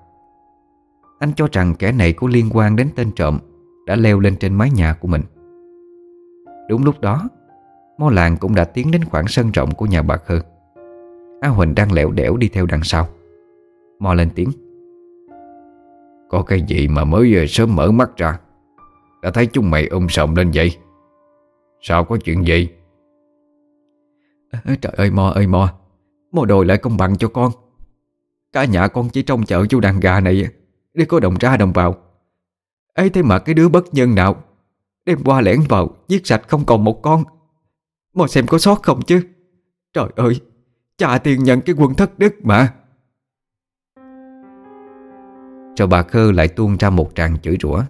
Anh cho rằng kẻ này có liên quan đến tên trộm Đã leo lên trên mái nhà của mình. Đúng lúc đó, Mô làng cũng đã tiến đến khoảng sân rộng của nhà bà Khơ A Huỳnh đang lẻo đẻo đi theo đằng sau. Mò lên tiếng. Có cái gì mà mới sớm mở mắt ra? Đã thấy chúng mày ôm sòng lên vậy. Sao có chuyện gì à, Trời ơi Mò ơi Mò Mò đòi lại công bằng cho con. Cả nhà con chỉ trông chợ chú đàn gà này Để có đồng ra đồng vào. Ấy thế mà cái đứa bất nhân nào Đêm qua lẻn vào Giết sạch không còn một con. Mò xem có sót không chứ. Trời ơi Cha tiền nhận cái quân thất đức mà. Rồi bà Khơ lại tuôn ra một tràng chửi rủa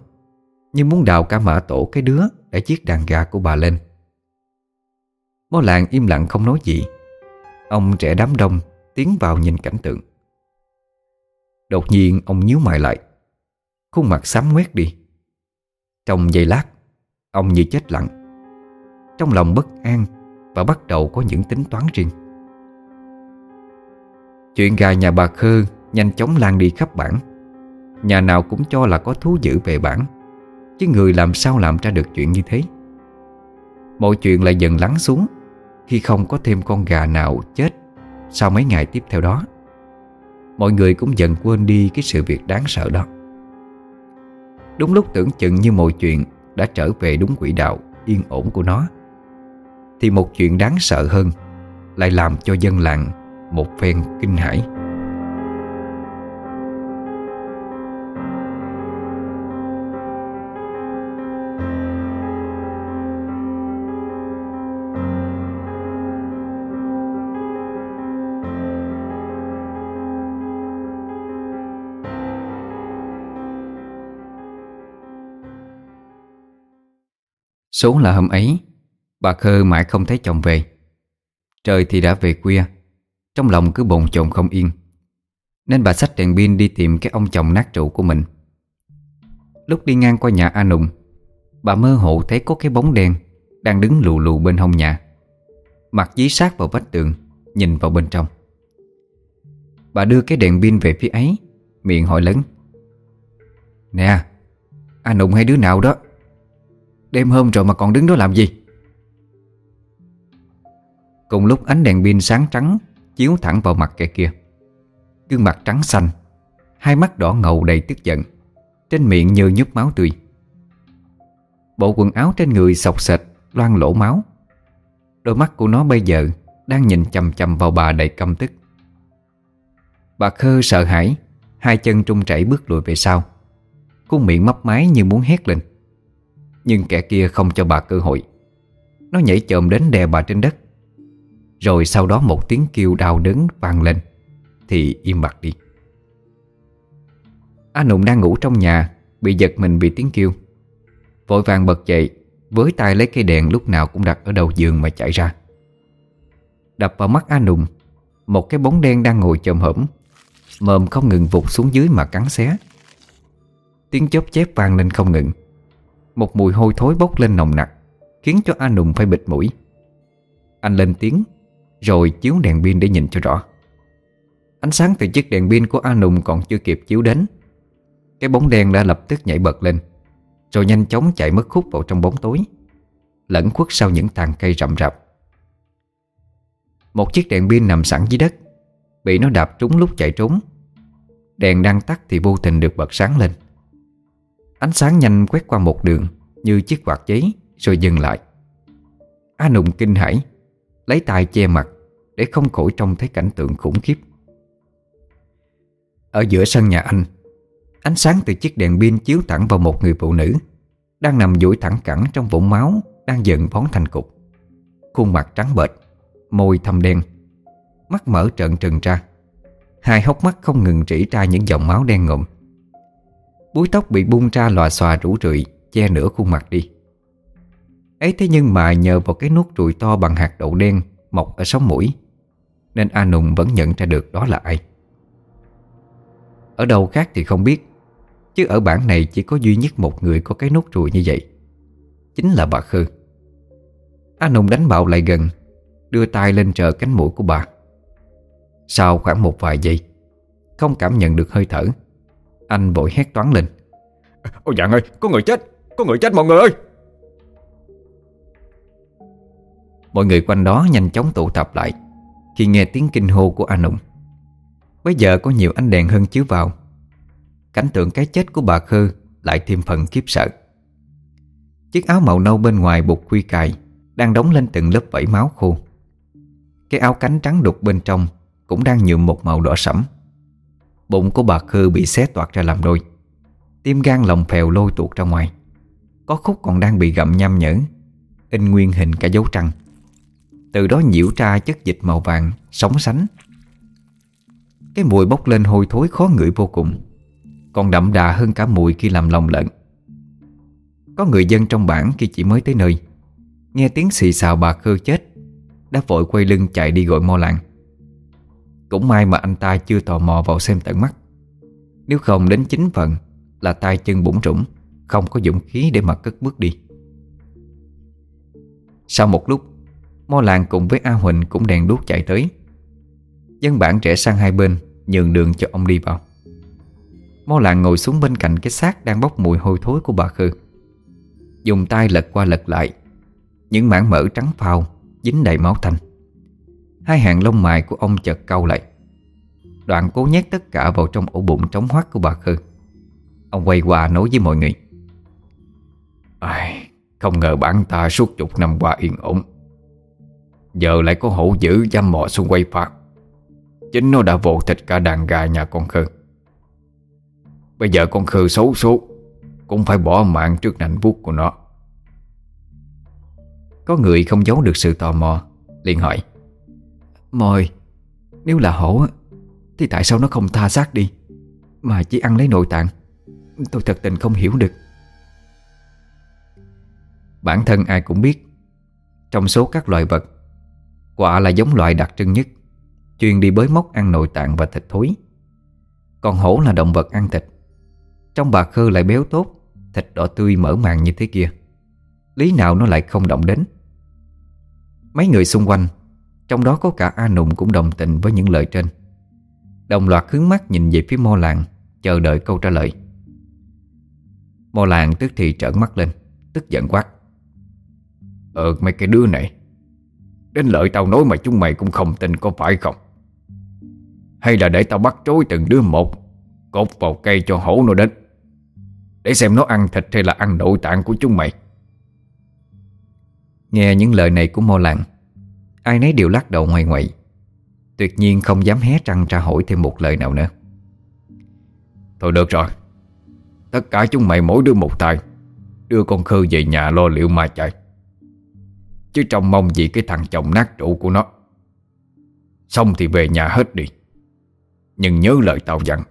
như muốn đào cả mã tổ cái đứa Để giết đàn gà của bà lên. Mó làng im lặng không nói gì. Ông trẻ đám đông Tiến vào nhìn cảnh tượng. Đột nhiên, ông nhíu mày lại. Khuôn mặt xám ngoét đi. Trong giây lát, Ông như chết lặng. Trong lòng bất an Và bắt đầu có những tính toán riêng. Chuyện gà nhà bà Khơ Nhanh chóng lan đi khắp bản Nhà nào cũng cho là có thú dữ về bản Chứ người làm sao làm ra được chuyện như thế? Mọi chuyện lại dần lắng xuống, Khi không có thêm con gà nào chết Sau mấy ngày tiếp theo đó. Mọi người cũng dần quên đi cái sự việc đáng sợ đó. Đúng lúc tưởng chừng như mọi chuyện Đã trở về đúng quỹ đạo Yên ổn của nó, Thì một chuyện đáng sợ hơn Lại làm cho dân làng Một phen kinh hãi. Số là hôm ấy, Bà Khơ mãi không thấy chồng về. Trời thì đã về khuya, Trong lòng cứ bồn chồn không yên. Nên bà xách đèn pin đi tìm cái ông chồng nát trụ của mình. Lúc đi ngang qua nhà A Nùng, Bà mơ hồ thấy có cái bóng đen Đang đứng lù lù bên hông nhà. Mặt dí sát vào vách tường, Nhìn vào bên trong. Bà đưa cái đèn pin về phía ấy, Miệng hỏi lớn. Nè, A Nùng hay đứa nào đó? Đêm hôm rồi mà còn đứng đó làm gì? Cùng lúc ánh đèn pin sáng trắng Chiếu thẳng vào mặt kẻ kia. Gương mặt trắng xanh, Hai mắt đỏ ngầu đầy tức giận, Trên miệng như nhúp máu tươi. Bộ quần áo trên người sọc sệt Loan lỗ máu. Đôi mắt của nó bây giờ Đang nhìn chầm chầm vào bà đầy căm tức. Bà Khơ sợ hãi, Hai chân trung chảy bước lùi về sau. Khuôn miệng mấp máy như muốn hét lên nhưng kẻ kia không cho bà cơ hội. Nó nhảy chồm đến đè bà trên đất. Rồi sau đó một tiếng kêu đau đớn vang lên, Thì im bặt đi. A Nụng đang ngủ trong nhà, Bị giật mình vì tiếng kêu. Vội vàng bật dậy, Với tay lấy cây đèn lúc nào cũng đặt ở đầu giường mà chạy ra. Đập vào mắt A Nùng, Một cái bóng đen đang ngồi chồm hổm, Mồm không ngừng vụt xuống dưới mà cắn xé. Tiếng chớp chép vang lên không ngừng một mùi hôi thối bốc lên nồng nặc, Khiến cho A Nùng phải bịt mũi. Anh lên tiếng, Rồi chiếu đèn pin để nhìn cho rõ. Ánh sáng từ chiếc đèn pin của A Nùng còn chưa kịp chiếu đến. Cái bóng đen đã lập tức nhảy bật lên, Rồi nhanh chóng chạy mất khúc vào trong bóng tối, Lẫn khuất sau những tàn cây rậm rạp. Một chiếc đèn pin nằm sẵn dưới đất, Bị nó đạp trúng lúc chạy trốn. Đèn đang tắt thì vô tình được bật sáng lên. Ánh sáng nhanh quét qua một đường Như chiếc quạt giấy rồi dừng lại. A Nùng kinh hãi, Lấy tay che mặt Để không khỏi trông thấy cảnh tượng khủng khiếp. Ở giữa sân nhà anh, Ánh sáng từ chiếc đèn pin chiếu thẳng vào một người phụ nữ Đang nằm duỗi thẳng cẳng trong vũng máu Đang dần bón thành cục. Khuôn mặt trắng bệch, Môi thâm đen, Mắt mở trợn trừng ra. Hai hốc mắt không ngừng rỉ ra những dòng máu đen ngụm Búi tóc bị bung ra lòa xòa rủ rượi, Che nửa khuôn mặt đi. Ấy thế nhưng mà nhờ vào cái nút ruồi to bằng hạt đậu đen Mọc ở sống mũi, Nên A Nùng vẫn nhận ra được đó là ai. Ở đâu khác thì không biết, Chứ ở bản này chỉ có duy nhất một người có cái nút ruồi như vậy, Chính là bà Khư. A Nùng đánh bạo lại gần, Đưa tay lên trợ cánh mũi của bà. Sau khoảng một vài giây, Không cảm nhận được hơi thở anh vội hét toán lên. Ôi dạng ơi có người chết Có người chết mọi người ơi. Mọi người quanh đó nhanh chóng tụ tập lại. Khi nghe tiếng kinh hô của anh Nụng Bây giờ có nhiều ánh đèn hơn chiếu vào. Cảnh tượng cái chết của bà Khơ Lại thêm phần khiếp sợ. Chiếc áo màu nâu bên ngoài bục khuy cài Đang đóng lên từng lớp vảy máu khô. Cái áo cánh trắng đục bên trong Cũng đang nhuộm một màu đỏ sẫm Bụng của bà Khư bị xé toạc ra làm đôi. Tim gan lòng phèo lôi tuột ra ngoài. Có khúc còn đang bị gặm nhăm nhở. In nguyên hình cả dấu trăng. Từ đó nhiễu ra chất dịch màu vàng, Sóng sánh. Cái mùi bốc lên hôi thối khó ngửi vô cùng. Còn đậm đà hơn cả mùi khi làm lòng lợn. Có người dân trong bản khi chỉ mới tới nơi. Nghe tiếng xì xào bà khư chết, Đã vội quay lưng chạy đi gọi mo làng cũng may mà anh ta chưa tò mò vào xem tận mắt. Nếu không đến chính phần Là tay chân bủng rủng Không có dũng khí để mà cất bước đi. Sau một lúc Mo làng cùng với A Huỳnh cũng đèn đuốc chạy tới. Dân bản trẻ sang hai bên, Nhường đường cho ông đi vào. Mo làng ngồi xuống bên cạnh cái xác Đang bốc mùi hôi thối của bà Khư. Dùng tay lật qua lật lại, Những mảng mỡ trắng phao, Dính đầy máu thanh Hai hàng lông mày của ông chợt cau lại. Đoạn cố nhét tất cả vào trong ổ bụng trống hoắt của bà Khư. Ông quay qua nói với mọi người. Ai, Không ngờ bản ta suốt chục năm qua yên ổn. Giờ lại có hổ dữ dám mò xung quay phạt Chính nó đã vồ thịt cả đàn gà nhà con Khư. Bây giờ con Khư xấu số Cũng phải bỏ mạng trước nạnh vuốt của nó. Có người không giấu được sự tò mò liền hỏi. Mời, Nếu là hổ Thì tại sao nó không tha xác đi? Mà chỉ ăn lấy nội tạng. Tôi thật tình không hiểu được. Bản thân ai cũng biết, Trong số các loài vật Quạ là giống loài đặc trưng nhất, Chuyên đi bới móc ăn nội tạng và thịt thối. Còn hổ là động vật ăn thịt. Trong bà khơ lại béo tốt, Thịt đỏ tươi mở màng như thế kia. Lý nào nó lại không động đến? Mấy người xung quanh trong đó có cả A Nùng cũng đồng tình với những lời trên. Đồng loạt hướng mắt nhìn về phía mo làng, Chờ đợi câu trả lời. Mo làng tức thì trợn mắt lên, Tức giận quát. Ờ mấy cái đứa này, Đến lợi tao nói mà chúng mày cũng không tin có phải không? Hay là để tao bắt trối từng đứa một, Cột vào cây cho hổ nó đến, Để xem nó ăn thịt hay là ăn nội tạng của chúng mày? Nghe những lời này của Mo làng Ai nấy đều lắc đầu ngoài ngoại. Tuyệt nhiên không dám hé răng tra hỏi thêm một lời nào nữa. Thôi được rồi. Tất cả chúng mày mỗi đứa một tay. Đưa con Khư về nhà lo liệu mà chạy Chứ trông mong gì cái thằng chồng nát trụ của nó. Xong thì về nhà hết đi. Nhưng nhớ lời tao dặn.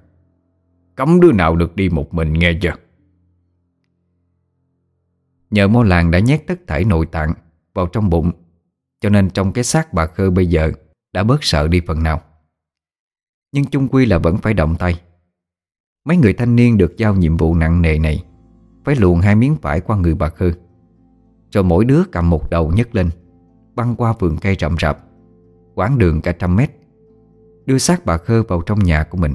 Cấm đứa nào được đi một mình nghe chưa? Nhờ mô làng đã nhét tất thảy nội tạng Vào trong bụng. Cho nên trong cái xác bà Khơ bây giờ Đã bớt sợ đi phần nào. Nhưng chung quy là vẫn phải động tay. Mấy người thanh niên được giao nhiệm vụ nặng nề này Phải luồn hai miếng vải qua người bà Khơ Rồi mỗi đứa cầm một đầu nhấc lên, Băng qua vườn cây rậm rạp, quãng đường cả trăm mét, Đưa xác bà Khơ vào trong nhà của mình.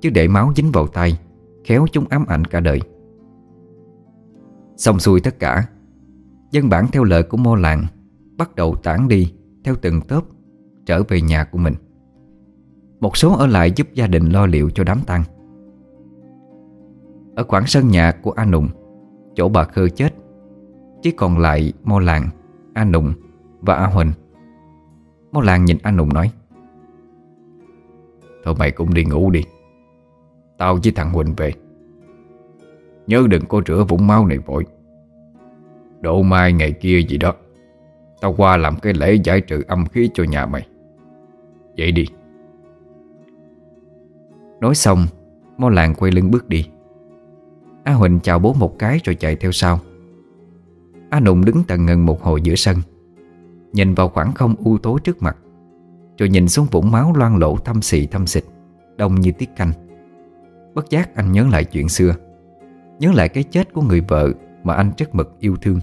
Chứ để máu dính vào tay, Khéo chúng ám ảnh cả đời. Xong xuôi tất cả, Dân bản theo lời của mô làng Bắt đầu tản đi Theo từng tớp Trở về nhà của mình. Một số ở lại giúp gia đình lo liệu cho đám tang. Ở khoảng sân nhà của A nùng, Chỗ bà Khơ chết, Chỉ còn lại mô làng, A nùng và A Huỳnh. Mô làng nhìn A nùng nói, Thôi mày cũng đi ngủ đi, Tao với thằng Huỳnh về. Nhớ đừng có rửa vũng máu này vội. Độ mai ngày kia gì đó. Tao qua làm cái lễ giải trừ âm khí cho nhà mày. Vậy đi. Nói xong Mô làng quay lưng bước đi. A Huỳnh chào bố một cái rồi chạy theo sau. A Nụng đứng tần ngần một hồi giữa sân, Nhìn vào khoảng không u tối trước mặt, Rồi nhìn xuống vũng máu loang lỗ thâm xị thâm xịt, Đông như tiết canh. Bất giác anh nhớ lại chuyện xưa, Nhớ lại cái chết của người vợ Mà anh rất mực yêu thương.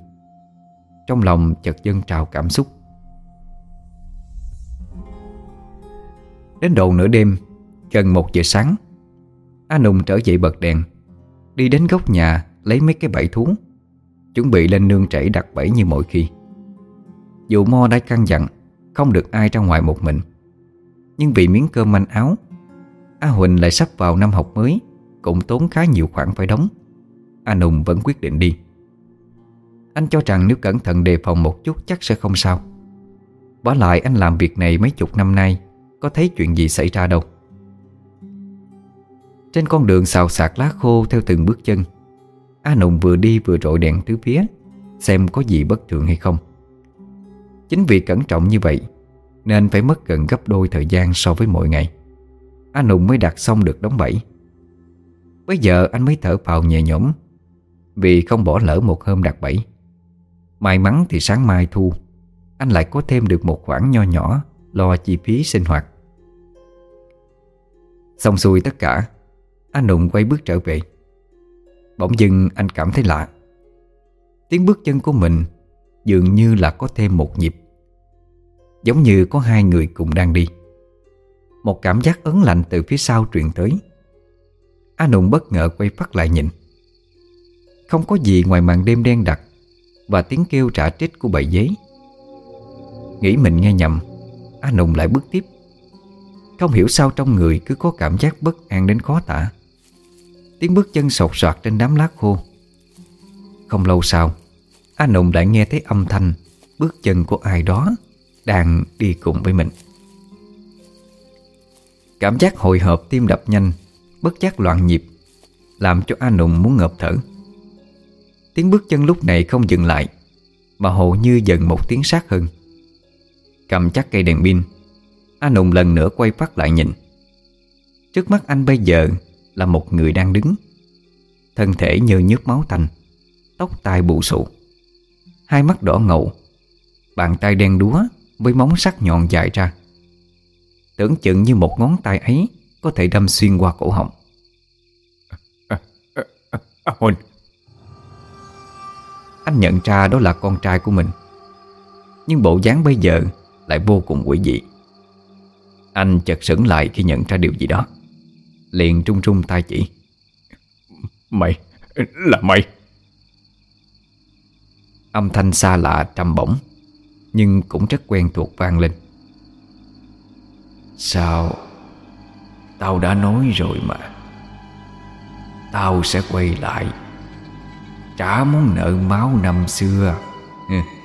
Trong lòng chợt dâng trào cảm xúc. Đến đầu nửa đêm, Gần một giờ sáng, A Nùng trở dậy bật đèn, Đi đến góc nhà lấy mấy cái bẫy thú, Chuẩn bị lên nương trảy đặt bẫy như mọi khi. Dù Mo đã căn dặn Không được ai ra ngoài một mình, Nhưng vì miếng cơm manh áo, A Huỳnh lại sắp vào năm học mới, Cũng tốn khá nhiều khoản phải đóng. A Nùng vẫn quyết định đi. Anh cho rằng nếu cẩn thận đề phòng một chút chắc sẽ không sao. Bỏ lại anh làm việc này mấy chục năm nay, Có thấy chuyện gì xảy ra đâu. Trên con đường xào sạc lá khô theo từng bước chân, A Nùng vừa đi vừa rọi đèn tứ phía, Xem có gì bất thường hay không. Chính vì cẩn trọng như vậy, Nên phải mất gần gấp đôi thời gian so với mọi ngày. Anh nùng mới đặt xong được đóng bẫy. Bây giờ anh mới thở phào nhẹ nhõm, Vì không bỏ lỡ một hôm đặt bẫy. May mắn thì sáng mai thu. Anh lại có thêm được một khoản nho nhỏ, Lo chi phí sinh hoạt. Xong xuôi tất cả, Anh Nụng quay bước trở về. Bỗng dưng anh cảm thấy lạ. Tiếng bước chân của mình Dường như là có thêm một nhịp, Giống như có hai người cùng đang đi. Một cảm giác ấn lạnh từ phía sau truyền tới. A Nụng bất ngờ quay phát lại nhìn. Không có gì ngoài màn đêm đen đặc và tiếng kêu trả trích của bầy giấy Nghĩ mình nghe nhầm, A Nùng lại bước tiếp. Không hiểu sao trong người cứ có cảm giác bất an đến khó tả. Tiếng bước chân sột soạt trên đám lá khô. Không lâu sau, A Nùng lại nghe thấy âm thanh, Bước chân của ai đó Đang đi cùng với mình. Cảm giác hồi hộp tim đập nhanh, Bất giác loạn nhịp, Làm cho A Nùng muốn ngợp thở. Tiếng bước chân lúc này không dừng lại Mà hầu như dần một tiếng sát hơn Cầm chắc cây đèn pin Anh Hùng lần nữa quay phát lại nhìn Trước mắt anh bây giờ Là một người đang đứng Thân thể như nhớt máu tanh Tóc tai bụ sụ Hai mắt đỏ ngầu Bàn tay đen đúa Với móng sắc nhọn dài ra Tưởng chừng như một ngón tay ấy Có thể đâm xuyên qua cổ họng à, à, à, à, anh nhận ra đó là con trai của mình. Nhưng bộ dáng bây giờ lại vô cùng quỷ dị. Anh chợt sững lại khi nhận ra điều gì đó. Liền trung trung tay chỉ. Mày, là mày. Âm thanh xa lạ trầm bổng Nhưng cũng rất quen thuộc vang lên. Sao Tao đã nói rồi mà? Tao sẽ quay lại. Trả món nợ máu năm xưa. <laughs>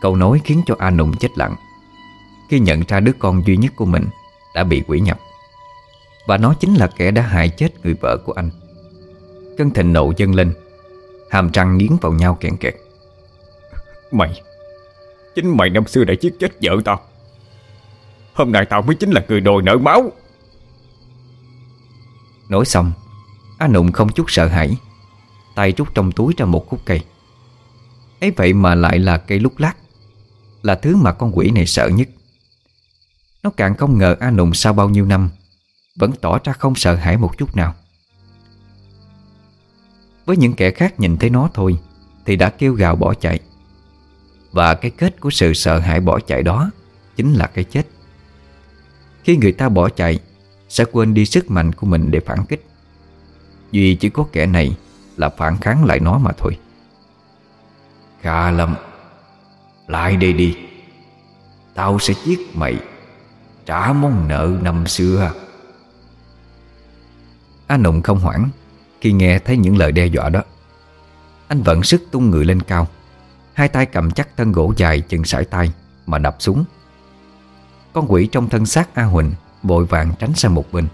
Câu nói khiến cho A Nùng chết lặng. Khi nhận ra đứa con duy nhất của mình Đã bị quỷ nhập Và nó chính là kẻ đã hại chết người vợ của anh Cơn thịnh nộ dâng lên Hàm răng nghiến vào nhau kẹn kẹt. Mày Chính mày năm xưa đã giết chết vợ tao. Hôm nay tao mới chính là người đòi nợ máu. Nói xong A Nụng không chút sợ hãi Tay rút trong túi ra một khúc cây. Ấy vậy mà lại là cây lúc lắc, là thứ mà con quỷ này sợ nhất. Nó càng không ngờ A Nùng sau bao nhiêu năm Vẫn tỏ ra không sợ hãi một chút nào. Với những kẻ khác nhìn thấy nó thôi Thì đã kêu gào bỏ chạy. Và cái kết của sự sợ hãi bỏ chạy đó Chính là cái chết. Khi người ta bỏ chạy Sẽ quên đi sức mạnh của mình để phản kích. Duy chỉ có kẻ này Là phản kháng lại nó mà thôi. Khá lắm lại đây đi. Tao sẽ giết mày, Trả món nợ năm xưa. A Nụng không hoảng Khi nghe thấy những lời đe dọa đó. Anh vận sức tung người lên cao, Hai tay cầm chắc thân gỗ dài chừng sải tay Mà đập xuống. Con quỷ trong thân xác A Huỳnh Bội vàng tránh sang một bên.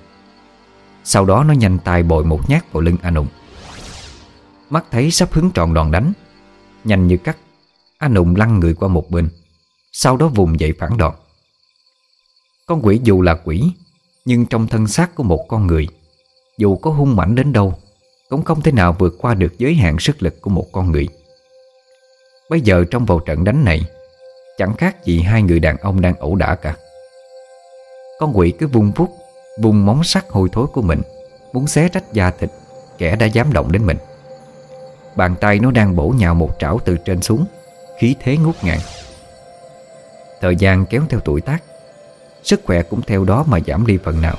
Sau đó nó nhanh tay bội một nhát vào lưng A Nụng Mắt thấy sắp hứng tròn đòn đánh, Nhanh như cắt, anh Nụng lăn người qua một bên, Sau đó vùng dậy phản đòn. Con quỷ dù là quỷ, Nhưng trong thân xác của một con người, Dù có hung mảnh đến đâu, Cũng không thể nào vượt qua được giới hạn sức lực của một con người. Bây giờ trong vào trận đánh này, Chẳng khác gì hai người đàn ông đang ẩu đả cả. Con quỷ cứ vung vút Vùng móng sắc hôi thối của mình, Muốn xé rách da thịt, Kẻ đã dám động đến mình. Bàn tay nó đang bổ nhào một trảo từ trên xuống, Khí thế ngút ngàn. Thời gian kéo theo tuổi tác, Sức khỏe cũng theo đó mà giảm đi phần nào.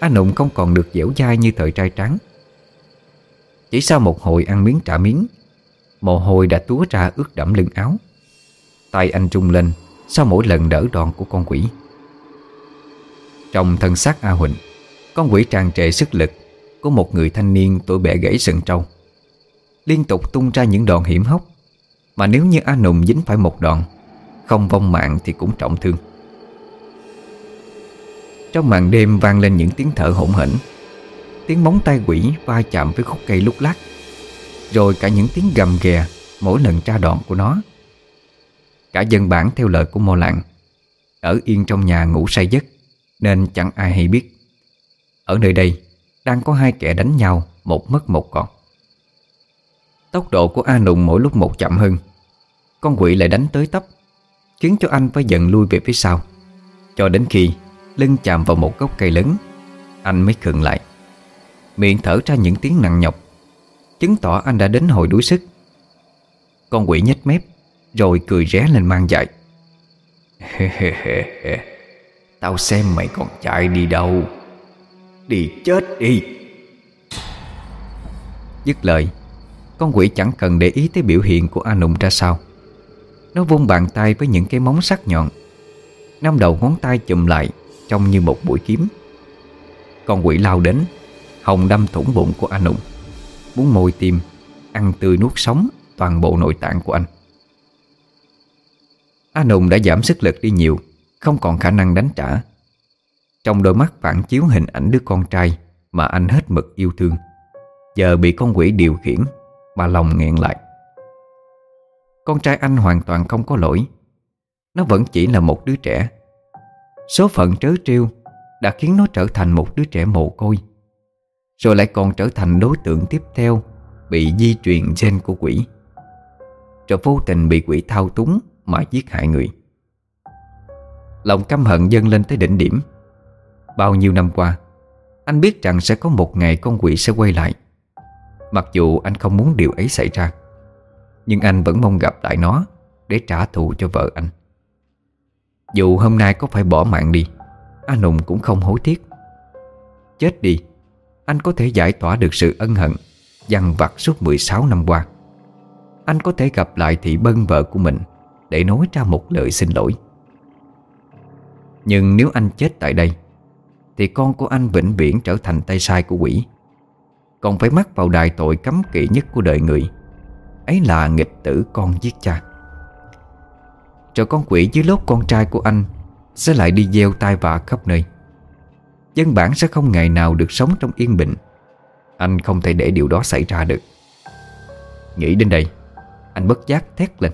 Anh Nụng không còn được dẻo dai như thời trai trắng. Chỉ sau một hồi ăn miếng trả miếng, Mồ hôi đã túa ra ướt đẫm lưng áo. Tay anh trung lên Sau mỗi lần đỡ đòn của con quỷ. Trong thân xác A Huỳnh. Con quỷ tràn trề sức lực Của một người thanh niên tuổi bẻ gãy sừng trâu. Liên tục tung ra những đòn hiểm hóc. Mà nếu như A Nùng dính phải một đòn, Không vong mạng thì cũng trọng thương. Trong màn đêm vang lên những tiếng thở hỗn hển. Tiếng móng tay quỷ va chạm với khúc cây lúc lắc Rồi cả những tiếng gầm ghè Mỗi lần tra đòn của nó. Cả dân bản theo lời của mô lạng. Ở yên trong nhà ngủ say giấc. Nên chẳng ai hay biết. Ở nơi đây, Đang có hai kẻ đánh nhau, Một mất một còn. Tốc độ của A Nùng mỗi lúc một chậm hơn. Con quỷ lại đánh tới tấp, Khiến cho anh phải dần lui về phía sau. Cho đến khi lưng chạm vào một gốc cây lớn, Anh mới khựng lại. Miệng thở ra những tiếng nặng nhọc, Chứng tỏ anh đã đến hồi đuối sức. Con quỷ nhếch mép, Rồi cười ré lên mang dại <laughs> Tao xem mày còn chạy đi đâu. Đi chết đi. Dứt lời, Con quỷ chẳng cần để ý tới biểu hiện của A Nùng ra sao. Nó vung bàn tay với những cái móng sắc nhọn, Năm đầu ngón tay chụm lại Trông như một mũi kiếm. Con quỷ lao đến, Hồng đâm thủng bụng của A Nùng, Muốn môi tim Ăn tươi nuốt sống toàn bộ nội tạng của anh. A Nùng đã giảm sức lực đi nhiều không còn khả năng đánh trả. Trong đôi mắt phản chiếu hình ảnh đứa con trai Mà anh hết mực yêu thương, Giờ bị con quỷ điều khiển, Mà lòng nghẹn lại. Con trai anh hoàn toàn không có lỗi. Nó vẫn chỉ là một đứa trẻ. Số phận trớ trêu Đã khiến nó trở thành một đứa trẻ mồ côi. Rồi lại còn trở thành đối tượng tiếp theo Bị di truyền gen của quỷ. Rồi vô tình bị quỷ thao túng Mà giết hại người. Lòng căm hận dâng lên tới đỉnh điểm. Bao nhiêu năm qua, Anh biết rằng sẽ có một ngày con quỷ sẽ quay lại. Mặc dù anh không muốn điều ấy xảy ra, Nhưng anh vẫn mong gặp lại nó Để trả thù cho vợ anh. Dù hôm nay có phải bỏ mạng đi Anh Hùng cũng không hối tiếc. Chết đi, Anh có thể giải tỏa được sự ân hận Dằn vặt suốt 16 năm qua. Anh có thể gặp lại thị bân vợ của mình Để nói ra một lời xin lỗi. Nhưng nếu anh chết tại đây, Thì con của anh vĩnh viễn trở thành tay sai của quỷ. Còn phải mắc vào đài tội cấm kỵ nhất của đời người. Ấy là nghịch tử con giết cha. Rồi con quỷ dưới lốt con trai của anh Sẽ lại đi gieo tai vạ khắp nơi. Dân bản sẽ không ngày nào được sống trong yên bình. Anh không thể để điều đó xảy ra được. Nghĩ đến đây, Anh bất giác thét lên.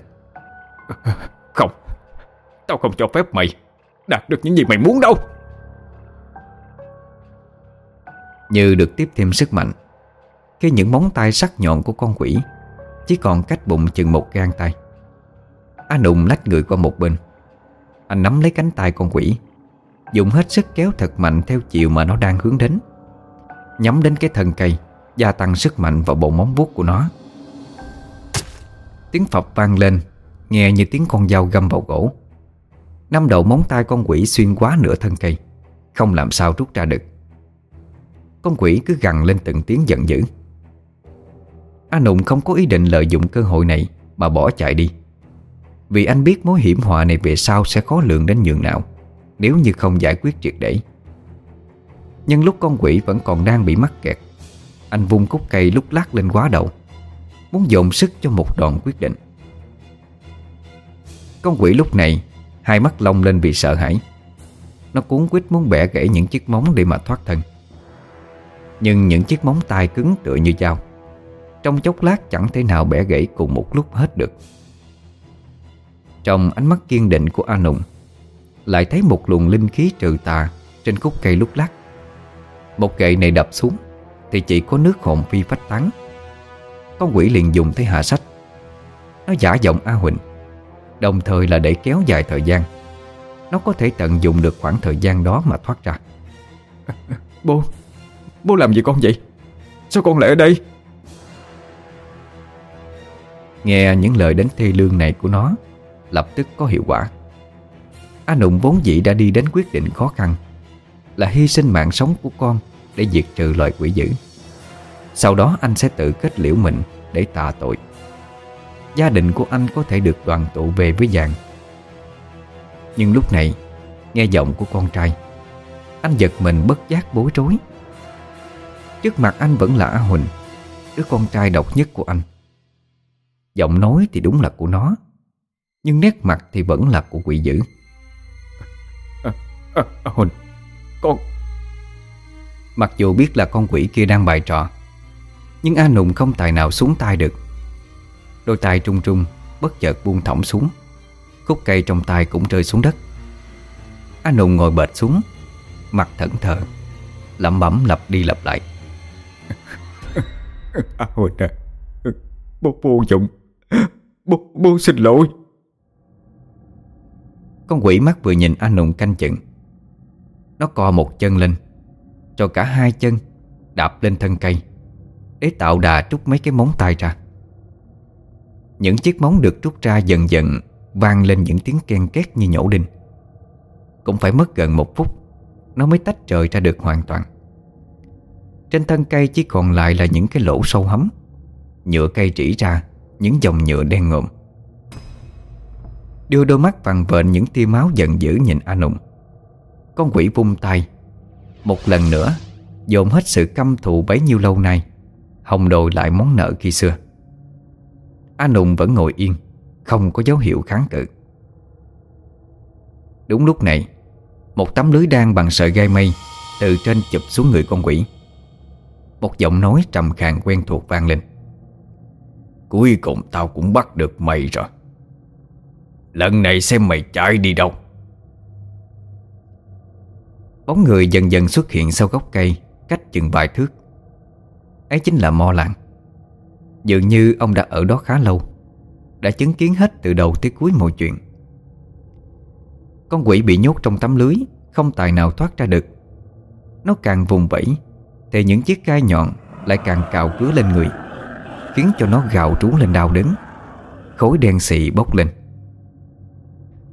<laughs> Không, Tao không cho phép mày. Đạt được những gì mày muốn đâu. Như được tiếp thêm sức mạnh, Khi những móng tay sắc nhọn của con quỷ Chỉ còn cách bụng chừng một gang tay. Anh Nùng lách người qua một bên. Anh nắm lấy cánh tay con quỷ, Dùng hết sức kéo thật mạnh theo chiều mà nó đang hướng đến. Nhắm đến cái thân cây, Gia tăng sức mạnh vào bộ móng vuốt của nó. Tiếng phập vang lên, Nghe như tiếng con dao găm vào gỗ. Năm đầu móng tay con quỷ xuyên quá nửa thân cây. Không làm sao rút ra được. Con quỷ cứ gằn lên từng tiếng giận dữ. A Nụng không có ý định lợi dụng cơ hội này Mà bỏ chạy đi. Vì anh biết mối hiểm họa này về sau Sẽ khó lường đến nhường nào, Nếu như không giải quyết triệt để. Nhưng lúc con quỷ vẫn còn đang bị mắc kẹt, Anh vung cúc cây lúc lát lên quá đầu, Muốn dồn sức cho một đòn quyết định. Con quỷ lúc này Hai mắt long lên vì sợ hãi. Nó cuốn quýt muốn bẻ gãy những chiếc móng để mà thoát thân. Nhưng những chiếc móng tay cứng tựa như dao. Trong chốc lát chẳng thể nào bẻ gãy cùng một lúc hết được. Trong ánh mắt kiên định của A Nùng, Lại thấy một luồng linh khí trừ tà Trên khúc cây lúc lắc Một gậy này đập xuống Thì chỉ có nước hồn phi phách tán. Con quỷ liền dùng tới hạ sách. Nó giả giọng A Huỳnh. Đồng thời là để kéo dài thời gian. Nó có thể tận dụng được khoảng thời gian đó mà thoát ra. Bố Bố làm gì con vậy? Sao con lại ở đây? Nghe những lời đến thê lương này của nó Lập tức có hiệu quả. A Nụng vốn dĩ đã đi đến quyết định khó khăn Là hy sinh mạng sống của con Để diệt trừ loài quỷ dữ. Sau đó anh sẽ tự kết liễu mình Để tạ tội Gia đình của anh có thể được đoàn tụ về với vàng Nhưng lúc này Nghe giọng của con trai Anh giật mình bất giác bối rối. Trước mặt anh vẫn là A Huỳnh Đứa con trai độc nhất của anh. Giọng nói thì đúng là của nó Nhưng nét mặt thì vẫn là của quỷ dữ. À, à, à, Huỳnh Con Mặc dù biết là con quỷ kia đang bài trò Nhưng A Nùng không tài nào xuống tay được Đôi tay trung trung Bất chợt buông thõng xuống. Khúc cây trong tay cũng rơi xuống đất. Anh Nùng ngồi bệt xuống Mặt thẫn thờ Lẩm bẩm lặp đi lặp lại. <laughs> À hồi nè Bố vô dụng Bố, bố xin lỗi. Con quỷ mắt vừa nhìn anh Nùng canh chừng. Nó co một chân lên Cho cả hai chân Đạp lên thân cây Để tạo đà trút mấy cái móng tay ra những chiếc móng được rút ra dần dần, Vang lên những tiếng ken két như nhổ đinh. Cũng phải mất gần một phút, Nó mới tách rời ra được hoàn toàn. Trên thân cây chỉ còn lại là những cái lỗ sâu hấm. Nhựa cây rỉ ra, Những dòng nhựa đen ngộm Đưa đôi mắt vằn vện những tia máu giận dữ nhìn A Nùng Con quỷ vung tay. Một lần nữa, Dồn hết sự căm thù bấy nhiêu lâu nay, Hồng đồi lại món nợ khi xưa. A Nùng vẫn ngồi yên, Không có dấu hiệu kháng cự. Đúng lúc này, Một tấm lưới đan bằng sợi gai mây Từ trên chụp xuống người con quỷ. Một giọng nói trầm khàn quen thuộc vang lên. Cuối cùng tao cũng bắt được mày rồi. Lần này xem mày chạy đi đâu. Bóng người dần dần xuất hiện sau gốc cây Cách chừng vài thước. Ấy chính là Mo Lạng. Dường như ông đã ở đó khá lâu Đã chứng kiến hết từ đầu tới cuối mọi chuyện. Con quỷ bị nhốt trong tấm lưới Không tài nào thoát ra được. Nó càng vùng vẫy Thì những chiếc gai nhọn lại càng cào cứa lên người Khiến cho nó gào trú lên đau đớn. Khối đen xị bốc lên.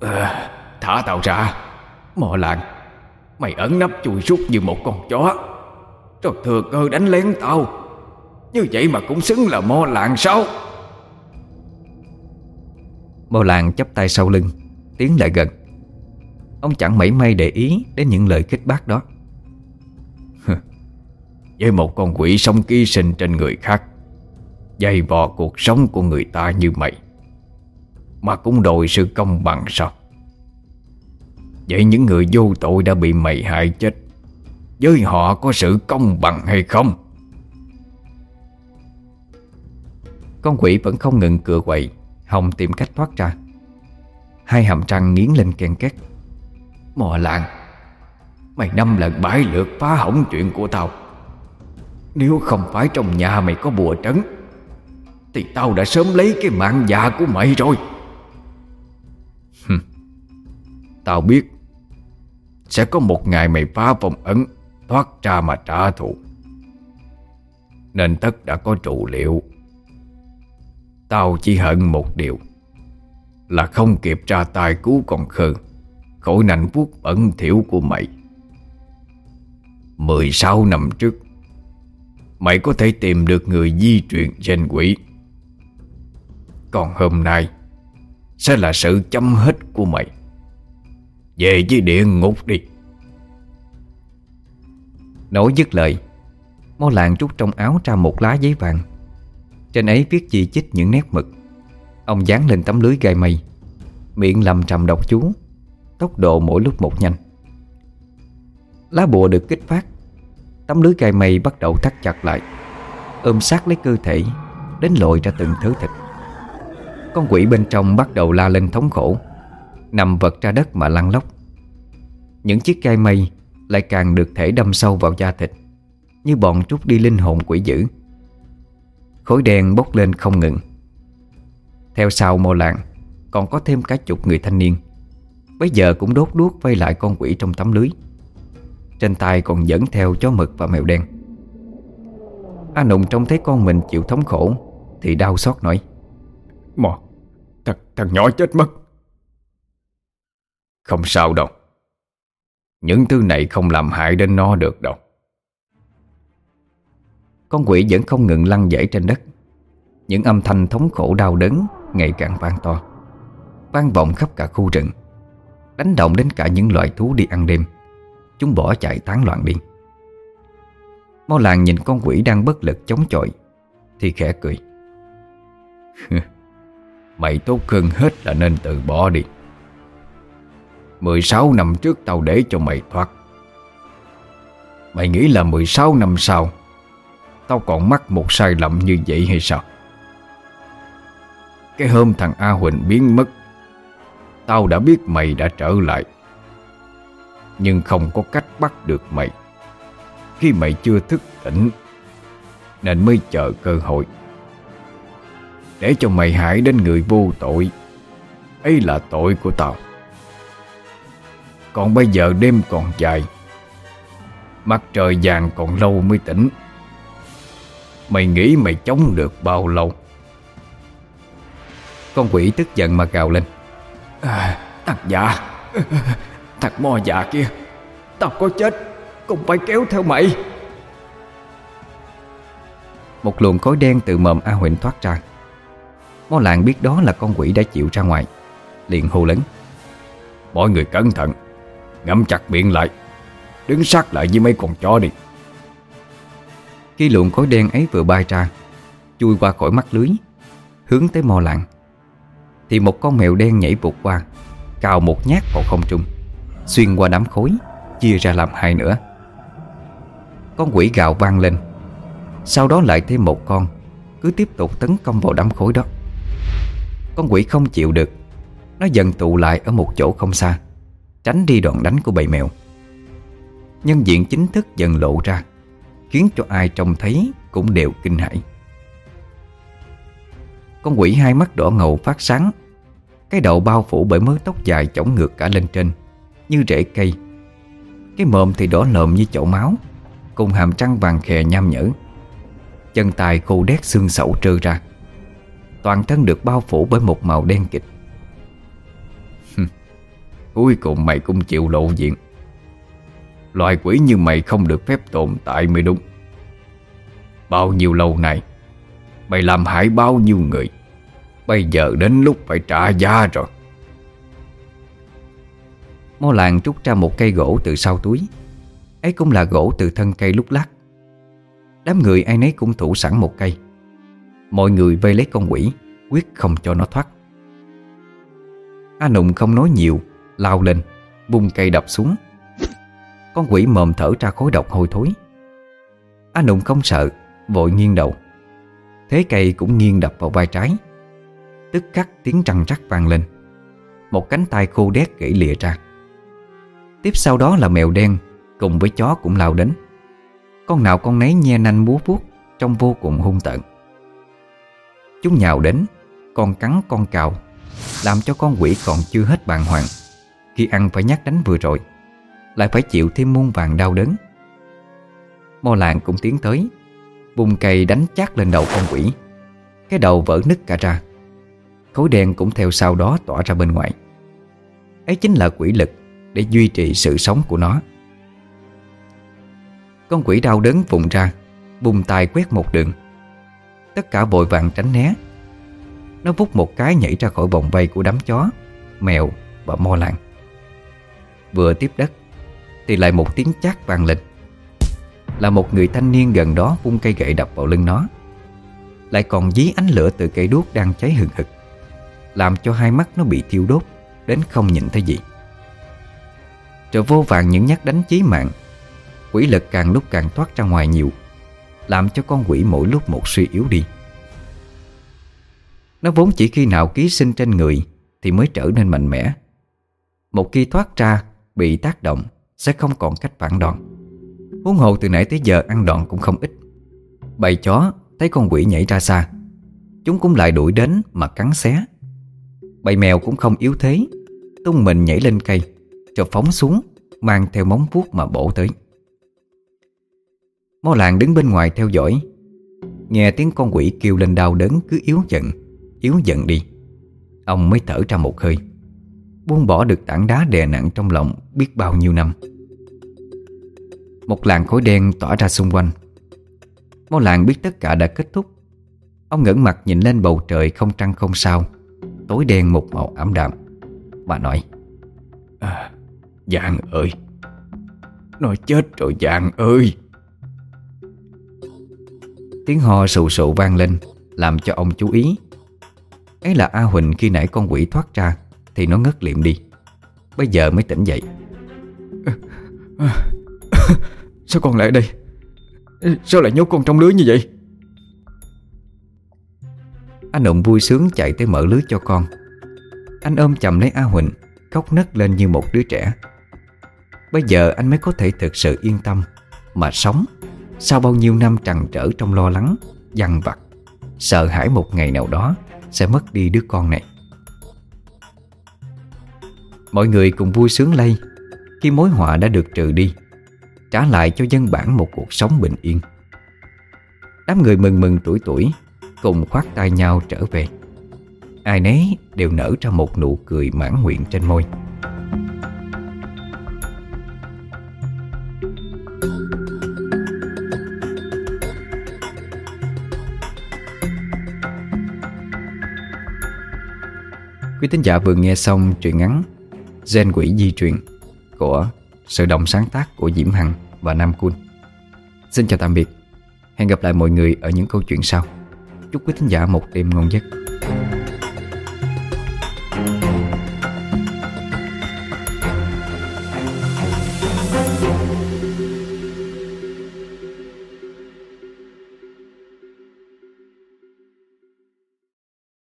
À, Thả tao ra Mò lạng Mày ẩn nấp chùi rút như một con chó. Rồi thừa cơ đánh lén tao. Như vậy mà cũng xứng là mò lạng sao? Mò lạng chắp tay sau lưng Tiến lại gần. Ông chẳng mảy may để ý đến những lời khích bác đó. Với một con quỷ sống ký sinh trên người khác Dày vò cuộc sống của người ta như mày Mà cũng đòi sự công bằng sao? Vậy những người vô tội đã bị mày hại chết Với họ có sự công bằng hay không Con quỷ vẫn không ngừng cựa quậy Hồng tìm cách thoát ra. Hai hàm răng nghiến lên ken két. Mò làng, Mày năm lần bãi lượt phá hỏng chuyện của tao. Nếu không phải trong nhà mày có bùa trấn, Thì tao đã sớm lấy cái mạng già của mày rồi. Tao biết Sẽ có một ngày mày phá vòng ấn, Thoát ra mà trả thù. Nên tất đã có trụ liệu. Tao chỉ hận một điều, Là không kịp ra tay cứu con khờ Khỏi nành vuốt bẩn thiểu của mày. 16 năm trước, Mày có thể tìm được người di truyền gen quỷ. Còn hôm nay, Sẽ là sự chấm hết của mày. Về với địa ngục đi. Nói dứt lời Mó lạng rút trong áo ra một lá giấy vàng trên ấy viết chỉ chích những nét mực. Ông dán lên tấm lưới gai mây. Miệng lầm trầm đọc chú. Tốc độ mỗi lúc một nhanh. Lá bùa được kích phát. Tấm lưới gai mây bắt đầu thắt chặt lại. Ôm sát lấy cơ thể, Đến lội ra từng thứ thịt. Con quỷ bên trong bắt đầu la lên thống khổ. Nằm vật ra đất mà lăn lóc. Những chiếc gai mây Lại càng được thể đâm sâu vào da thịt, Như bọn trút đi linh hồn quỷ dữ. Khối đen bốc lên không ngừng. Theo sau mồ làng Còn có thêm cả chục người thanh niên. Bây giờ cũng đốt đuốc vây lại con quỷ trong tấm lưới. Trên tay còn dẫn theo chó mực và mèo đen. A Nùng trông thấy con mình chịu thống khổ Thì đau xót nói. Mò Thằng, thằng nhỏ chết mất. Không sao đâu. Những thứ này không làm hại đến nó được đâu con quỷ vẫn không ngừng lăn dãy trên đất. Những âm thanh thống khổ đau đớn Ngày càng vang to, Vang vọng khắp cả khu rừng, Đánh động đến cả những loài thú đi ăn đêm. Chúng bỏ chạy tán loạn đi. Mau làng nhìn con quỷ đang bất lực chống chọi, Thì khẽ cười. cười <laughs> Mày tốt hơn hết là nên từ bỏ đi. 16 năm trước tao để cho mày thoát. Mày nghĩ là 16 năm sau Tao còn mắc một sai lầm như vậy hay sao? Cái hôm thằng A Huỳnh biến mất, Tao đã biết mày đã trở lại, Nhưng không có cách bắt được mày. Khi mày chưa thức tỉnh, Nên mới chờ cơ hội. Để cho mày hại đến người vô tội, ấy là tội của tao. Còn bây giờ đêm còn dài, Mặt trời vàng còn lâu mới tỉnh. Mày nghĩ mày chống được bao lâu? Con quỷ tức giận mà gào lên. À, Thằng già. <laughs> Thằng mo già kia. Tao có chết Cũng phải kéo theo mày. Một luồng khói đen từ mồm A Huỳnh thoát ra. Mó làng biết đó là con quỷ đã chịu ra ngoài. Liền hô lớn. Mọi người cẩn thận. Ngậm chặt miệng lại. Đứng sát lại với mấy con chó đi. Khi luồng khói đen ấy vừa bay ra, Chui qua khỏi mắt lưới, Hướng tới mò làng. Thì một con mèo đen nhảy vụt qua, Cào một nhát vào không trung, Xuyên qua đám khối Chia ra làm hai nữa Con quỷ gạo vang lên, Sau đó lại thêm một con, Cứ tiếp tục tấn công vào đám khối đó. Con quỷ không chịu được, Nó dần tụ lại ở một chỗ không xa, Tránh đi đoạn đánh của bầy mèo. Nhân diện chính thức dần lộ ra. Khiến cho ai trông thấy cũng đều kinh hãi. Con quỷ hai mắt đỏ ngầu phát sáng, Cái đầu bao phủ bởi mớ tóc dài chổng ngược cả lên trên, Như rễ cây. Cái mồm thì đỏ lợm như chậu máu, Cùng hàm răng vàng khè nham nhở. Chân tài khô đét xương sẩu trơ ra, Toàn thân được bao phủ bởi một màu đen kịch. Cuối cùng mày cũng chịu lộ diện. Loài quỷ như mày không được phép tồn tại mới đúng. Bao nhiêu lâu nay, Mày làm hại bao nhiêu người, Bây giờ đến lúc phải trả giá rồi. Mô làng trút ra một cây gỗ từ sau túi. Ấy cũng là gỗ từ thân cây lúc lát. Đám người ai nấy cũng thủ sẵn một cây. Mọi người vây lấy con quỷ, Quyết không cho nó thoát. A Nụng không nói nhiều, Lao lên, Bung cây đập xuống. Con quỷ mồm thở ra khối độc hôi thối. Anh Nụng không sợ, Vội nghiêng đầu. Thế cây cũng nghiêng đập vào vai trái. Tức khắc tiếng trăng rắc vang lên. Một cánh tay khô đét gãy lìa ra. Tiếp sau đó là mèo đen, Cùng với chó cũng lao đến. Con nào con nấy nhe nanh múa vuốt, Trông vô cùng hung tợn. Chúng nhào đến, Con cắn con cào, Làm cho con quỷ còn chưa hết bàng hoàng. Khi ăn phải nhát đánh vừa rồi lại phải chịu thêm muôn vàng đau đớn. Mo làng cũng tiến tới Bùng cây đánh chát lên đầu con quỷ. Cái đầu vỡ nứt cả ra. Khối đen cũng theo sau đó tỏa ra bên ngoài. Ấy chính là quỷ lực Để duy trì sự sống của nó. Con quỷ đau đớn vùng ra Bùng tay quét một đường. Tất cả vội vàng tránh né. Nó vút một cái nhảy ra khỏi vòng vây của đám chó, Mèo và mo làng Vừa tiếp đất thì lại một tiếng chát vang lên. Là một người thanh niên gần đó vung cây gậy đập vào lưng nó. Lại còn dí ánh lửa từ cây đuốc đang cháy hừng hực, Làm cho hai mắt nó bị thiêu đốt Đến không nhìn thấy gì. Rồi vô vàng những nhát đánh chí mạng, Quỷ lực càng lúc càng thoát ra ngoài nhiều, Làm cho con quỷ mỗi lúc một suy yếu đi. Nó vốn chỉ khi nào ký sinh trên người Thì mới trở nên mạnh mẽ. Một khi thoát ra, Bị tác động sẽ không còn cách phản đòn. Huống hồ từ nãy tới giờ ăn đòn cũng không ít. Bầy chó thấy con quỷ nhảy ra xa Chúng cũng lại đuổi đến mà cắn xé. Bầy mèo cũng không yếu thế Tung mình nhảy lên cây cho phóng xuống Mang theo móng vuốt mà bổ tới. Mó làng đứng bên ngoài theo dõi Nghe tiếng con quỷ kêu lên đau đớn cứ yếu giận, Yếu giận đi. Ông mới thở ra một hơi Buông bỏ được tảng đá đè nặng trong lòng Biết bao nhiêu năm. Một làn khối đen tỏa ra xung quanh. Mó làng biết tất cả đã kết thúc. Ông ngẩng mặt nhìn lên bầu trời không trăng không sao. Tối đen một màu ảm đạm. Bà nói à, Giang ơi. Nó chết rồi Giang ơi. Tiếng ho sụ sụ vang lên Làm cho ông chú ý. Ấy là A Huỳnh khi nãy con quỷ thoát ra Thì nó ngất liệm đi. Bây giờ mới tỉnh dậy <laughs> Sao con lại ở đây? Sao lại nhốt con trong lưới như vậy? Anh Nụng vui sướng chạy tới mở lưới cho con. Anh ôm chầm lấy A Huỳnh, Khóc nấc lên như một đứa trẻ. Bây giờ anh mới có thể thực sự yên tâm Mà sống Sau bao nhiêu năm trằn trở trong lo lắng, Dằn vặt. Sợ hãi một ngày nào đó Sẽ mất đi đứa con này. Mọi người cùng vui sướng lây Khi mối họa đã được trừ đi. Trả lại cho dân bản một cuộc sống bình yên. Đám người mừng mừng tuổi tuổi Cùng khoát tay nhau trở về. Ai nấy đều nở ra một nụ cười mãn nguyện trên môi. Quý tín giả vừa nghe xong truyện ngắn Gen quỷ di truyền của sự động sáng tác của Diễm Hằng và Nam Cun. Xin chào tạm biệt. Hẹn gặp lại mọi người ở những câu chuyện sau. Chúc quý thính giả một đêm ngon giấc.